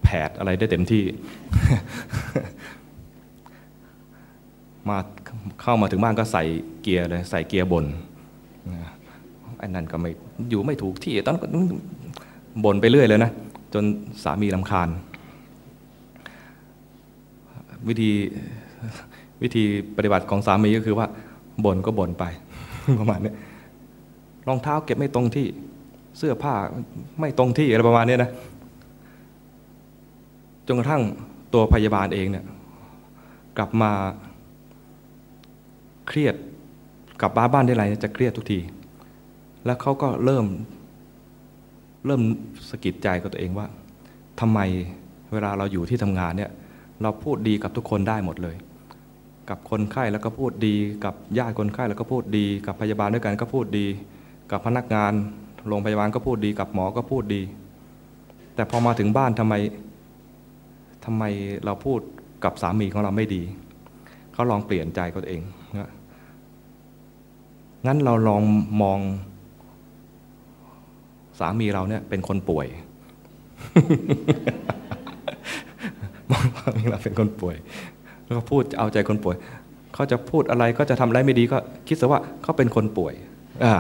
แผดอะไรได้เต็มที่ มาเข้ามาถึงบ้านก็ใส่เกียร์เลยใส่เกียร์บนนะไอ้นั่นก็ไม่อยู่ไม่ถูกที่ตอนนนบ่นไปเรื่อยเลยนะ จนสามีลำคาญ วิธีวิธีปฏิบัติของสามีก็คือว่าบ่นก็บ่นไป ประมาณนี้รองเท้าเก็บไม่ตรงที่เสื้อผ้าไม่ตรงที่อะไรประมาณนี้นะจนกระทั่งตัวพยาบาลเองเนี่ยกลับมาเครียดกลับบ้านบ้านได้ไรจะเครียดทุกที แล้วเขาก็เริ่ม เริ่มสะกิดใจกับตัวเองว่าทำไมเวลาเราอยู่ที่ทำงานเนี่ย เราพูดดีกับทุกคนได้หมดเลย กับคนไข้แล้วก็พูดดี กับญาติคนไข้แล้วก็พูดดี กับพยาบาลด้วยกันก็พูดดี กับพนักงานโรงพยาบาลก็พูดดี กับหมอก็พูดดี แต่พอมาถึงบ้านทำไมทำไมเราพูดกับสามีของเราไม่ดีเขาลองเปลี่ยนใจกับตัวเองนะงั้นเราลองมองสามีเราเนี่ยเป็นคนป่วย มองสามีเราเป็นคนป่วย แล้วก็พูดเอาใจคนป่วยเขาจะพูดอะไรก็จะทำอะไรไม่ดีก็คิดซะว่าเขาเป็นคนป่วยอา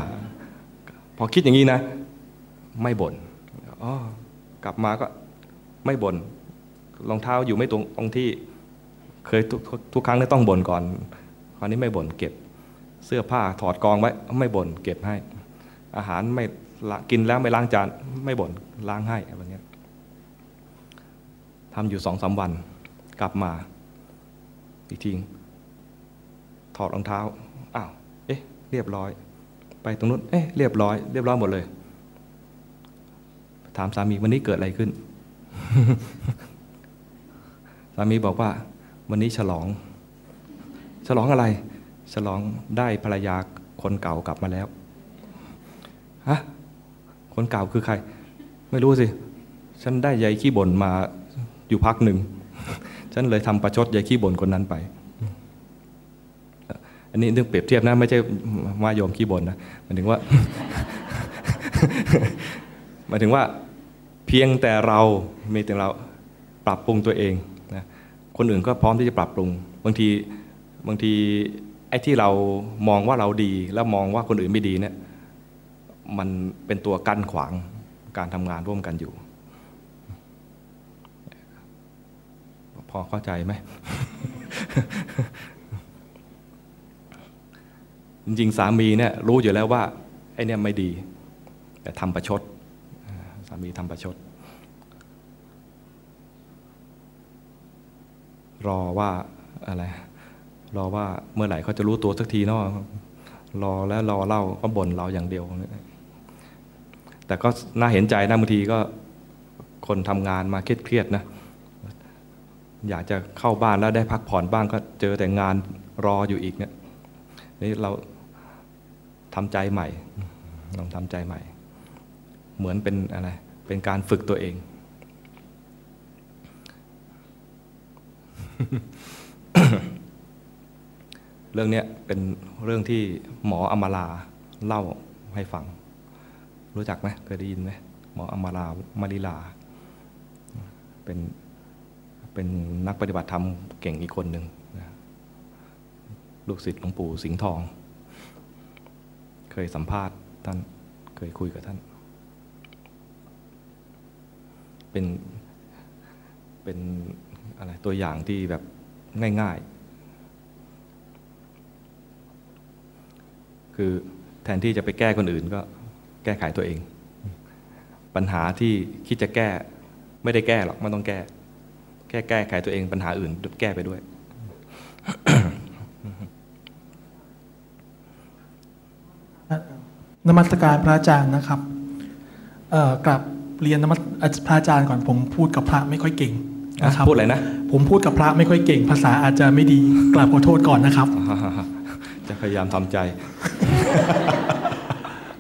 พอคิดอย่างนี้นะ ไม่บ่นอ๋อกลับมาก็ไม่บ่นรองเท้าอยู่ไม่ตรงตรงที่เคยทุกทุกครั้งเนี่ยต้องบ่นก่อนคราวนี้ไม่บ่นเก็บ เสื้อผ้าถอดกองไว้ไม่บ่นเก็บให้ อาหารไม่ละกินแล้วไม่ล้างจานไม่บ่นล้างให้อะไรเงี้ย ทำอยู่สองสามวัน กลับมา อีกทีถอดรองเท้าอ้าวเอ๊ะ เรียบร้อย ไปตรงนู้นเอ๊ะเรียบร้อย เรียบร้อยหมดเลย ถามสามีวันนี้เกิดอะไรขึ้น สามีบอกว่า วันนี้ฉลอง ฉลองอะไร ฉลองได้ภรรยาคนเก่ากลับมาแล้วฮะคนเก่าคือใคร ไม่รู้สิ ฉันได้ยายขี้บ่นมา อยู่พักหนึ่ง ฉันเลยทำประชดยายขี้บ่นคนนั้นไป อันนี้เรื่องเปรียบเทียบนะ ไม่ใช่ว่าโยมขี้บ่นนะหมายถึงว่าหมายถึงว่าเพียงแต่เรามีแต่เราปรับปรุงตัวเองนะคนอื่นก็พร้อมที่จะปรับปรุง บางทีบางทีไอ้ที่เรามองว่าเราดี แล้วมองว่าคนอื่นไม่ดีเนี่ยมันเป็นตัวกั้นขวางการทำงานร่วมกันอยู่ พอเข้าใจไหม จริงๆ สามีเนี่ยรู้อยู่แล้วว่าไอ้เนี่ยไม่ดี แต่ทำประชด สามีทำประชด รอว่าอะไร รอว่าเมื่อไหร่เขาจะรู้ตัวสักทีเนาะรอแล้วรอเล่าก็บ่นเราอย่างเดียว แต่ก็น่าเห็นใจนะบางทีก็คนทำงานมาเครียดๆนะ อยากจะเข้าบ้านแล้วได้พักผ่อนบ้างก็เจอแต่งานรออยู่อีกเนี่ยนี่เราทำใจใหม่ลองทำใจใหม่ เหมือนเป็นอะไรเป็นการฝึกตัวเอง เรื่องเนี้ยเป็นเรื่องที่หมออมราเล่าให้ฟัง รู้จักไหมเคยได้ยินไหมหมออมรามาริลา เป็น เป็นนักปฏิบัติธรรมเก่งอีกคนหนึ่งนะลูกศิษย์หลวงปู่สิงห์ทอง เคยสัมภาษณ์ท่านเคยคุยกับท่าน เป็นเป็นอะไรตัวอย่างที่แบบง่าย ๆ คือแทนที่จะไปแก้คนอื่นก็แก้ไขตัวเอง ปัญหาที่คิดจะแก้ไม่ได้แก้หรอกไม่ต้องแก้ แค่แก้ไขตัวเองปัญหาอื่นแก้ไปด้วย นมัสการพระอาจารย์นะครับเอ่อกลับเรียนนมัสพระอาจารย์ก่อนผมพูดกับพระไม่ค่อยเก่งนะครับพูดอะไรนะ ผมพูดกับพระไม่ค่อยเก่ง ภาษาอาจจะไม่ดีกราบขอโทษก่อนนะครับ จะพยายามทำใจ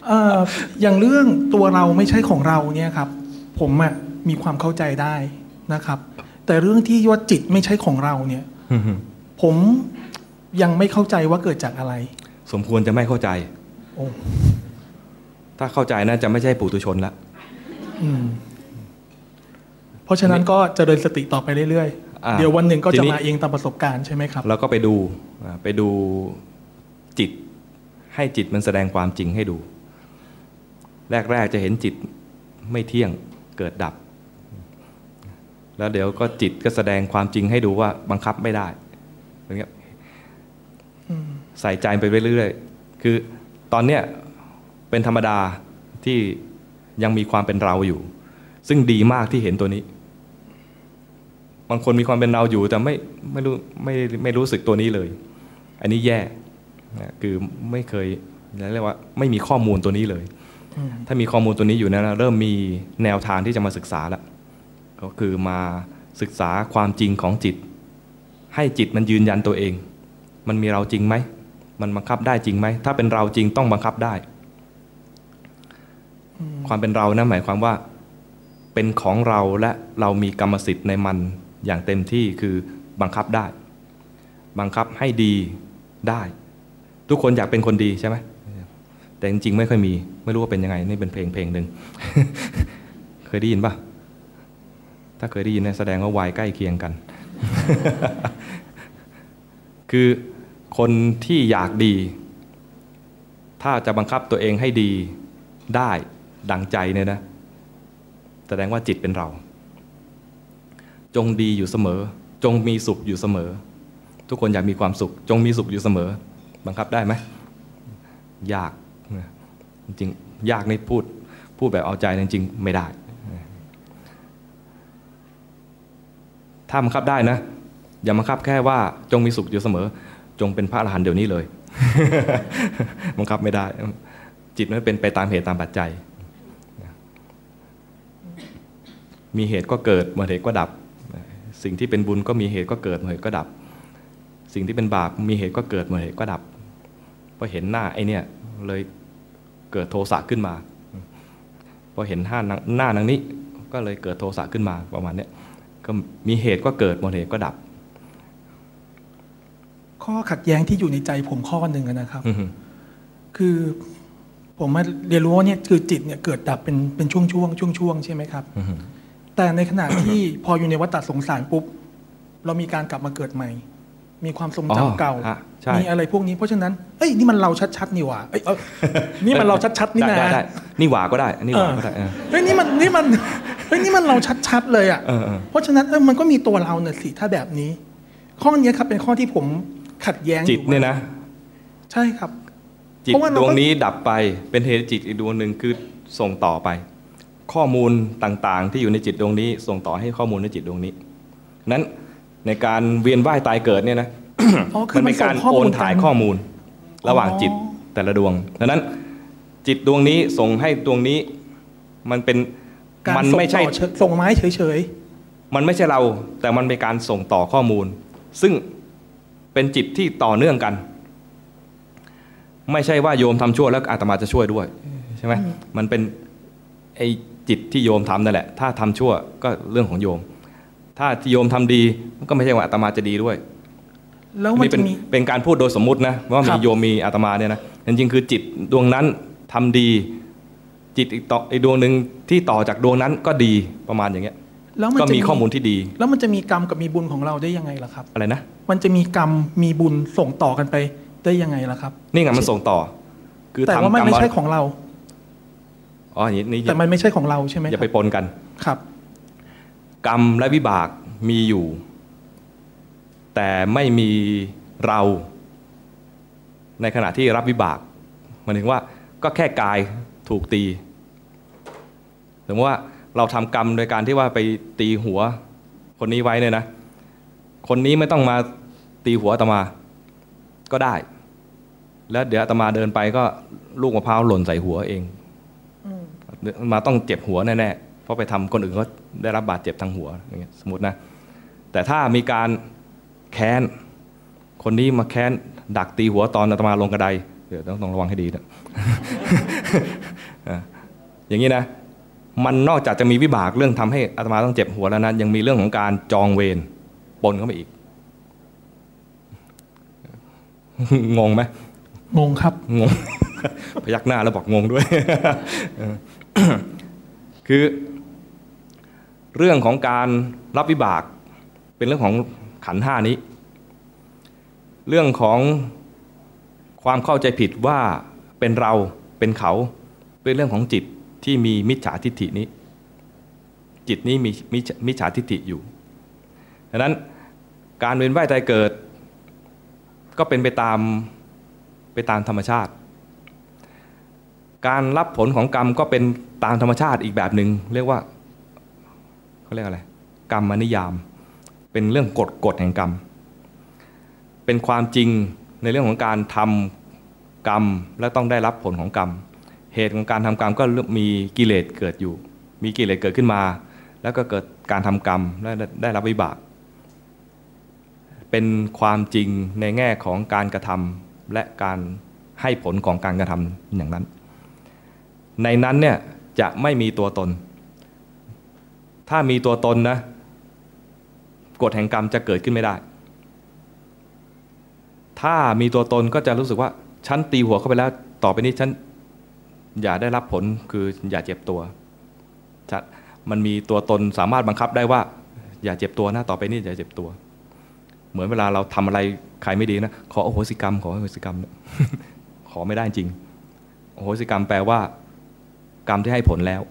เอ่ออย่างเรื่องตัวเราไม่ใช่ของเราเนี่ยครับ ผมอะมีความเข้าใจได้นะครับ แต่เรื่องที่ว่าจิตไม่ใช่ของเราเนี่ยผมยังไม่เข้าใจว่าเกิดจากอะไร สมควรจะไม่เข้าใจโอ้ถ้าเข้าใจน่าจะไม่ใช่ปุถุชนละอืมเพราะฉะนั้นก็เจริญสติต่อไปเรื่อยอ่าๆเดี๋ยววันหนึ่งก็ทีจะนี้มาเองตามประสบการณ์ใช่ไหมครับ แล้วก็ไปดูอ่าไปดูจิต ให้จิตมันแสดงความจริงให้ดู แรกๆจะเห็นจิตไม่เที่ยงเกิดดับ แล้วเดี๋ยวก็จิตก็แสดงความจริงให้ดูว่าบังคับไม่ได้อย่างเงี้ยใส่ใจไปเรื่อยๆคือตอนเนี้ยเป็นธรรมดาที่ยังมีความเป็นเราอยู่ ซึ่งดีมากที่เห็นตัวนี้ บางคนมีความเป็นเราอยู่แต่ไม่ไม่รู้ไม่ไม่รู้สึกตัวนี้เลย อันนี้แย่นะคือไม่เคยเรียกว่า ไม่มีข้อมูลตัวนี้เลย ถ้ามีข้อมูลตัวนี้อยู่เนยนะเริ่มมีแนวทางที่จะมาศึกษาแล้ว ก็คือมาศึกษาความจริงของจิต ให้จิตมันยืนยันตัวเอง มันมีเราจริงไหม มันบังคับได้จริงไหม ถ้าเป็นเราจริงต้องบังคับได้ ความเป็นเรานะหมายความว่า เป็นของเราและเรามีกรรมสิทธิ์ในมันอย่างเต็มที่คือบังคับได้ บังคับให้ดีได้ ทุกคนอยากเป็นคนดีใช่ไหมแต่จริงๆไม่ค่อยมี ไม่รู้ว่าเป็นยังไง นี่เป็นเพลงเพลงหนึ่ง เคยได้ยินปะ ถ้าเคยได้ยินเนี่ยแสดงว่าวัยใกล้เคียงกัน คือคนที่อยากดี ถ้าจะบังคับตัวเองให้ดีได้ดังใจเนี่ยนะ แสดงว่าจิตเป็นเรา จงดีอยู่เสมอ จงมีสุขอยู่เสมอ ทุกคนอยากมีความสุข จงมีสุขอยู่เสมอ บังคับได้ไหมยากจริงยากนี่พูด พูดแบบเอาใจจริง ๆ ไม่ได้ ถ้าบังคับได้นะ อย่าบังคับแค่ว่าจงมีสุขอยู่เสมอ จงเป็นพระอรหันต์เดี๋ยวนี้เลย บังคับไม่ได้ จิตมันเป็นไปตามเหตุตามปัจจัย มีเหตุก็เกิดเมื่อเหตุก็ดับ สิ่งที่เป็นบุญก็มีเหตุก็เกิดเมื่อเหตุก็ดับ สิ่งที่เป็นบาปมีเหตุก็เกิดเมื่อเหตุก็ดับพอเห็นหน้าไอเนี่ยเลยเกิดโทสะขึ้นมาพอเห็นหน้านางหน้านางนี้ก็เลยเกิดโทสะขึ้นมาประมาณเนี้ย ก็มีเหตุก็เกิดเมื่อเหตุก็ดับ ข้อขัดแย้งที่อยู่ในใจผมข้อหนึ่งอะนะครับอือฮึคือผมมาเรียนรู้ว่าเนี่ยคือจิตเนี่ยเกิดดับเป็นเป็นช่วงช่วงช่วงช่วงๆใช่ไหมครับอือฮึแต่ในขณะที่พออยู่ในวัฏฏะสงสารปุ๊บ เรามีการกลับมาเกิดใหม่ มีความทรงอ๋อจำเก่าฮะใช่มีอะไรพวกนี้เพราะฉะนั้น เอ้ยนี่มันเราชัดๆนี่หว่าเอ้ยเอ้ยนี่มันเราชัดๆนี่ได้นะได้ได้นี่หวาก็ได้อันนี่หวาก็ได้เออเฮ้ยนี่มันนี่มันเฮ้ยนี่มันเราชัดๆเลยอะเออเออเพราะฉะนั้นเออมันก็มีตัวเราเนี่ยสิถ้าแบบนี้ ข้อนี้ครับเป็นข้อที่ผมขัดแย้งอจิตเนี่ยนะ ใช่ครับ จิตเพราะว่าเราดก็วงนี้ดับไปเป็นเหตุให้จิตอีกดวงหนึ่งคือส่งต่อไป ข้อมูลต่างๆ ที่อยู่ในจิตดวงนี้ ส่งต่อให้ข้อมูลในจิตดวงนี้นั้น ในการเวียนว่ายตายเกิดเนี่ยนะอ๋อคืมัอนมัเป็นนส่กางรข้อโอมูลนถ่ายกันข้อมูล ระหว่างอ๋อจิตแต่ละดวงดังนั้นจิตดวงนี้ส่งให้ดวงนี้ มันเป็นการมันส่งไม่ใช่ต่อเฉยส่งไม้เฉยมันไม่ใช่เรา แต่มันเป็นการส่งต่อข้อมูล ซึ่งเป็นจิตที่ต่อเนื่องกัน ไม่ใช่ว่าโยมทำชั่วแล้วอาตมาจะช่วยด้วยใช่ไหมมันเป็นไอ้จิตที่โยมทำนั่นแหละ ถ้าทำชั่วก็เรื่องของโยม ถ้าที่โยมทำดีก็ไม่ใช่ว่าอาตมาจะดีด้วยๆแล้วมันนี่เป็จะนมีเป็นการพูดโดยสมมุตินะว่าครัมีบโยมมีอาตมาเนี่ยนะจริงๆคือจิตดวงนั้นทำดี จิตอีกต่ออีกดวงหนึ่งที่ต่อจากดวงนั้นก็ดีประมาณอย่างเงี้ยแล้วมันก็จะมีข้อมูลที่ดี แล้วมันจะมีกรรมกับมีบุญของเราได้ยังไงล่ะครับ อะไรนะ มันจะมีกรรมมีบุญส่งต่อกันไปได้ยังไงล่ะครับ นี่ไงมันส่งต่อ คือแต่ทำว่ามันกรรมไม่ใช่ไว้ของเราอ๋ออย่างนี้นี่แต่มันไม่ใช่ของเราใช่ไหมอย่าคไปรับปนกันครับ กรรมและวิบากมีอยู่ แต่ไม่มีเรา ในขณะที่รับวิบากหมันถึงว่าก็แค่กายถูกตีสมมติว่าเราทำกรรมโดยการที่ว่าไปตีหัว คนนี้ไว้เนี่ยนะ คนนี้ไม่ต้องมาตีหัวอาตมา ก็ได้ แล้วเดี๋ยวอาตมาเดินไปก็ลูกมะพร้าวหล่นใส่หัวเองมาต้องเจ็บหัวแน่ๆ เพราะไปทำคนอื่นก็ได้รับบาดเจ็บทางหัวอย่างเงี้ยสมมตินะแต่ถ้ามีการแค้น คนนี้มาแค้น ดักตีหัวตอนอาตมาลงกระไดเดี๋ยวต้องต้องระวังให้ดีนะอะอย่างนี้นะ มันนอกจากจะมีวิบากเรื่องทำให้อาตมาต้องเจ็บหัวแล้วนะยังมีเรื่องของการจองเวรปนเข้าไปอีกงงไหมงงครับงงพยักหน้าแล้วบอกงงด้วยเออคือ เรื่องของการรับวิบาก เป็นเรื่องของขันห้านี้ เรื่องของความเข้าใจผิดว่าเป็นเราเป็นเขาเป็นเรื่องของจิตที่มีมิจฉาทิฏฐินี้ จิตนี้มีมิจมิจฉาทิฏฐิอยู่ดังนั้นการเวียนว่ายตายเกิด ก็เป็นไปตามไปตามธรรมชาติ การรับผลของกรรมก็เป็นตามธรรมชาติอีกแบบหนึ่งเรียกว่า เขาเรียกอะไร กรรมนิยาม เป็นเรื่องกฎกฎแห่งกรรม เป็นความจริงในเรื่องของการทำกรรมและต้องได้รับผลของกรรม เหตุของการทำกรรมก็มีกิเลสเกิดอยู่ มีกิเลสเกิดขึ้นมา แล้วก็เกิดการทำกรรมและได้รับวิบาก เป็นความจริงในแง่ของการกระทำและการให้ผลของการกระทำอย่างนั้น ในนั้นเนี่ยจะไม่มีตัวตน ถ้ามีตัวตนนะกฎแห่งกรรมจะเกิดขึ้นไม่ได้ ถ้ามีตัวตนก็จะรู้สึกว่าฉันตีหัวเข้าไปแล้ว ต่อไปนี้ฉันอย่าได้รับผลคืออย่าเจ็บตัว มันมีตัวตนสามารถบังคับได้ว่า อย่าเจ็บตัวนะต่อไปนี้อย่าเจ็บตัว เหมือนเวลาเราทำอะไรใครไม่ดีนะขอโอโหสิกรรมขอโอโหสิกรรม ขอไม่ได้จริง โอโหสิกรรมแปลว่า กรรมที่ให้ผลแล้ว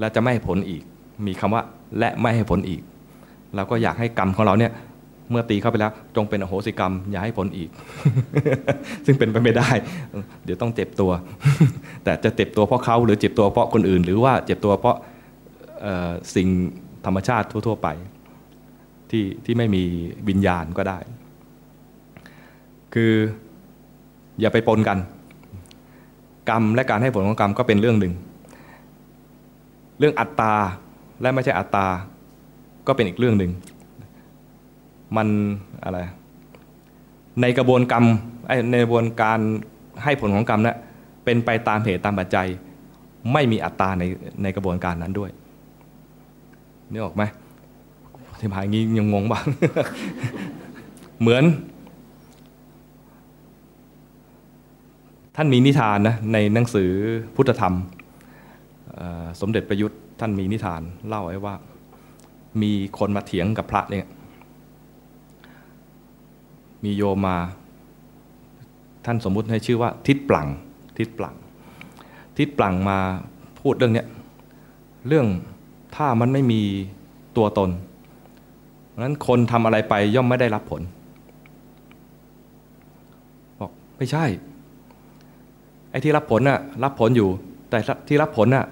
และจะไม่ให้ผลอีก มีคำว่าและไม่ให้ผลอีกเราก็อยากให้กรรมของเราเนี่ยเมื่อตีเข้าไปแล้ว จงเป็นอโหสิกรรม อย่าให้ผลอีก ซึ่งเป็นไปไม่ได้ เดี๋ยวต้องเจ็บตัว แต่จะเจ็บตัวเพราะเขาหรือเจ็บตัวเพราะคนอื่น หรือว่าเจ็บตัวเพราะสิ่งธรรมชาติทั่ว ๆ ไป ที่ที่ไม่มีวิญญาณก็ได้ คืออย่าไปปนกัน กรรมและการให้ผลของกรรมก็เป็นเรื่องหนึ่ง เรื่องอัตตาและไม่ใช่อัตตา ก็เป็นอีกเรื่องหนึ่งมันอะไรในกระบวนกรรมในกระบวนการให้ผลของกรรมนะเป็นไปตามเหตุตามปัจจัย ไม่มีอัตตาในในกระบวนการนั้นด้วยนึกออกไหมอธิบายงี้ยังงงบ้าง เหมือน ท่านมีนิทานนะในหนังสือพุทธธรรม สมเด็จประยุทธ์ท่านมีนิทานเล่าไว้ว่ามีคนมาเถียงกับพระเนี่ยมีโยมมา ท่านสมมุติให้ชื่อว่า ทิศปลังทิศปลัง ทิศปลังมาพูดเรื่องเนี้ยเรื่องถ้ามันไม่มีตัวตนเพราะฉะนั้นคนทำอะไรไปย่อมไม่ได้รับผลบอกไม่ใช่ไอ้ที่รับผลน่ะรับผลอยู่ แต่ที่รับผลน่ะ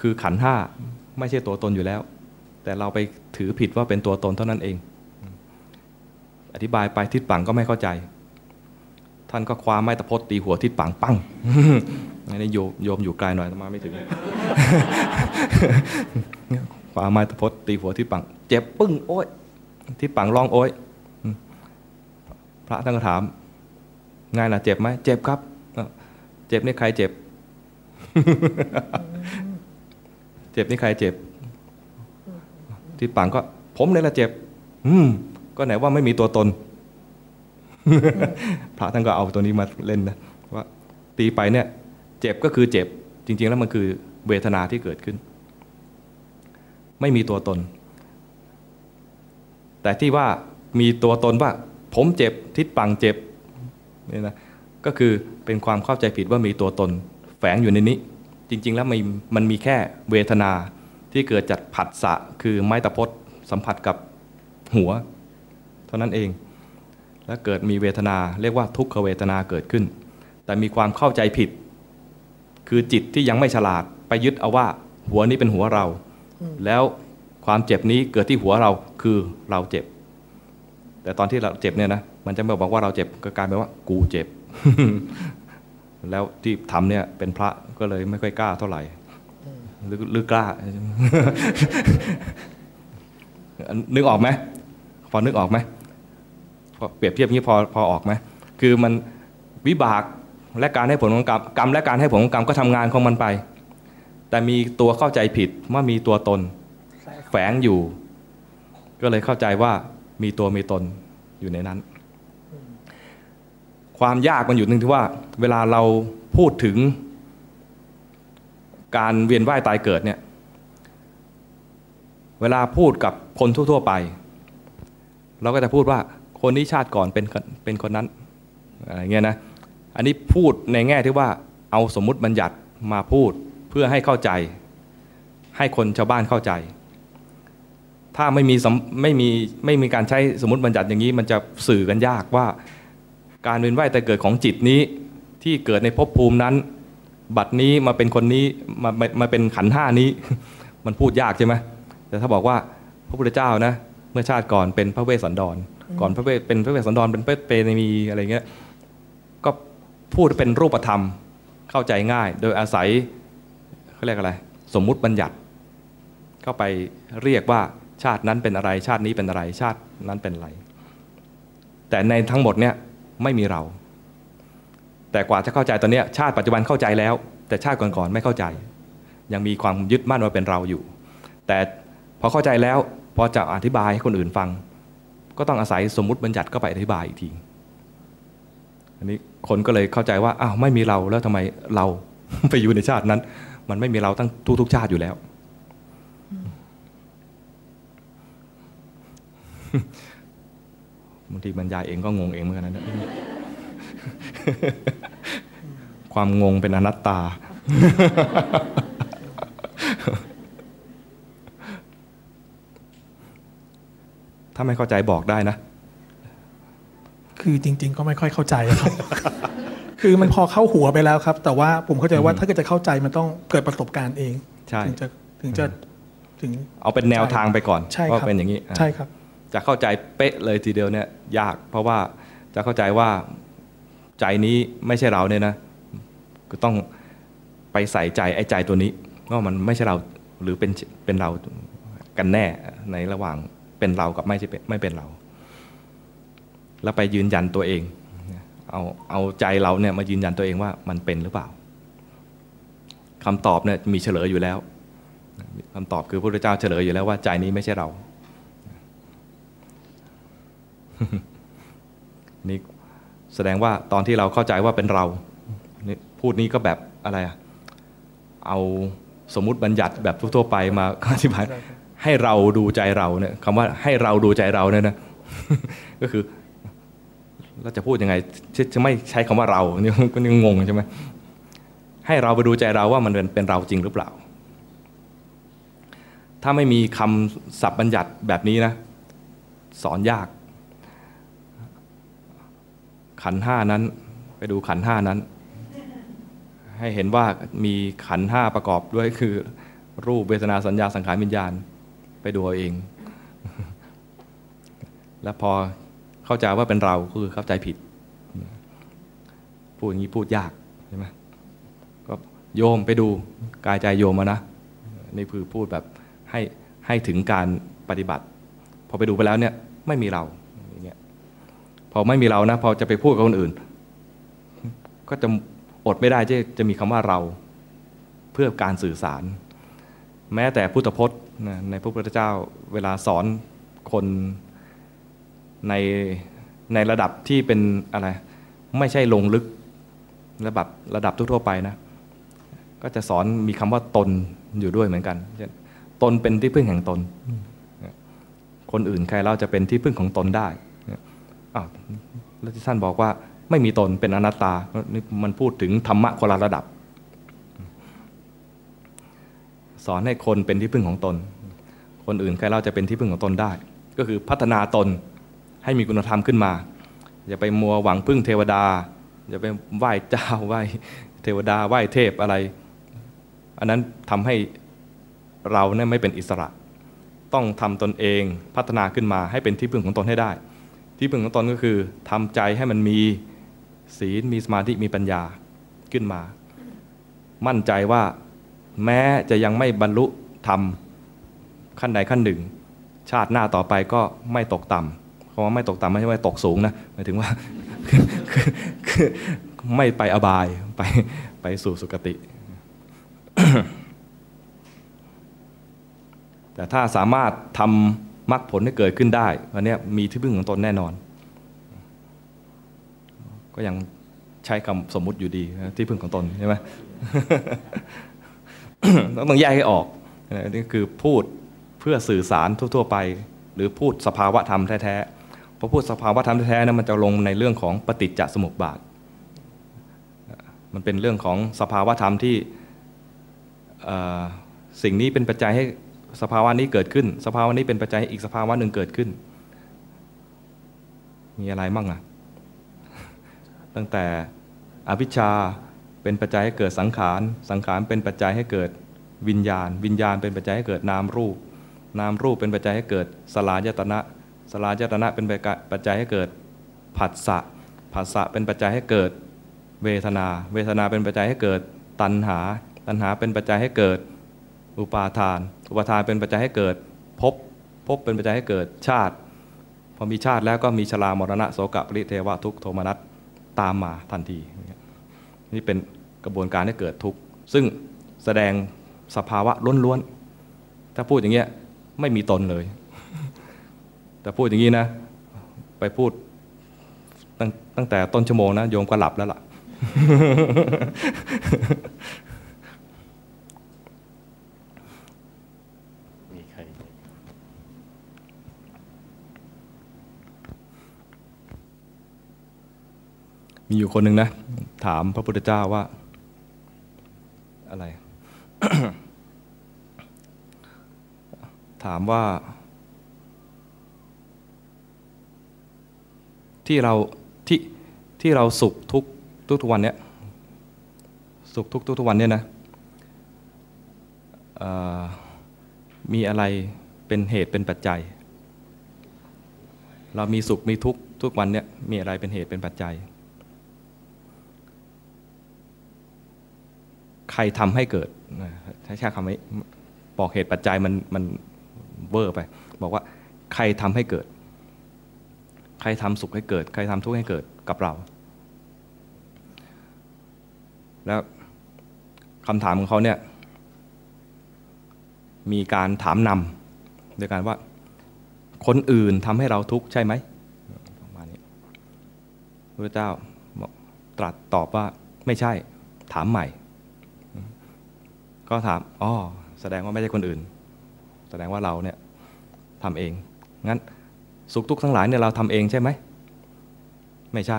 คือขันห้าไม่ใช่ตัวตนอยู่แล้ว แต่เราไปถือผิดว่าเป็นตัวตนเท่านั้นเอง อธิบายไปทิศปังก็ไม่เข้าใจ ท่านก็คว้าไม้ตะพดตีหัวทิศปังปังนี่โยมโยมอยู่ไกลหน่อยมาไม่ถึงคว้าไม้ตะพดตีหัวทิศปัง เจ็บปึ้งโอ๊ยทิศปังร้องโอ๊ยพระท่านก็ถามไงล่ะเจ็บไหมเจ็บครับเอ้าเจ็บนี่ใครเจ็บ เจ็บนี่ใครเจ็บทิศปังก็ ผมเนี่ยแหละเจ็บ อืม ก็ไหนว่าไม่มีตัวตน พระท่านก็เอาตัวนี้มาเล่นนะว่า ตีไปเนี่ย เจ็บก็คือเจ็บ จริง ๆ แล้วมันคือเวทนาที่เกิดขึ้น ไม่มีตัวตน แต่ที่ว่ามีตัวตนว่า ผมเจ็บทิศปังเจ็บเนี่ยนะก็คือเป็นความเข้าใจผิดว่ามีตัวตน แฝงอยู่ในนี้ จริง ๆ แล้วมันมันมีแค่เวทนาที่เกิดจากผัสสะคือไม้ตะพดสัมผัสกับหัว เท่านั้นเอง แล้วเกิดมีเวทนาเรียกว่าทุกขเวทนาเกิดขึ้น แต่มีความเข้าใจผิด คือจิตที่ยังไม่ฉลาดไปยึดเอาว่า หัวนี้เป็นหัวเรา แล้วความเจ็บนี้เกิดที่หัวเราคือเราเจ็บ แต่ตอนที่เราเจ็บเนี่ยนะมันจะไม่บอกว่าเราเจ็บก็กลายเป็นว่ากูเจ็บ แล้วที่ทำเนี่ยเป็นพระก็เลยไม่ค่อยกล้าเท่าไหร่หรือหรือกล้า นึกออกไหมพอนึกออกไหมพอเปรียบเทียบนี้พอพอออกไหมคือมันวิบากและการให้ผลของกรรมกรรมและการให้ผลของกรรมก็ทำงานของมันไป แต่มีตัวเข้าใจผิดว่ามีตัวตน แฝงอยู่ ก็เลยเข้าใจว่ามีตัวมีตนอยู่ในนั้น ความยากมันอยู่ตรงที่ว่า เวลาเราพูดถึงการเวียนว่ายตายเกิดเนี่ยเวลาพูดกับคนทั่ว ๆ ไป เราก็จะพูดว่าคนนี้ชาติก่อนเป็นเป็นคนนั้นอะไรเงี้ยนะอันนี้พูดในแง่ที่ว่าเอาสมมุติบัญญัติมาพูดเพื่อให้เข้าใจ ให้คนชาวบ้านเข้าใจ ถ้าไม่มีไม่มีไม่มีการใช้สมมติบัญญัติอย่างนี้ มันจะสื่อกันยากว่า การเวียนว่ายแต่เกิดของจิตนี้ ที่เกิดในภพภูมินั้น บัดนี้มาเป็นคนนี้มามามาเป็นขันธ์ห้านี้ มันพูดยากใช่ไหมแต่ถ้าบอกว่าพระพุทธเจ้านะ เมื่อชาติก่อนเป็นพระเวสสันดร ก่อนพระเวสเป็นพระเวสสันดรเป็นพระเปรมีอะไรเงี้ยก็พูดเป็นรูปธรรมเข้าใจง่าย โดยอาศัยเขาเรียกอะไร สมมุติบัญญัติ เข้าไปเรียกว่าชาตินั้นเป็นอะไร ชาตินี้เป็นอะไร ชาตินั้นเป็นอะไร แต่ในทั้งหมดเนี่ยไม่มีเรา แต่กว่าจะเข้าใจตอนนี้ชาติปัจจุบันเข้าใจแล้ว แต่ชาติก่อนๆไม่เข้าใจ ยังมีความยึดมั่นว่าเป็นเราอยู่ แต่พอเข้าใจแล้วพอจะอธิบายให้คนอื่นฟัง ก็ต้องอาศัยสมมุติบัญญัติเข้าไปอธิบายอีกทีอันนี้คนก็เลยเข้าใจว่าอ้าวไม่มีเราแล้วทำไมเราไปอยู่ในชาตินั้น มันไม่มีเราตั้งทุกๆชาติอยู่แล้ว บางทีบรรยายเองก็งงเองเหมือนกันนะ ความงงเป็นอนัตตาทถ้าไม่เข้าใจบอกได้นะ คือจริง ๆ ก็ไม่ค่อยเข้าใจครับ คือมันพอเข้าหัวไปแล้วครับ แต่ว่าผมเข้าใจว่าถ้าเกิดจะเข้าใจมันต้องเกิดประสบการณ์เองใช่ถึงจะถึงจะถึง เอาเป็นแนวทางไปก่อนใช่ครับว่าเป็นอย่างนี้อะใช่ครับ จะเข้าใจเป๊ะเลยทีเดียวเนี่ย ยาก เพราะว่าจะเข้าใจว่า ใจนี้ไม่ใช่เราเนี่ยนะก็ต้องไปใส่ใจไอ้ใจตัวนี้ว่ามันไม่ใช่เราหรือเป็นเป็นเรากันแน่ในระหว่างเป็นเรากับไม่ใช่เป็นไม่เป็นเรา แล้วไปยืนยันตัวเองเอาเอาใจเราเนี่ยมายืนยันตัวเองว่ามันเป็นหรือเปล่าคำตอบเนี่ยมีเฉลยอยู่แล้วคำตอบคือพระพุทธเจ้าเฉลยอยู่แล้วว่าใจนี้ไม่ใช่เรา นี่ แสดงว่าตอนที่เราเข้าใจว่าเป็นเรา พูดนี้ก็แบบอะไรอะเอาสมมุติบัญญัติแบบทั่วไปมาอธิบายให้เราดูใจเราเนี่ยคำว่าให้เราดูใจเราเนี่ยนะก็คือเราจะพูดยังไงจะจะไม่ใช้คำว่าเราเนี่ก็นี่งงใช่ไหมให้เราไปดูใจเราว่ามันเป็นเป็นเราจริงหรือเปล่า ถ้าไม่มีคำศัพท์บัญญัติแบบนี้นะ สอนยาก ขันห้านั้น ไปดูขันห้านั้น ให้เห็นว่ามีขันห้าประกอบด้วยคือ รูปเวทนาสัญญาสังขารวิญญาณ ไปดูเอาเอง แล้วพอเข้าใจว่าเป็นเราก็คือเข้าใจผิด พูดอย่างนี้พูดยากใช่ไหมก็โยมไปดูกายใจโยมมานะนี่คือพูดแบบให้ให้ถึงการปฏิบัติ พอไปดูไปแล้วเนี่ยไม่มีเรา อไม่มีเรานะ พอจะไปพูดกับคนอื่น ก็จะอดไม่ได้ที่จะมีคำว่าเราเพื่อการสื่อสาร แม้แต่พุทธพจน์ในพระพุทธเจ้าเวลาสอนคนในในระดับที่เป็นอะไรไม่ใช่ลงลึกระดับระดับทั่วๆไปนะ ก็จะสอนมีคำว่าตนอยู่ด้วยเหมือนกันตนเป็นที่พึ่งแห่งตน คนอื่นใครเราจะเป็นที่พึ่งของตนได้ อ้าวแล้วที่ท่านบอกว่าไม่มีตนเป็นอนัตตานี่มันพูดถึงธรรมะคนละระดับ สอนให้คนเป็นที่พึ่งของตน คนอื่นใครเราจะเป็นที่พึ่งของตนได้ ก็คือพัฒนาตนให้มีคุณธรรมขึ้นมา อย่าไปมัวหวังพึ่งเทวดา อย่าไปไหว้เจ้าไหว้เทวดาไหว้เทพอะไร อันนั้นทำให้เราเนี่ยไม่เป็นอิสระ ต้องทำตนเองพัฒนาขึ้นมาให้เป็นที่พึ่งของตนให้ได้ ที่พึ่งของตนก็คือทำใจให้มันมีศีลมีสมาธิมีปัญญาขึ้นมา มั่นใจว่าแม้จะยังไม่บรรลุธรรมขั้นใดขั้นหนึ่ง ชาติหน้าต่อไปก็ไม่ตกต่ำเพราะว่าไม่ตกต่ำไม่ใช่ว่าตกสูงนะหมายถึงว่าคือไม่ไปอบายไปไปสู่สุคติ แต่ถ้าสามารถทำ มรรคผลให้เกิดขึ้นได้อันนี้มีที่พึ่งของตนแน่นอน ก็ยังใช้คำสมมุติอยู่ดีที่พึ่งของตนใช่ไหมต้องแยกให้ออกนี่คือพูดเพื่อสื่อสารทั่ว ๆ ไป หรือพูดสภาวะธรรมแท้ๆพอพูดสภาวะธรรมแท้ๆนะมันจะลงในเรื่องของปฏิจจสมุปบาท มันเป็นเรื่องของสภาวะธรรมที่สิ่งนี้เป็นปัจจัยให้ สภาวะนี้เกิดขึ้น สภาวะนี้เป็นปัจจัยอีกสภาวะหนึ่งเกิดขึ้น มีอะไรมั่งอะตั้งแต่อวิชชาเป็นปัจจัยให้เกิดสังขาร สังขารเป็นปัจจัยให้เกิดวิญญาณ วิญญาณเป็นปัจจัยให้เกิดนามรูป นามรูปเป็นปัจจัยให้เกิดสลายตนะ สลายตนะเป็นปัจจัยให้เกิดผัสสะ ผัสสะเป็นปัจจัยให้เกิดเวทนา เวทนาเป็นปัจจัยให้เกิดตัณหา ตัณหาเป็นปัจจัยให้เกิด อุปาทาน อุปาทานเป็นปัจจัยให้เกิดภพภพเป็นปัจจัยให้เกิดชาติ พอมีชาติแล้วก็มีชรามรณะโสกะปริเทวะทุกโทมนัสตามมาทันที นี่เป็นกระบวนการให้เกิดทุกข์ซึ่งแสดงสภาวะล้วนๆถ้าพูดอย่างเงี้ยไม่มีตนเลย แต่พูดอย่างนี้นะ ไปพูดตั้งตั้งแต่ต้นชั่วโมงนะ โยมก็หลับแล้วล่ะ มีใคร มีอยู่คนหนึ่งนะ ถามพระพุทธเจ้าว่า อะไร ถามว่า ที่เราที่ที่เราสุขทุกทุกทุกวันเนี้ยสุขทุกทุกทุกวันเนี้ยนะมีอะไรเป็นเหตุเป็นปัจจัย เรามีสุขมีทุกทุกวันเนี่ยมีอะไรเป็นเหตุเป็นปัจจัย ครทำให้เกิดใช้ใช้คำนี้บอกเหตุปัจจัยมันมันเวอร์ไป บอกว่าใครทำให้เกิด ใครทำสุขให้เกิด ใครทำทุกข์ให้เกิดกับเรา แล้วคำถามของเขาเนี่ยมีการถามนำโดยการว่า คนอื่นทำให้เราทุกข์ใช่ไหมประมาณนี้พระเจ้าตรัสตอบว่าไม่ใช่ถามใหม่ ก็ถามอ๋อแสดงว่าไม่ใช่คนอื่น แสดงว่าเราเนี่ยทำเอง งั้นสุขทุกข์ทั้งหลายเนี่ยเราทำเองใช่ไหม ไม่ใช่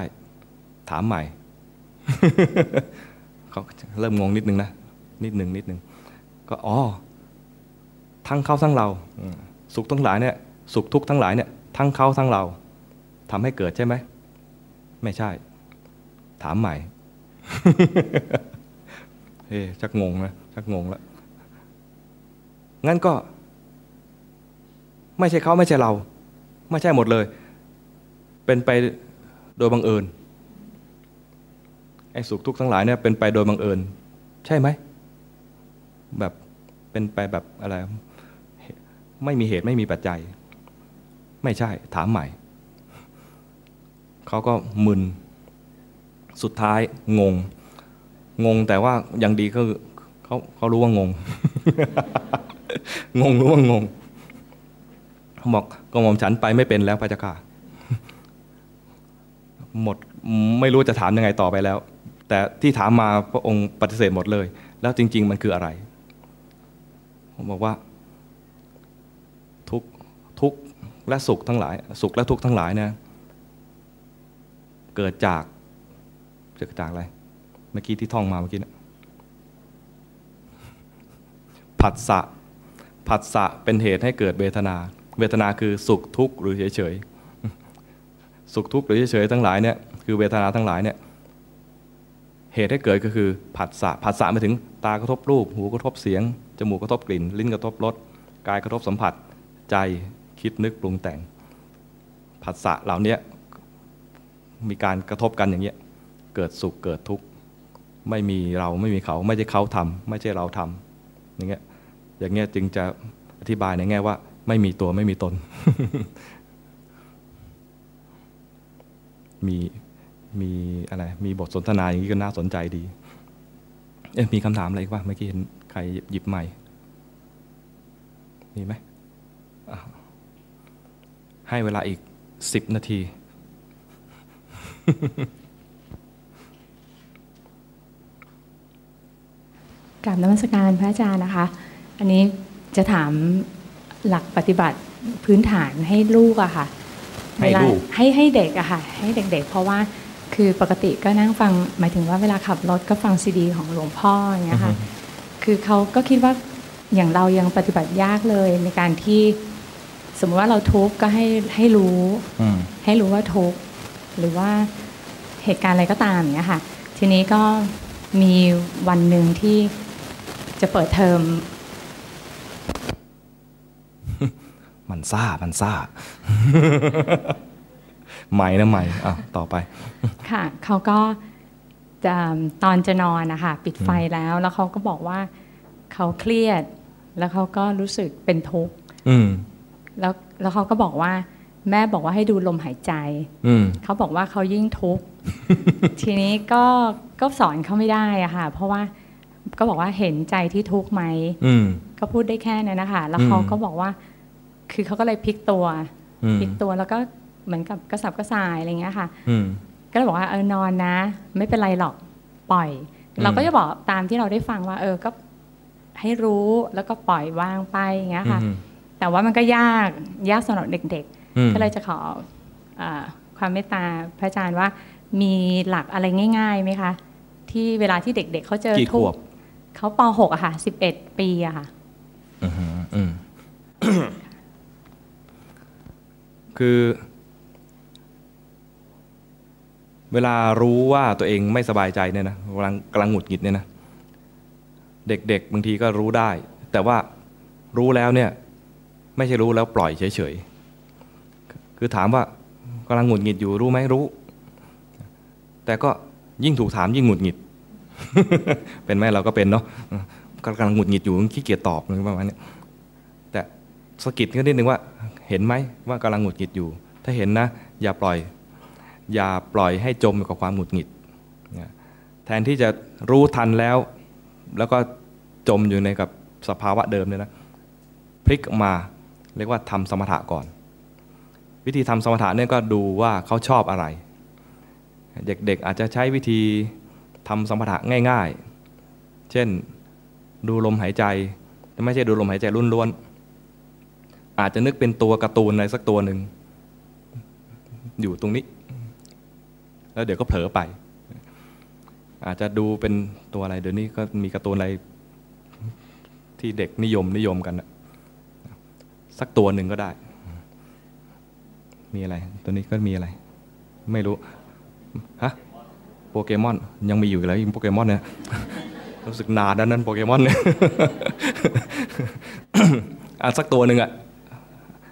ถามใหม่เขาเริ่มงงนิดนึงนะ นิดนึงนิดนึง ก็อ๋อ ทั้งเขาทั้งเรา สุขทั้งหลายเนี่ย สุขทุกข์ทั้งหลายเนี่ย ทั้งเขาทั้งเราทำให้เกิดใช่ไหม ไม่ใช่ ถามใหม่ เฮ้ชักงงนะ ชักงงแล้วงั้นก็ ไม่ใช่เขาไม่ใช่เรา ไม่ใช่หมดเลย เป็นไปโดยบังเอิญไอ้สุขทุกข์ทั้งหลายเนี่ยเป็นไปโดยบังเอิญ ใช่ไหมแบบเป็นไปแบบอะไร ไม่มีเหตุไม่มีปัจจัย ไม่ใช่ถามใหม่เขาก็มึน สุดท้ายงง งงแต่ว่ายังดีก็คือ เขาเขารู้ว่างง งงรู้ว่างงเขาบอกก็หม่อมฉันไปไม่เป็นแล้วพระเจ้าค่ะหมดไม่รู้จะถามยังไงต่อไปแล้ว แต่ที่ถามมาพระองค์ปฏิเสธหมดเลย แล้วจริง ๆ มันคืออะไร ผมบอกว่า ทุกทุกและสุขทั้งหลาย สุขและทุกข์ทั้งหลายเนี่ยเกิดจากเกิดจากอะไร เมื่อกี้ที่ท่องมาเมื่อกี้นะ ผัสสะผัสสะเป็นเหตุให้เกิดเวทนา เวทนาคือสุขทุกข์หรือเฉยๆสุขทุกข์หรือเฉยๆทั้งหลายเนี่ยคือเวทนาทั้งหลายเนี่ยเหตุให้เกิดก็คือผัสสะผัสสะหมายถึงตากระทบรูป หูกระทบเสียง จมูกกระทบกลิ่น ลิ้นกระทบรสกายกระทบสัมผัส ใจคิดนึกปรุงแต่ง ผัสสะเหล่านี้มีการกระทบกันอย่างเงี้ยเกิดสุขเกิดทุกข์ไม่มีเราไม่มีเขาไม่ใช่เขาทำไม่ใช่เราทำอย่างเงี้ย อย่างเงี้ยจึงจะอธิบายในแง่ว่า ไม่มีตัวไม่มีตน มีมีอะไร มีบทสนทนาอย่างนี้ก็น่าสนใจดี เอ๊ะมีคำถามอะไรอีกป่ะเมื่อกี้เห็นใครหยิบใหม่ มีไหม ให้เวลาอีกสิบนาทีกราบนมัสการพระอาจารย์นะคะ อันนี้จะถามหลักปฏิบัติพื้นฐานให้ลูกอะค่ะให้ลูกเวาให้ให้เด็กอะค่ะ ให้เด็ก ๆ เพราะว่าคือปกติก็นั่งฟังหมายถึงว่าเวลาขับรถก็ฟังซีดี ของหลวงพ่ออย่างเงี้ยค่ะ คือเขาก็คิดว่าอย่างเรายังปฏิบัติยากเลยในการที่สมมติว่าเราทุกข์ก็ให้ให้รู้อืมให้รู้ว่าทุกข์หรือว่าเหตุการณ์อะไรก็ตามอย่างเงี้ยค่ะ ทีนี้ก็มีวันหนึ่งที่จะเปิดเทอม มันซ่ามันซ่าใหม่นะใหม่อะต่อไป ค่ะเขาก็จะตอนจะนอนนะคะปิดไฟแล้วแล้วเขาก็บอกว่าเขาเครียด แล้วเขาก็รู้สึกเป็นทุกข์อืมแล้วแล้วเขาก็บอกว่า แม่บอกว่าให้ดูลมหายใจอืมเขาบอกว่าเขายิ่งทุกข์ทีนี้ก็ก็สอนเขาไม่ได้อะค่ะ เพราะว่าก็บอกว่าเห็นใจที่ทุกข์ไหมอืม ก็พูดได้แค่นั้นนะคะ แล้วเขาอืมก็บอกว่า คือเขาก็เลยพลิกตัวอืมพลิกตัวแล้วก็เหมือนกับกระสับกระส่ายอะไรอย่างเงี้ยค่ะอืมก็เลยบอกว่าเออนอนนะ ไม่เป็นไรหรอกปล่อยอืมเราก็จะบอกตามที่เราได้ฟังว่า เออก็ให้รู้แล้วก็ปล่อยวางไปอย่างเงี้ยค่ะอืมแต่ว่ามันก็ยากยากสำหรับเด็กอืมๆก็เลยจะขอเออความเมตตาพระอาจารย์ว่ามีหลักอะไรง่ายๆไหมคะ ที่เวลาที่เด็กๆเขาเจอกี่ขทุวกบข์เขาป .6 อะค่ะ 11 ปีอะค่ะอืมอืม คือ เวลารู้ว่าตัวเองไม่สบายใจเนี่ยนะกำลังกำลังหงุดหงิดเนี่ยนะเด็กๆบางทีก็รู้ได้ แต่ว่ารู้แล้วเนี่ย ไม่ใช่รู้แล้วปล่อยเฉยๆคือถามว่ากำลังหงุดหงิดอยู่รู้ไหมรู้ แต่ก็ยิ่งถูกถามยิ่งหงุดหงิด เป็นไหมเราก็เป็นเนาะ กำลังหงุดหงิดอยู่ขี้เกียจตอบอะไรประมาณนี้แต่สกิดก็นิดนึงว่าเห็นไหมว่ากำลังหงุดหงิดอยู่ ถ้าเห็นนะ อย่าปล่อย อย่าปล่อยให้จมกับความหงุดหงิดแทนที่จะรู้ทันแล้ว แล้วก็จมอยู่ในกับสภาวะเดิมเนี่ยนะพลิกออกมาเรียกว่าทำสมถะก่อน วิธีทำสมถะเนี่ยก็ดูว่าเขาชอบอะไร เด็กๆอาจจะใช้วิธีทำสมถะง่าย ๆ เช่น ดูลมหายใจ ไม่ใช่ดูลมหายใจล้วนๆอาจจะนึกเป็นตัวการ์ตูนอะไรสักตัวหนึ่ง อยู่ตรงนี้ แล้วเดี๋ยวก็เผลอไป อาจจะดูเป็นตัวอะไร เดี๋ยวนี้ก็มีการ์ตูนอะไร ที่เด็กนิยมนิยมกันนะสักตัวหนึ่งก็ได้ มีอะไร ตัวนี้ก็มีอะไร ไม่รู้ ฮะ โปเกมอน ยังมีอยู่แล้วยิงโปเกมอนเนี่ย รู้สึกนานแล้วนั้นโปเกมอนเนี่ยอะสักตัวหนึ่งอะ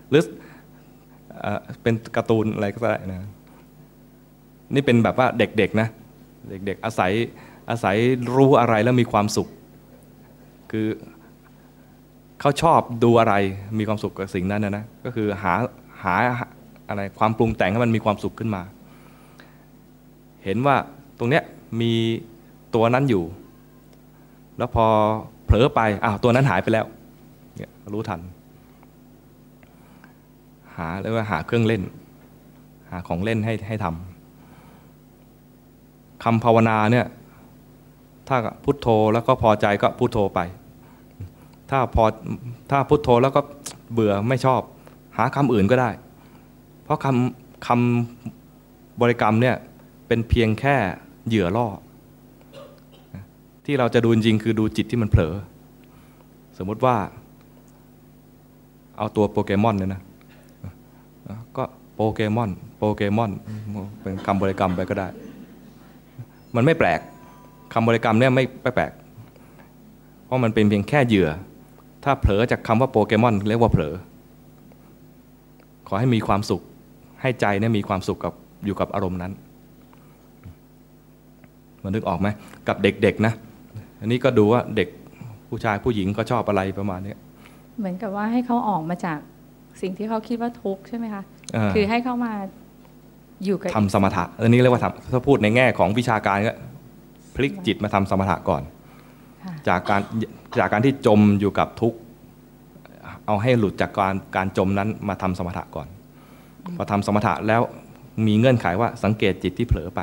หรือเป็นการ์ตูนอะไรก็ได้นะนี่เป็นแบบว่าเด็กๆนะ เด็กๆอาศัยอาศัยรู้อะไรแล้วมีความสุข คือเขาชอบดูอะไรมีความสุขกับสิ่งนั้นนะนะก็คือหาหาอะไรความปรุงแต่งให้มันมีความสุขขึ้นมา เห็นว่าตรงเนี้ยมีตัวนั้นอยู่ แล้วพอเผลอไปอ้าวตัวนั้นหายไปแล้วเนี่ยรู้ทัน หาเรียกว่าหาเครื่องเล่น หาของเล่นให้ให้ทำคำภาวนาเนี่ยถ้าพุทโธแล้วก็พอใจก็พุทโธไป ถ้าพอถ้าพุทโธแล้วก็เบื่อไม่ชอบ หาคำอื่นก็ได้ เพราะคำคำบริกรรมเนี่ยเป็นเพียงแค่เหยื่อล่อ ที่เราจะดูจริงๆคือดูจิตที่มันเผลอ สมมุติว่า เอาตัวโปเกมอนเนี่ยนะ ก็โปเกมอน โปเกมอน เป็นคำบริกรรมไปก็ได้ มันไม่แปลกคำบริกรรมเนี่ยไม่แปลก เพราะมันเป็นเพียงแค่เหยื่อ ถ้าเผลอจากคำว่าโปเกมอน เรียกว่าเผลอ ขอให้มีความสุข ให้ใจเนี่ยมีความสุขกับอยู่กับอารมณ์นั้นมันนึกออกไหมกับเด็กๆนะ อันนี้ก็ดูว่าเด็กผู้ชายผู้หญิงก็ชอบอะไรประมาณนี้เหมือนกับว่าให้เขาออกมาจากสิ่งที่เขาคิดว่าทุกข์ใช่ไหมคะอ่าคือให้เขามาอยู่กับทำสมถะอันนี้เรียกว่าทำถ้าพูดในแง่ของวิชาการก็พลิกจิตมาทำสมถะก่อนค่ะจากการจากการที่จมอยู่กับทุกข์เอาให้หลุดจากการการจมนั้นมาทำสมถะก่อนพอทำสมถะแล้วมีเงื่อนไขว่าสังเกตจิตที่เผลอไป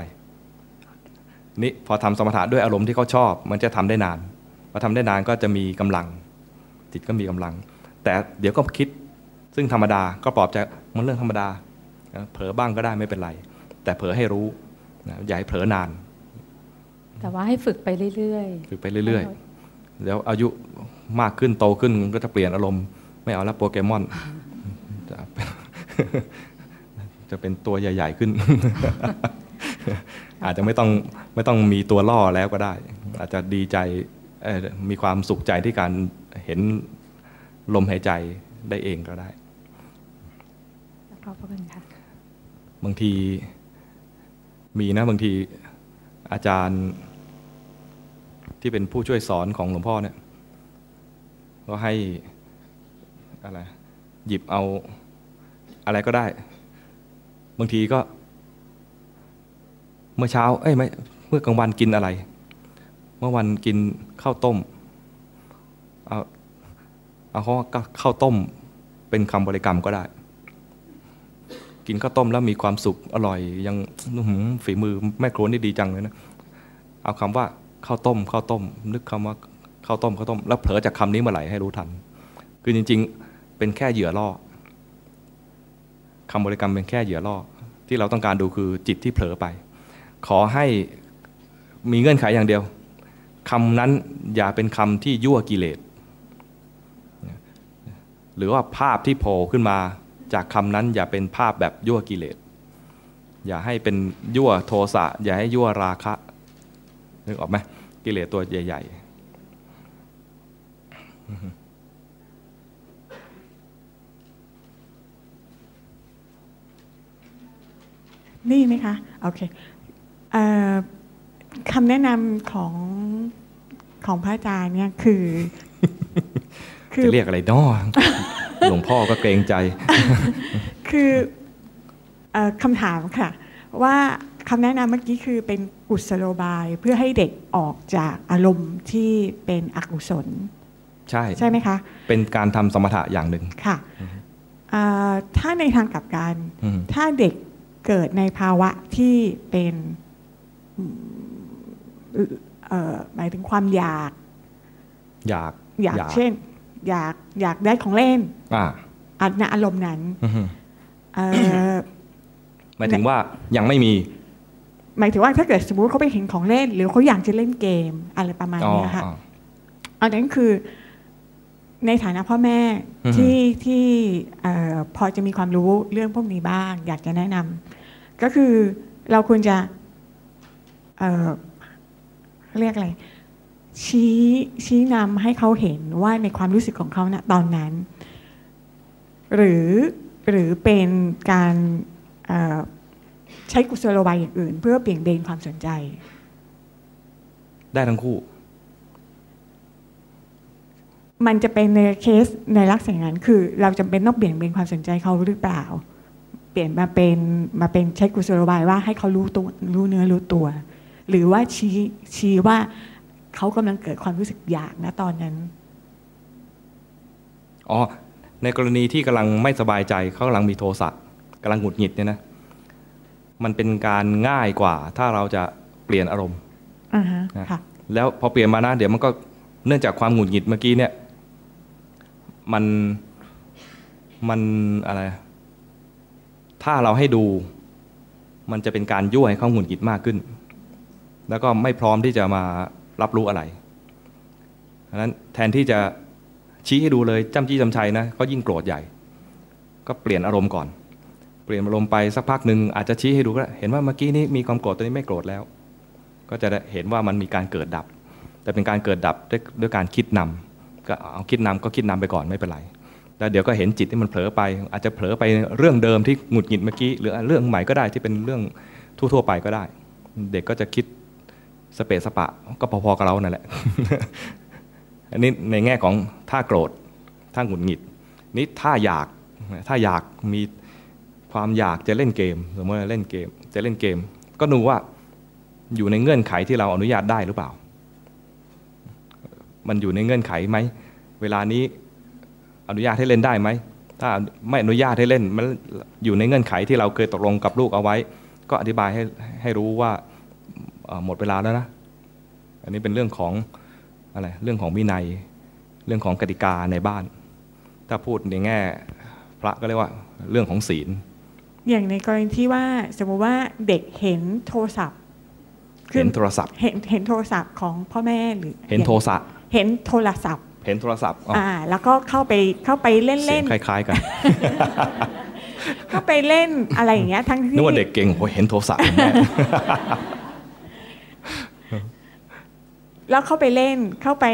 นี่พอทำสมถะด้วยอารมณ์ที่เขาชอบ มันจะทำได้นานพอทำได้นานก็จะมีกำลัง จิตก็มีกำลัง แต่เดี๋ยวก็คิดซึ่งธรรมดาก็ปลอบใจมันเรื่องธรรมดานะเผลอบ้างก็ได้ไม่เป็นไร แต่เผลอให้รู้นะอย่าให้เผลอนาน แต่ว่าให้ฝึกไปเรื่อยๆฝึกไปเรื่อยๆแล้วอายุมากขึ้นโตขึ้นก็จะเปลี่ยนอารมณ์ ไม่เอาแล้วโปเกมอนจะเป็นจะเป็นตัวใหญ่ ๆขึ้น อาจจะไม่ต้องไม่ต้องมีตัวล่อแล้วก็ได้ อาจจะดีใจเอ่อมีความสุขใจที่การเห็นลมหายใจได้เองก็ได้ขอบพระคุณค่ะบางทีมีนะบางทีอาจารย์ที่เป็นผู้ช่วยสอนของหลวงพ่อเนี่ยก็ให้อะไรหยิบเอาอะไรก็ได้ บางทีก็ เมื่อเช้า เอ้ยไม่เมื่อกลางวันกินอะไร เมื่อวันกินข้าวต้ม เอาเอาเขาว่าข้าวต้มเป็นคำบริกรรมก็ได้ กินข้าวต้มแล้วมีความสุขอร่อย ยังฝีมือแม่ครัวนี่ดีจังเลยนะเอาคำว่าข้าวต้มข้าวต้ม นึกคำว่าข้าวต้มข้าวต้ม แล้วเผลอจากคำนี้เมื่อไหร่ให้รู้ทัน คือจริง ๆ เป็นแค่เหยื่อล่อคำบริกรรมเป็นแค่เหยื่อล่อที่เราต้องการดูคือจิตที่เผลอไป ขอให้มีเงื่อนไขอย่างเดียวคำนั้นอย่าเป็นคำที่ยั่วกิเลส หรือว่าภาพที่โผล่ขึ้นมาจากคำนั้นอย่าเป็นภาพแบบยั่วกิเลส อย่าให้เป็นยั่วโทสะ อย่าให้ยั่วราคะ นึกออกไหมกิเลสตัวใหญ่ ๆนี่ไหมคะ โอเค คำแนะนำของของพระอาจารย์เนี่ยคือๆจะเรียกอะไรน้อหลวงพ่อก็เกรงใจ คือเอ่อคำถามค่ะ ว่าคำแนะนำเมื่อกี้คือเป็นกุศโลบายเพื่อให้เด็กออกจากอารมณ์ที่เป็นอกุศล ใช่ใช่ไหมคะ เป็นการทำสมถะอย่างหนึ่งค่ะเอ่อถ้าในทางกลับกันอืมถ้าเด็กเกิดในภาวะที่เป็นอืมเอ่อ หมายถึงความอยาก อยากอยากเช่น อยากอยากได้ของเล่นอ่าอันอารมณ์นั้นอือฮึเอ่อหมายถึงว่ายังไม่มี หมายถึงว่าถ้าเกิดสมมติเขาไปเห็นของเล่น หรือเขาอยากจะเล่นเกมอะไรประมาณอ๋อเนี้ยค่ะอ๋ออันนั้นคือในฐานะพ่อแม่อือฮึที่ที่เอ่อพอจะมีความรู้เรื่องพวกนี้บ้าง อยากจะแนะนำก็คือเราควรจะ เอ่อเรียกอะไรชี้ชี้นำให้เขาเห็นว่าในความรู้สึกของเขาณตอนนั้น หรือหรือเป็นการเอ่อใช้กุศโลบายอย่างอื่น เพื่อเบี่ยงเบนความสนใจ ได้ทั้งคู่ มันจะเป็นในเคสในลักษณะนั้นคือ เราจำเป็นต้องเปลี่ยนเป็นความสนใจเขาหรือเปล่า เปลี่ยนมาเป็นมาเป็นใช้กุศโลบายว่าให้เขารู้ตัวรู้เนื้อรู้ตัว หรือว่าชี้ชี้ว่าเขากำลังเกิดความรู้สึกอยากนะตอนนั้น อ๋อ ในกรณีที่กำลังไม่สบายใจเขากำลังมีโทสะกำลังหงุดหงิดเนี่ยนะ มันเป็นการง่ายกว่า ถ้าเราจะเปลี่ยนอารมณ์อ่าฮะนะค่ะแล้วพอเปลี่ยนมานะเดี๋ยวมันก็เนื่องจากความหงุดหงิดเมื่อกี้เนี่ย มันมันอะไร ถ้าเราให้ดู มันจะเป็นการยั่วให้เขาหงุดหงิดมากขึ้น แล้วก็ไม่พร้อมที่จะมารับรู้อะไรดังนั้นแทนที่จะชี้ให้ดูเลยจ้ำจี้จำชัยนะเขายิ่งโกรธใหญ่ ก็เปลี่ยนอารมณ์ก่อน เปลี่ยนอารมณ์ไปสักพักหนึ่งอาจจะชี้ให้ดูก็เห็นว่าเมื่อกี้นี้มีความโกรธตัวนี้ไม่โกรธแล้ว ก็จะเห็นว่ามันมีการเกิดดับ แต่เป็นการเกิดดับด้วยด้วยการคิดนำก็เอาคิดนำก็คิดนำไปก่อนไม่เป็นไรแล้วเดี๋ยวก็เห็นจิตที่มันเผลอไป อาจจะเผลอไปเรื่องเดิมที่หงุดหงิดเมื่อกี้หรือเรื่องใหม่ก็ได้ที่เป็นเรื่องทั่วๆไปก็ได้ เด็กก็จะคิด สเปสปะก็พอๆกับเรานั่นแหละ อันนี้ในแง่ของถ้าโกรธถ้าหงุดหงิด นี่ถ้าอยากถ้าอยากมีความอยากจะเล่นเกมสมมติเล่นเกม จะเล่นเกม ก็ดูว่าอยู่ในเงื่อนไขที่เราอนุญาตได้หรือเปล่า มันอยู่ในเงื่อนไขไหม เวลานี้อนุญาตให้เล่นได้ไหม ถ้าไม่อนุญาตให้เล่น มันอยู่ในเงื่อนไขที่เราเคยตกลงกับลูกเอาไว้ ก็อธิบายให้ให้รู้ว่า หมดเวลาแล้วนะ อันนี้เป็นเรื่องของอะไร เรื่องของวินัย เรื่องของกติกาในบ้าน ถ้าพูดในแง่ พระก็เรียกว่าเรื่องของศีล อย่างในกรณีที่ว่าสมมติว่าเด็กเห็นโทรศัพท์เห็นโทรศัพท์ เห็นเห็นโทรศัพท์ของพ่อแม่หรือเห็นโทรศัพท์ เห็นโทรศัพท์ เห็นโทรศัพท์อ๋ออ่า แล้วก็เข้าไปเข้าไปเล่นเสีเล่ยงนคล้าย ๆ กันเข้าไปเล่นอะไรอย่างเงี้ยทั้งที่นึกว่าเด็กเก่งโอ้ยเห็นโทรศัพท์แม่ แล้วเข้าไปเล่นเข้าไป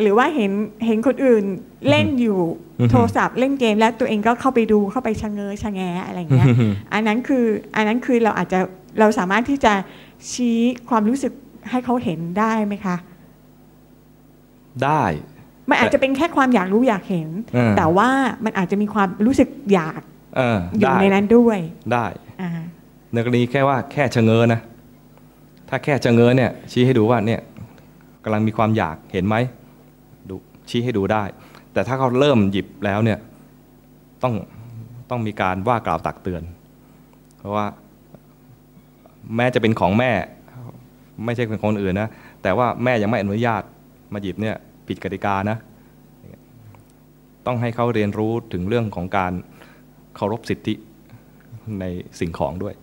หรือว่าเห็นเห็นคนอื่นเล่นอยู่อือฮึโทรศัพท์เล่นเกม แล้วตัวเองก็เข้าไปดูเข้าไปชะเง้อชะแงะอะไรอย่างเงี้ยอือฮึอันนั้นคืออันนั้นคือเราอาจจะเราสามารถที่จะชี้ความรู้สึกให้เขาเห็นได้ไหมคะ ได้มันอาจจะเป็นแค่ความอยากรู้อยากเห็นเออแต่ว่ามันอาจจะมีความรู้สึกอยากเอออยู่ได้ในนั้นด้วยได้อ่าในกรณีแค่ว่าแค่ชะเง้อนะ ถ้าแค่ชะเง้อเนี่ย ชี้ให้ดูว่าเนี่ย กำลังมีความอยากเห็นไหมดูชี้ให้ดูได้ แต่ถ้าเขาเริ่มหยิบแล้วเนี่ยต้องต้องมีการว่ากล่าวตักเตือน เพราะว่าแม้จะเป็นของแม่ ไม่ใช่เป็นคนอื่นนะแต่ว่าแม่ยังไม่อนุญาตมาหยิบเนี่ยผิดกติกานะ ต้องให้เขาเรียนรู้ถึงเรื่องของการเคารพสิทธิในสิ่งของด้วย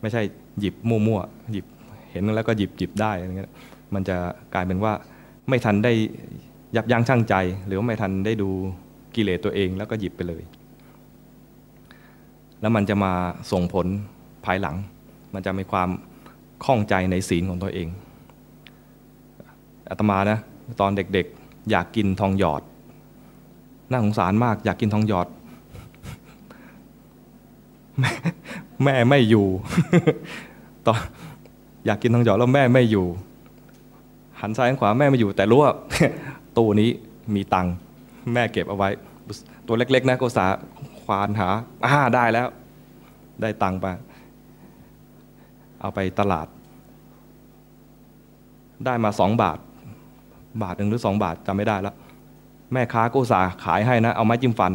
ไม่ใช่หยิบมั่วๆหยิบเห็นแล้วก็หยิบหยิบได้อะไรเงี้ย มันจะกลายเป็นว่าไม่ทันได้ยับยั้งชั่งใจ หรือว่าไม่ทันได้ดูกิเลสตัวเองแล้วก็หยิบไปเลย แล้วมันจะมาส่งผลภายหลัง มันจะมีความข้องใจในศีลของตัวเองอาตมานะตอนเด็กๆ อยากกินทองหยอดน่าสงสารมากอยากกินทองหยอด แม่แม่ไม่อยู่ตอนอยากกินทองหยอดแล้วแม่ไม่อยู่ หันซ้ายหันขวาแม่ไม่อยู่ แต่รู้ว่าตู้นี้มีตังค์แม่เก็บเอาไว้ ตัวเล็กๆนะก็สาควานหาอ่าได้แล้ว ได้ตังค์ไปเอาไปตลาด ได้มาสองบาท บาทหนึ่งหรือสองบาทจำไม่ได้แล้วแม่ค้าก็อุตสาขายให้นะ เอาไม้จิ้มฟัน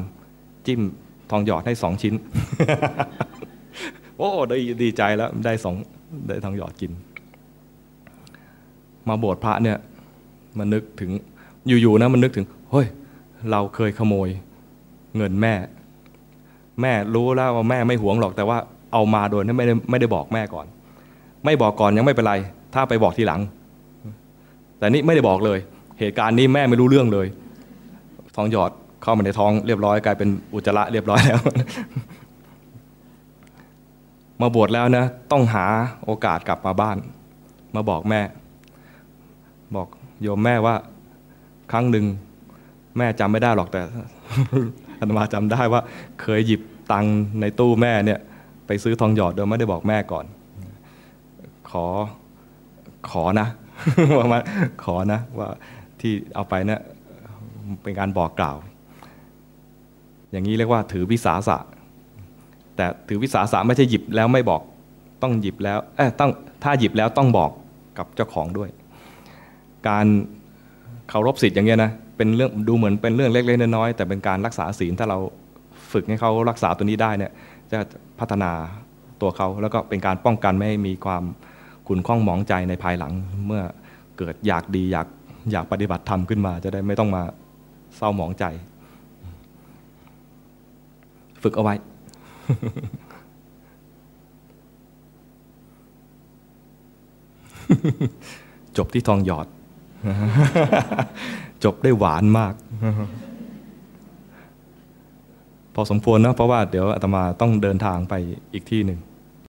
จิ้มทองหยอดให้สองชิ้น โอ้ด้ดีใจแล้ว ได้สองได้ทองหยอดกิน มาบวชพระเนี่ยมันนึกถึงอยู่ๆนะมันนึกถึงเฮ้ยเราเคยขโมยเงินแม่ แม่รู้แล้วว่าแม่ไม่หวงหรอกแต่ว่าเอามาโดยที่ไม่ได้ไม่ได้บอกแม่ก่อน ไม่บอกก่อนยังไม่เป็นไร ถ้าไปบอกทีหลัง แต่นี่ไม่ได้บอกเลย เหตุการณ์นี้แม่ไม่รู้เรื่องเลยทองหยอดเข้ามาในท้องเรียบร้อยกลายเป็นอุจจาระเรียบร้อยแล้ว มาบวชแล้วนะ ต้องหาโอกาสกลับมาบ้าน มาบอกแม่ บอกโยมแม่ว่าครั้งหนึ่งแม่จำไม่ได้หรอกแต่อาตมาจำได้ว่า เคยหยิบตังในตู้แม่เนี่ยไปซื้อทองหยอดโดยไม่ได้บอกแม่ก่อน ขอขอนะประมาขอนะว่าที่เอาไปเนี่ยเป็นการบอกกล่าว อย่างนี้เรียกว่าถือวิสาสะ แต่ถือวิสาสะไม่ใช่หยิบแล้วไม่บอก ต้องหยิบแล้วเอ้ต้องถ้าหยิบแล้วต้องบอกกับเจ้าของด้วย การเคารพสิทธิ์อย่างเงี้ยนะเป็นเรื่องดูเหมือนเป็นเรื่องเล็กๆน้อยๆแต่เป็นการรักษาศีลถ้าเราฝึกให้เขารักษาตัวนี้ได้เนี่ยจะพัฒนาตัวเขาแล้วก็เป็นการป้องกันไม่ให้มีความขุนข้องหมองใจในภายหลัง เมื่อเกิดอยากดีอยากอยากปฏิบัติธรรมขึ้นมา จะได้ไม่ต้องมาเศร้าหมองใจ ฝึกเอาไว้ จบที่ทองหยอด จบได้หวานมาก พอสมควรนะเพราะว่าเดี๋ยวอาตมาต้องเดินทางไปอีกที่หนึ่ง